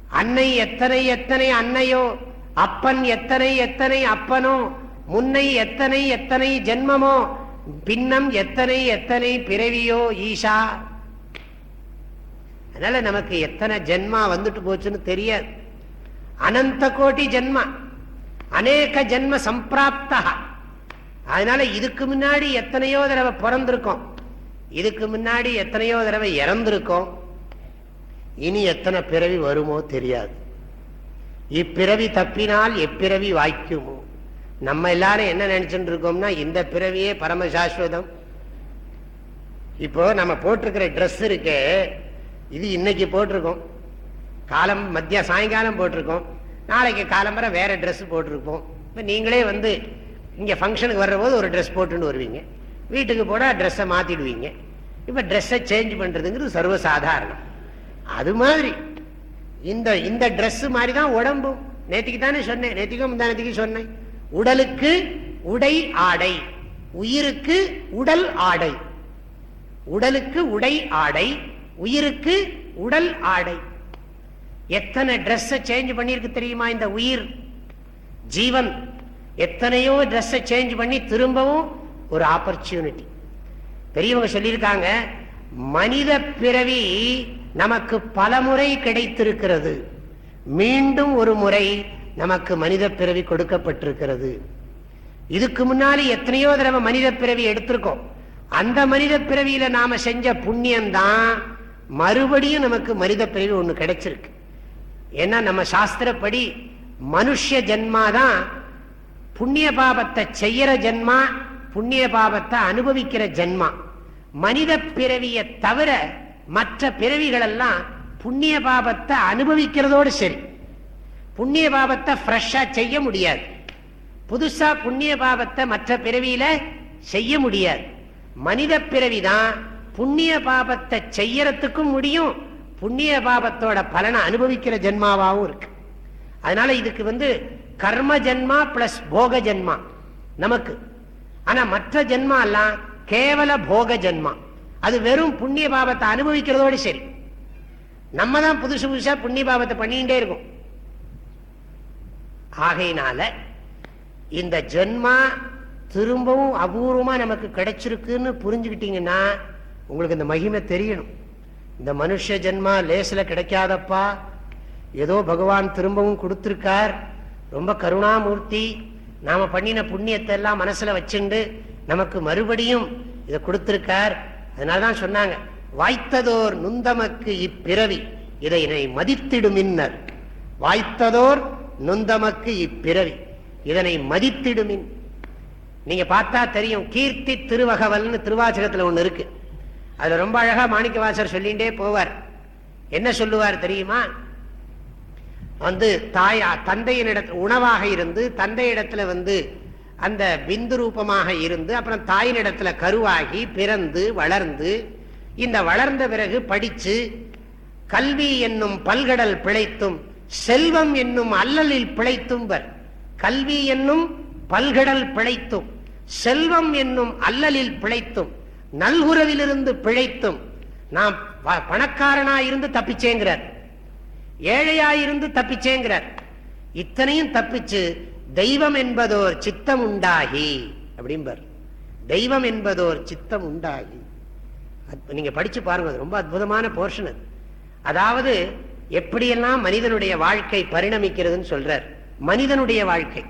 அன்னை எத்தனை எத்தனை அன்னையோ அப்பன் எத்தனை எத்தனை அப்பனோ முன்னை எத்தனை எத்தனை ஜென்மமோ பின்னம் எத்தனை எத்தனை பிறவியோ ஈஷா. அதனால நமக்கு எத்தனை ஜென்மா வந்துட்டு போச்சுன்னு தெரியாது. அனந்த கோட்டி ஜென்மா அநேக ஜென்ம சம்பிராப்தா. அதனால இதுக்கு முன்னாடி எத்தனையோ தடவை பிறந்திருக்கோம். இதுக்கு முன்னாடி எத்தனையோ தடவை இறந்திருக்கோம். இனி எத்தனை பிறவி வருமோ தெரியாது. இப்பிறவி தப்பினால் எப்பிறவி வாய்க்குமோ? நம்ம எல்லாரும் என்ன நினைச்சுட்டு இருக்கோம்னா இந்த பிறவியே பரம சாஸ்வதம் இப்போ நம்ம போட்டிருக்கிற ட்ரெஸ் இருக்கு இது இன்னைக்கு போட்டிருக்கோம். காலம் மத்திய சாயங்காலம் போட்டிருக்கோம். நாளைக்கு காலம்பரை வேற ட்ரெஸ் போட்டிருப்போம். இப்போ நீங்களே வந்து இங்கே ஃபங்க்ஷனுக்கு வர்ற போது ஒரு ட்ரெஸ் போட்டுன்னு வருவீங்க. வீட்டுக்கு போனால் ட்ரெஸ்ஸை மாற்றிடுவீங்க இப்போ ட்ரெஸ்ஸை சேஞ்ச் பண்ணுறதுங்கிறது சர்வசாதாரணம். அது மாதிரி இந்த இந்த ட்ரெஸ்ஸு மாதிரி தான் உடம்பு நேற்றுக்கு தானே சொன்னேன். நேற்றுக்கும் முந்தானத்துக்கு சொன்னேன். உடலுக்கு உடை ஆடை உயிருக்கு உடல் ஆடை. உடலுக்கு உடை ஆடை உயிருக்கு உடல் ஆடை. எத்தனை ட்ரெஸ் சேஞ்ச் பண்ணிருக்கு தெரியுமா இந்த உயிர்? ஜீவன். எத்தனையோ ட்ரெஸ் சேஞ்ச் பண்ணி திரும்பவும் ஒரு ஆப்பர்ச்சுனிட்டி பெரியவங்க சொல்லியிருக்காங்க மனித பிறவி நமக்கு பல முறை கிடைத்திருக்கிறது. மீண்டும் ஒரு முறை நமக்கு மனித பிறவி கொடுக்கப்பட்டிருக்கிறது. இதுக்கு முன்னாடி எத்தனையோ தடவை மனித பிறவி எடுத்திருக்கோம். அந்த மனித பிறவியில நாம செஞ்ச புண்ணியம் தான் மறுபடியும் நமக்கு மனித பிறவி ஒண்ணு கிடைச்சிருக்கு. ஏன்னா நம்ம சாஸ்திரப்படி மனுஷ ஜென்மா தான் புண்ணிய பாபத்தை செய்யற ஜென்மா புண்ணிய பாபத்தை அனுபவிக்கிற ஜென்மா. மனித பிறவியை தவிர மற்ற பிறவிகள் எல்லாம் புண்ணிய பாபத்தை அனுபவிக்கிறதோடு சரி. புண்ணிய பாபத்தை ஃப்ரெஷ்ஷா செய்ய முடியாது. புதுசா புண்ணிய பாபத்தை மற்ற பிறவியில செய்ய முடியாது. மனித பிறவிதான் புண்ணிய பாபத்தை செய்யறதுக்கும் முடியும் புண்ணிய பாபத்தோட பலனை அனுபவிக்கிற ஜென்மாவாகவும் இருக்கு. அதனால இதுக்கு வந்து கர்ம ஜென்மா பிளஸ் போக ஜென்மா நமக்கு. ஆனா மற்ற ஜென்மா எல்லாம் கேவல போக ஜென்மா. அது வெறும் புண்ணிய பாபத்தை அனுபவிக்கிறதோடு சரி. நம்ம தான் புதுசு புதுசா புண்ணிய பாபத்தை பண்ணிக்கிட்டே இருக்கோம். ஆகையினால இந்த ஜென்மா திரும்பவும் அபூர்வமா நமக்கு கிடைச்சிருக்குன்னு புரிஞ்சுக்கிட்டீங்கன்னா உங்களுக்கு இந்த மகிமை தெரியணும். இந்த மனுஷ ஜென்மா லேசில கிடைக்காதப்பா. ஏதோ பகவான் திரும்பவும் கொடுத்துருக்கார். ரொம்ப கருணாமூர்த்தி. நாம பண்ணின புண்ணியத்தை எல்லாம் மனசுல வச்சுண்டு நமக்கு மறுபடியும் இதை கொடுத்திருக்கார். அதனாலதான் சொன்னாங்க வாய்த்ததோர் நுந்தமக்கு இப்பிறவி இதை மதித்திடுமின்னர் வாய்த்ததோர் நுந்தமக்கு இப்பிறவி. இதனை மதித்திடுமின். நீங்க பார்த்தா தெரியும் கீர்த்தி திருவகவல்னு திருவாசகத்துல ஒண்ணு இருக்கு. அதுல ரொம்ப அழகா மாணிக்கவாசர் சொல்லிண்டே போவார். என்ன சொல்லுவார் தெரியுமா? வந்து தாயா தந்தையினிட உணவாக இருந்து தந்தையிடத்துல வந்து அந்த பிந்து ரூபமாக இருந்து அப்புறம் தாயினிடத்துல கருவாகி பிறந்து வளர்ந்து இந்த வளர்ந்த பிறகு படிச்சு கல்வி என்னும் பல்கடல் பிழைத்தும் செல்வம் என்னும் அல்லலில் பிழைத்தும் வர் கல்வி என்னும் பல்கடல் பிழைத்தும் செல்வம் என்னும் அல்லலில் பிழைத்தும் நல்குறவிலிருந்து பிழைத்தும் நாம் பணக்காரனாயிருந்து தப்பிச்சேங்கிறார். ஏழையாயிருந்து தப்பிச்சேங்கிறார். இத்தனையும் தப்பிச்சு தெய்வம் என்பதோர் சித்தம் உண்டாகி அப்படிம்பர். தெய்வம் என்பதோர் சித்தம் உண்டாகி. நீங்க படிச்சு பாருங்க ரொம்ப அற்புதமான போர்ஷன் அது. அதாவது எப்படியெல்லாம் மனிதனுடைய வாழ்க்கை பரிணமிக்கிறதுன்னு சொல்றார். மனிதனுடைய வாழ்க்கை.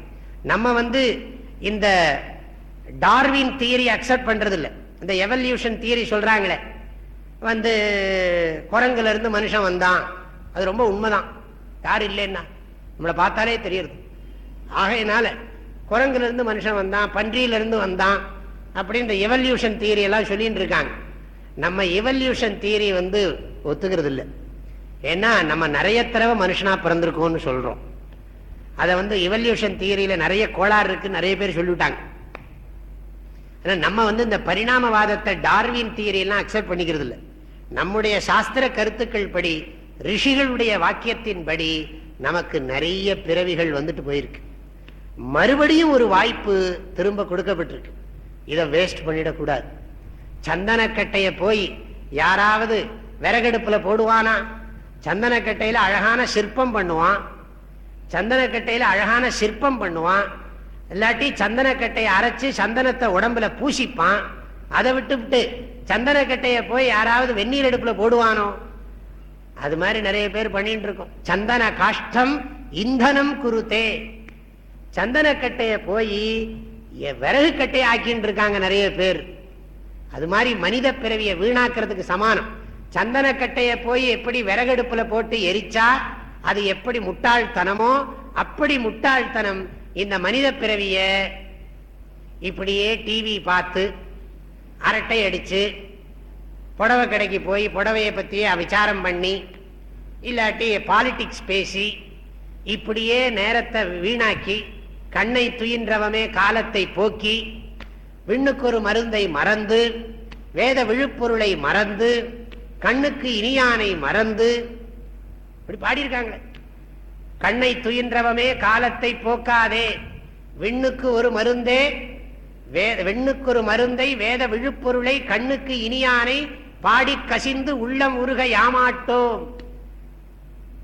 நம்ம வந்து இந்த டார்வின் தியரி அக்செப்ட் பண்றதில்லை. இந்த எவல்யூஷன் தியரி சொல்றாங்களே. வந்து குரங்குல இருந்து மனுஷன் வந்தான். அது ரொம்ப உண்மைதான். யார் இல்லைன்னா? நம்மளை பார்த்தாலே தெரியுது. ஆகையினால குரங்குல இருந்து மனுஷன் வந்தான் பன்றியிலிருந்து வந்தான் அப்படின்ற எவல்யூஷன் தியரி எல்லாம் சொல்லிட்டு இருக்காங்க. நம்ம எவல்யூஷன் தியரி வந்து ஒத்துக்கிறது இல்லை ஏன்னா நம்ம நிறைய தடவை மனுஷனா பிறந்திருக்கோம்னு சொல்றோம். அதை வந்து இவல்யூஷன் தியரியில நிறைய கோளாறு இருக்கு நிறைய பேர் சொல்லிவிட்டாங்க. நம்ம வந்து இந்த பரிணாமவாதத்தை டார்வின் தியரி எல்லாம் அக்செப்ட் பண்ணிக்கிறது இல்லை நம்முடைய சாஸ்திர கருத்துக்கள் படி ரிஷிகளுடைய வாக்கியத்தின்படி நமக்கு நிறைய பிறவிகள் வந்துட்டு போயிருக்கு. மறுபடியும் ஒரு வாய்ப்பு திரும்ப கொடுக்கப்பட்டிருக்கு. இதை வேஸ்ட் பண்ணிடக்கூடாது. சந்தனக்கட்டையை போய் யாராவது விறகடுப்புல போடுவானா? சந்தனக்கட்டையில அழகான சிற்பம் பண்ணுவான். சந்தனக்கட்டையில அழகான சிற்பம் பண்ணுவான். இல்லாட்டி சந்தனக்கட்டையை அரைச்சு சந்தனத்தை உடம்புல பூசிப்பான். அதை விட்டு விட்டு சந்தனக்கட்டையை போய் யாராவது வெந்நீர் அடுப்புல போடுவானோ? அது மாதிரி நிறைய பேர் பண்ணிட்டு இருக்கோம் சந்தன காஷ்டம் இந்தனம் குருத்தே. சந்தனக்கட்டைய போய் விறகு கட்டையை ஆக்கின்னு இருக்காங்க நிறைய பேர். அது மாதிரி மனித பிறவியை வீணாக்கிறதுக்கு சமானம். சந்தனக்கட்டைய போய் எப்படி விறகடுப்புல போட்டு எரிச்சா அது எப்படி முட்டாள்தனமோ அப்படி முட்டாள்தனம் இந்த மனித பிறவிய இப்படியே டிவி பார்த்து அரட்டை அடிச்சு புடவை கடைக்கு போய் புடவையை பற்றியே விசாரம் பண்ணி இல்லாட்டி பாலிட்டிக்ஸ் பேசி இப்படியே நேரத்தை வீணாக்கி கண்ணை துயின்றவமே காலத்தை போக்கி விண்ணுக்கு ஒரு மருந்தை மறந்து வேத விழுப்பொருளை மறந்து கண்ணுக்கு இனியானை மறந்து இப்படி பாடியிருக்காங்களே. கண்ணை துயின்றவமே காலத்தை போக்காதே. விண்ணுக்கு ஒரு மருந்தே வெண்ணுக்கு ஒரு மருந்தை வேத விழுப்பொருளை கண்ணுக்கு இனியானை பாடி கசிந்து உள்ளம் உருக யாமாட்டோம்.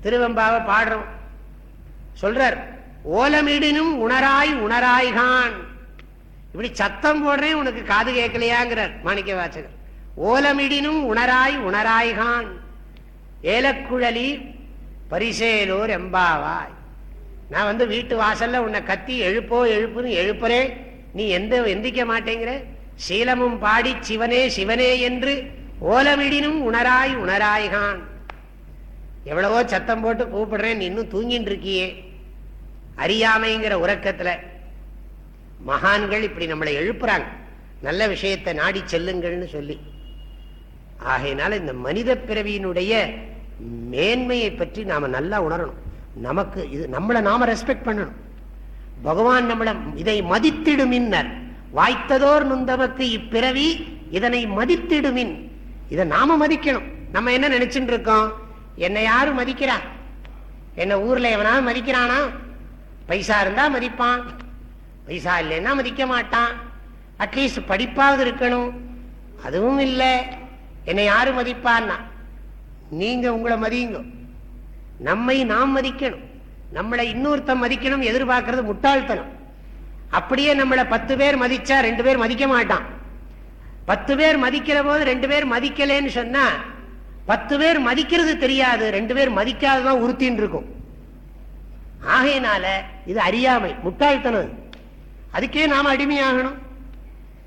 திருவம்பாவை பாடுறோம். சொல்றார் ஓலமிடினும் உணராய் உணராய்கான். இப்படி சத்தம் போடுறேன் உனக்கு காது கேட்கலையாங்கிறார் மாணிக்க வாசகர் ஓலமிடினும் உணராய் உணராய்கான். ஏலக்குழலி பரிசேலோர் எம்பாவாய். நான் வந்து வீட்டு வாசல்ல உன்னை கத்தி எழுப்போ எழுப்புன்னு எழுப்புறேன் நீ எந்த எந்திக்க மாட்டேங்கிற? சீலமும் பாடி சிவனே சிவனே என்று ஓலமிடினும் உணராய் உணராய்கான். எவ்வளவோ சத்தம் போட்டு கூப்பிடுறேன் நீ இன்னும் தூங்கிட்டு இருக்கியே அறியாமைங்கிற உறக்கத்துல மகான்கள் இப்படி நம்மளை எழுப்புறாங்க. நல்ல விஷயத்தை நாடி செல்லுங்கள்னு சொல்லி. ஆகையினால இந்த மனித பிறவியினுடைய மேன்மையை பற்றி நாம நல்லா உணரணும். நமக்கு இது நம்மளை நாம ரெஸ்பெக்ட் பண்ணணும். பகவான் நம்மளை இதை மதித்திடுமின்னர். வாய்த்ததோர் நுந்தமக்கு இப்பிறவி இதனை மதித்திடுமின். இதை நாம மதிக்கணும். நம்ம என்ன நினைச்சுட்டு இருக்கோம்? என்னை யாரு மதிக்கிறா? என்ன ஊர்ல எவனாவது மதிக்கிறானா? பைசா இருந்தா மதிப்பான். பைசா இல்லைன்னா மதிக்க மாட்டான். அட்லீஸ்ட் படிப்பாவது இருக்கணும். அதுவும் இல்லை. என்னை யாரு மதிப்பான்னா? நீங்க உங்களை மதியுங்க. நம்மை நாம் மதிக்கணும். நம்மளை இன்னொருத்த மதிக்கணும் எதிர்பார்க்கறது முட்டாள்தனம். அப்படியே நம்மளை பத்து பேர் மதிச்சா ரெண்டு பேர் மதிக்க மாட்டான். பத்து பேர் மதிக்கிற போது ரெண்டு பேர் மதிக்கலன்னு சொன்னா பத்து பேர் மதிக்கிறது தெரியாது ரெண்டு பேர் மதிக்காததான் உறுத்தின்னு இருக்கும் ஆகையினால இது அறியாமை முட்டாள்தனம். அதுக்கே நாம அடிமையாகணும்.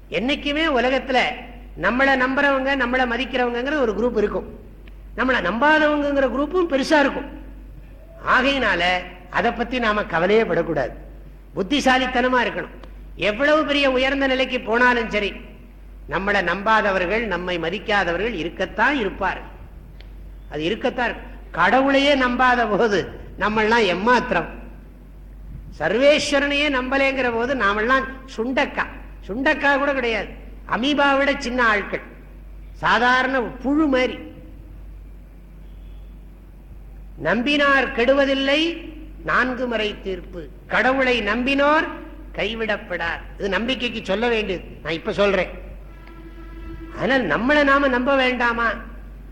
என்னைக்குமே உலகத்துல நம்மளை நம்புறவங்க நம்மளை மதிக்கிறவங்கிற ஒரு குரூப் இருக்கும். நம்மளை நம்பாதவங்கிற குரூப்பும் பெருசா இருக்கும். ஆகையினால அதை பத்தி நாம கவலையே படக்கூடாது. புத்திசாலித்தனமா இருக்கணும். எவ்வளவு பெரிய உயர்ந்த நிலைக்கு போனாலும் சரி நம்மளை நம்பாதவர்கள் நம்மை மதிக்காதவர்கள் இருக்கத்தான் இருப்பார். அது இருக்கத்தான் கடவுளையே நம்பாத போது நம்மளாம் எம்மாத்திரம். சர்வேஸ்வரனையே நம்பலேங்கிற போது நாமெல்லாம் சுண்டக்கா. சுண்டக்கா கூட கிடையாது. அமீபாவிட சின்ன ஆட்கள் சாதாரண புழு மாதிரி. நம்பினார் கெடுவதில்லை நான்கு முறை தீர்ப்பு. கடவுளை நம்பினோர் கைவிடப்படார். இது நம்பிக்கைக்கு சொல்ல வேண்டியது. நான் இப்ப சொல்றேன். அதனால் நம்மளை நாம நம்ப வேண்டாமா?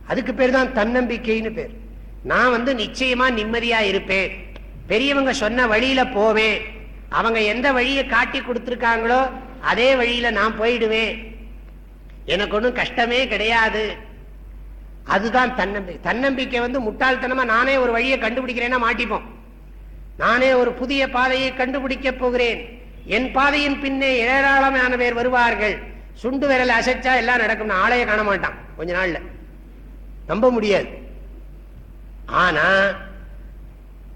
அதுக்கு பேர் தான் தன்னம்பிக்கைன்னு பேர். நான் வந்து நிச்சயமா நிம்மதியா இருப்பேன். பெரியவங்க சொன்ன வழியில போவேன். அவங்க எந்த வழியை காட்டி கொடுத்துருக்காங்களோ அதே வழியில நான் போயிடுவேன். எனக்கு ஒன்றும் கஷ்டமே கிடையாது. அதுதான் தன்னம்பிக்கை. தன்னம்பிக்கை வந்து முட்டாள்தனமா நானே ஒரு வழியை கண்டுபிடிக்கிறேன்னா மாட்டிப்போம். நானே ஒரு புதிய பாதையை கண்டுபிடிக்க போகிறேன். என் பாதையின் பின்னே ஏராளமான பேர் வருவார்கள். சுண்டு விரல் அசைச்சா எல்லாம் நடக்கும். ஆளைய காண மாட்டான். கொஞ்ச நாள்ல. நம்ப முடியாது. ஆனா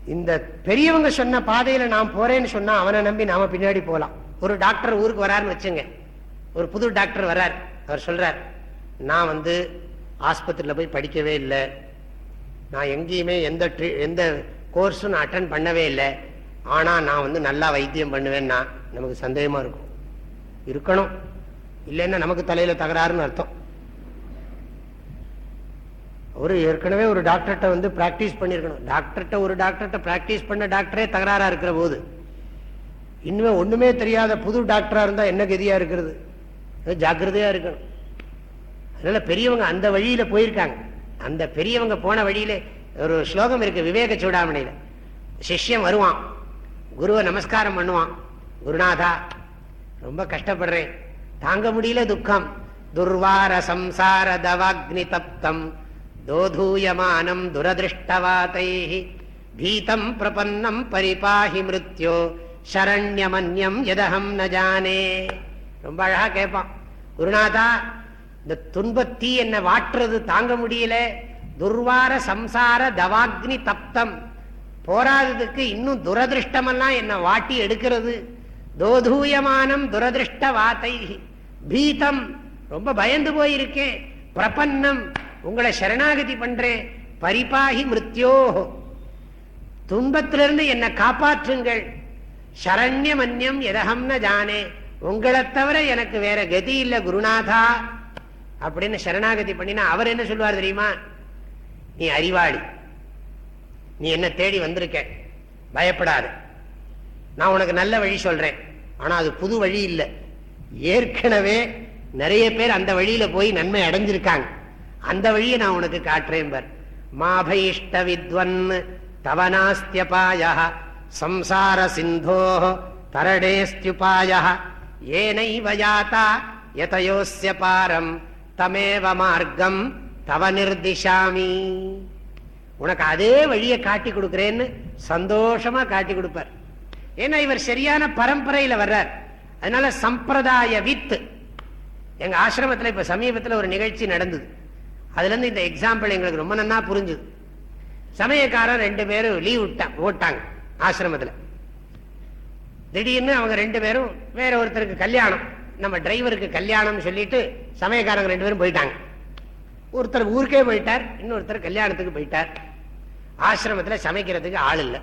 இந்த பெரியவங்க சொன்ன பாதையில நான் போறேன்னு சொன்னா அவனை நம்பி நாம பின்னாடி போகலாம் ஒரு டாக்டர் ஊருக்கு வராருன்னு வச்சுங்க. ஒரு புது டாக்டர் வர்றார் அவர் சொல்றார் நான் வந்து ஆஸ்பத்திரியில் போய் படிக்கவே இல்லை. நான் எங்கேயுமே எந்த எந்த கோர்ஸும் நான் அட்டன் பண்ணவே இல்லை. ஆனால் நான் வந்து நல்லா வைத்தியம் பண்ணுவேன்னா நமக்கு சந்தேகமாக இருக்கும். இருக்கணும். இல்லைன்னா நமக்கு தலையில் தகராறுன்னு அர்த்தம். ஒரு ஏற்கனவே ஒரு டாக்டர்கிட்ட வந்து ப்ராக்டிஸ் பண்ணியிருக்கணும். டாக்டர்கிட்ட ஒரு டாக்டர்கிட்ட ப்ராக்டிஸ் பண்ண டாக்டரே தகராறாக இருக்கிற போது இன்னுமே ஒண்ணுமே தெரியாத புது டாக்டரா இருந்தா என்ன கதியா இருக்கிறது? ஜாக்கிரதையா இருக்கணும். அதனால பெரியவங்க அந்த வழியில போயிருக்காங்க. அந்த பெரியவங்க போன வழியில ஒரு ஸ்லோகம் இருக்கு விவேக சூடாமணியில. சிஷ்யம் வருவான். குருவை நமஸ்காரம் பண்ணுவான். குருநாதா ரொம்ப கஷ்டப்படுறேன். தாங்க முடியல துக்கம். துர்வார சம்சார தவாக்னி தப்தம். தோதூயமானம் துரதிருஷ்டவாத்தை பீதம் பிரபன்னம் பரிபாஹி மிருத்யோ. சரண்யமன்யம் எதகம் ந ஜானே. ரொம்ப அழகா கேட்பான் குருநாதா இந்த துன்பத்தி என்ன வாட்டுறது தாங்க முடியல. துர்வார சம்சார தவாக்னி தப்தம். போராததுக்கு இன்னும் துரதிருஷ்டமெல்லாம் என்ன வாட்டி எடுக்கிறது? தோதூயமானம் துரதிருஷ்ட வாத்தை. பீதம் ரொம்ப பயந்து போயிருக்கேன் பிரபன்னம் உங்களை சரணாகதி பண்றேன் பரிபாகி மிருத்யோ துன்பத்திலிருந்து என்னை காப்பாற்றுங்கள். சரண்ய மன்யம் எதகம்ன ஜானே. உங்களை தவிர எனக்கு வேற கதி இல்லை குருநாதா. அப்படின்னு சரணாகதி பண்ணினா அவர் என்ன சொல்லுவார் தெரியுமா? நீ அறிவாளி. நீ என்ன தேடி வந்திருக்க? பயப்படாத. நான் உனக்கு நல்ல வழி சொல்றேன். ஆனா அது புது வழி இல்லை. ஏற்கனவே நிறைய பேர் அந்த வழியில போய் நன்மை அடைஞ்சிருக்காங்க. அந்த வழியை நான் உனக்கு காட்டுறேன் பர். மாபயிஷ்ட வித்வன் தவநாஸ்தியபாயா சம்சார சிந்தோ தரடேஸ்தியுபாய ஏனைவ யாத்தா யதயோஸ்ய பாரம் தமேவ மார்க்கம் தவ நிர்திஷாமி உனக்கு அதே வழியை காட்டி கொடுக்குறேன்னு சந்தோஷமா காட்டி கொடுப்பார். ஏன்னா இவர் சரியான பரம்பரையில வர்றார். அதனால சம்பிரதாய வித்து. எங்க ஆசிரமத்தில் இப்ப சமீபத்தில் ஒரு நிகழ்ச்சி நடந்தது. அதுல இருந்து இந்த எக்ஸாம்பிள் எங்களுக்கு ரொம்ப நன்னா புரிஞ்சுது. சமயக்காரன் ரெண்டு பேரும் லீவ் விட்டாங்க ஓட்டாங்க. ஆசிரமத்தில். திடீர்னு அவங்க ரெண்டு பேரும் வேற ஒருத்தருக்கு கல்யாணம் நம்ம டிரைவருக்கு கல்யாணம் சொல்லிட்டு சமயக்காரங்க ரெண்டு பேரும் போயிட்டாங்க. ஒருத்தர் ஊருக்கே போயிட்டார் இன்னொருத்தர் கல்யாணத்துக்கு போயிட்டார். ஆசிரமத்தில் சமைக்கிறதுக்கு ஆள் இல்லை.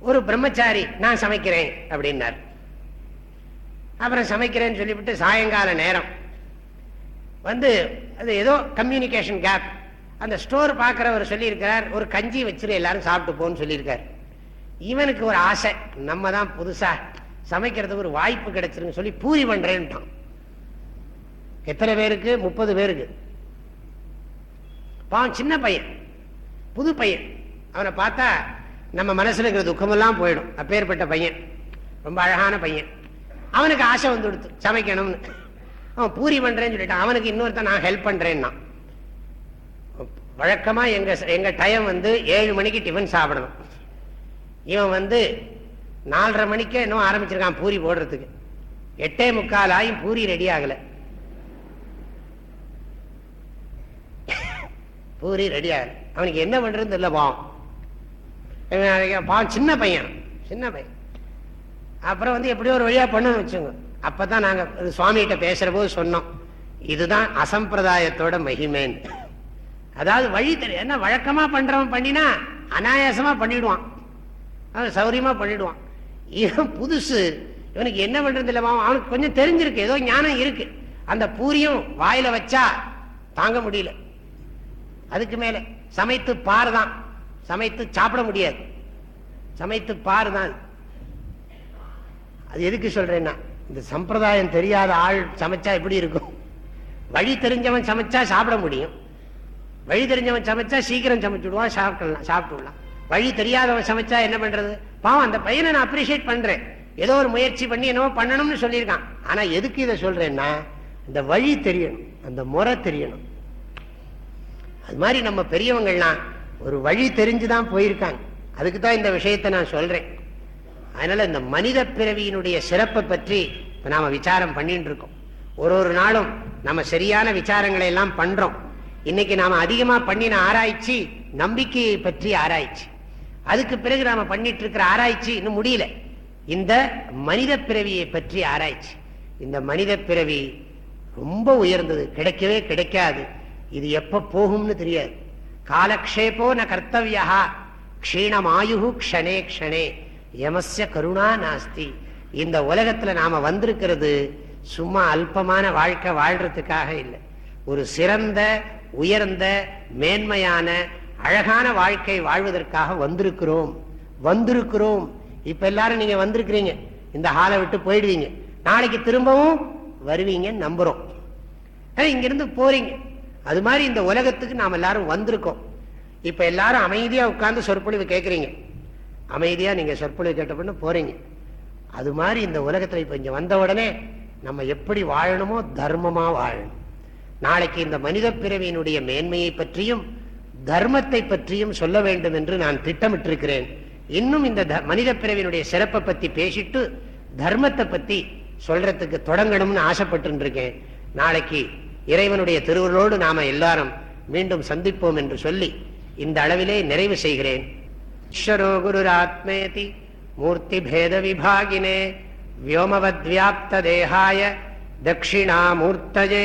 ஒரு பிரம்மச்சாரி நான் சமைக்கிறேன் அப்படின்னார். அப்புறம் சமைக்கிறேன்னு சொல்லிவிட்டு சாயங்கால நேரம். வந்து அது ஏதோ கம்யூனிகேஷன் கேப் அந்த ஸ்டோர் பார்க்குறவர் சொல்லியிருக்கிறார் ஒரு கஞ்சி வச்சுட்டு எல்லாரும் சாப்பிட்டு போன்னு சொல்லியிருக்கார். இவனுக்கு ஒரு ஆசை. நம்ம தான் புதுசா சமைக்கிறதுக்கு ஒரு வாய்ப்பு கிடைச்சிருன்னு சொல்லி பூரி பண்றேன்ட்டான். எத்தனை பேருக்கு? முப்பது பேருக்கு. பாவம் சின்ன பையன். புது பையன். அவனை பார்த்தா நம்ம மனசுல இருக்கிற துக்கமெல்லாம் போயிடும். அப்பேற்பட்ட பையன். ரொம்ப அழகான பையன். அவனுக்கு ஆசை வந்து கொடுத்து சமைக்கணும்னு. அவன் பூரி பண்றேன்னு சொல்லிட்டான். அவனுக்கு இன்னொருத்தன் நான் ஹெல்ப் பண்றேன்னா. வழக்கமா எங்க எங்க டைம் வந்து ஏழு மணிக்கு டிஃபன் சாப்பிடணும். இவன் வந்து நாலரை மணிக்கே இன்னும் ஆரம்பிச்சிருக்கான் பூரி போடுறதுக்கு. எட்டே முக்கால் ஆயும் பூரி ரெடி ஆகல. பூரி ரெடி ஆகல. அவனுக்கு என்ன பண்றதுன்னு தெரியல பாவம். பாவம் சின்ன பையன். சின்ன பையன். அப்புறம் வந்து எப்படியோ ஒரு வழியா பண்ண வச்சுங்க அப்பதான் நாங்க சுவாமிகிட்ட பேசுற போது சொன்னோம். இதுதான் அசம்பிரதாயத்தோட மகிமேன் அதாவது வழி தெரியும் என்ன வழக்கமா பண்றவன் பண்ணினா அனாயாசமா பண்ணிடுவான். அவன் சௌரியமா பண்ணிடுவான். இவன் புதுசு. இவனுக்கு என்ன பண்றது இல்லைமா அவனுக்கு கொஞ்சம் தெரிஞ்சிருக்கு. ஏதோ ஞானம் இருக்கு. அந்த பூரியும் வாயில வச்சா தாங்க முடியல. அதுக்கு மேல சமைத்து பார் தான். சமைத்து சாப்பிட முடியாது. சமைத்து பார் தான் அது. எதுக்கு சொல்றேன்னா இந்த சம்பிரதாயம் தெரியாத ஆள் சமைச்சா எப்படி இருக்கும்? வழி தெரிஞ்சவன் சமைச்சா சாப்பிட முடியும். வழி தெரிஞ்சவன் சமைச்சா சீக்கிரம் சமைச்சுடுவான் சாப்பிடலாம் சாப்பிட்டுடலாம் வழி தெரியாதவன் சமைச்சா என்ன பண்றது? பாவம் அந்த பையனை நான் அப்ரிஷியேட் பண்றேன். ஏதோ ஒரு முயற்சி பண்ணி என்னவோ பண்ணணும்னு சொல்லியிருக்கான். ஆனா எதுக்கு இதை சொல்றேன்னா இந்த வழி தெரியணும் அந்த முறை தெரியணும். அது மாதிரி நம்ம பெரியவங்கள்லாம் ஒரு வழி தெரிஞ்சுதான் போயிருக்காங்க. அதுக்கு தான் இந்த விஷயத்தை நான் சொல்றேன். அதனால இந்த மனித பிறவியினுடைய சிறப்பை பற்றி இப்போ நாம விசாரம் பண்ணிட்டு இருக்கோம். ஒரு ஒரு நாளும் நம்ம சரியான விசாரங்களை எல்லாம் பண்றோம். இன்னைக்கு நாம அதிகமா பண்ணின ஆராய்ச்சி நம்பிக்கையை பற்றி ஆராய்ச்சி. அதுக்கு பிறகு நாம பண்ணிட்டு இருக்கிற ஆராய்ச்சி இன்னும் முடியல. இந்த மனித பிறவியை பற்றி ஆராய்ச்சி. இந்த மனித பிறவி ரொம்ப உயர்ந்தது. கிடைக்கவே கிடைக்காது. இது எப்ப போகும்னு தெரியாது. காலக்ஷேபோ ந கர்த்தவியா க்ஷீணமாயு க்ஷணே க்ஷணே. யமஸ்ய கருணா நாஸ்தி. இந்த உலகத்துல நாம வந்திருக்கிறது சும்மா அல்பமான வாழ்க்கை வாழ்றதுக்காக இல்லை. ஒரு சிறந்த உயர்ந்த மேன்மையான அழகான வாழ்க்கை வாழ்வதற்காக வந்திருக்கிறோம். வந்திருக்கிறோம். இப்ப எல்லாரும் நீங்க வந்திருக்கிறீங்க. இந்த ஹாலை விட்டு போயிடுவீங்க. நாளைக்கு திரும்பவும் வருவீங்க நம்புறோம். இங்கிருந்து போறீங்க. அது மாதிரி இந்த உலகத்துக்கு நாம் எல்லாரும் வந்திருக்கோம். இப்ப எல்லாரும் அமைதியா உட்கார்ந்து சொற்பொழிவு கேட்கறீங்க அமைதியா நீங்க சொற்பொழிவு கேட்ட போறீங்க. அது மாதிரி இந்த உலகத்துல இப்ப இங்க வந்த உடனே நம்ம எப்படி வாழணுமோ தர்மமா வாழணும். நாளைக்கு இந்த மனித பிறவியினுடைய மேன்மையை பற்றியும் தர்மத்தை பற்றியும் சொல்ல வேண்டும் என்று நான் திட்டமிட்டிருக்கிறேன். இன்னும் இந்த மனித பிறவியினுடைய சிறப்பை பத்தி பேசிட்டு தர்மத்தை பத்தி சொல்றதுக்கு தொடங்கணும்னு ஆசைப்பட்டு இருக்கேன் நாளைக்கு இறைவனுடைய திருவள்ளோடு நாம எல்லாரும் மீண்டும் சந்திப்போம் என்று சொல்லி இந்த அளவிலே நிறைவு செய்கிறேன். ஈஸ்வரோ குருராத்மேதி மூர்த்தி பேத விபாகினே வியோமவத்வியாப்த தேகாய தட்சிணாமூர்த்தஜே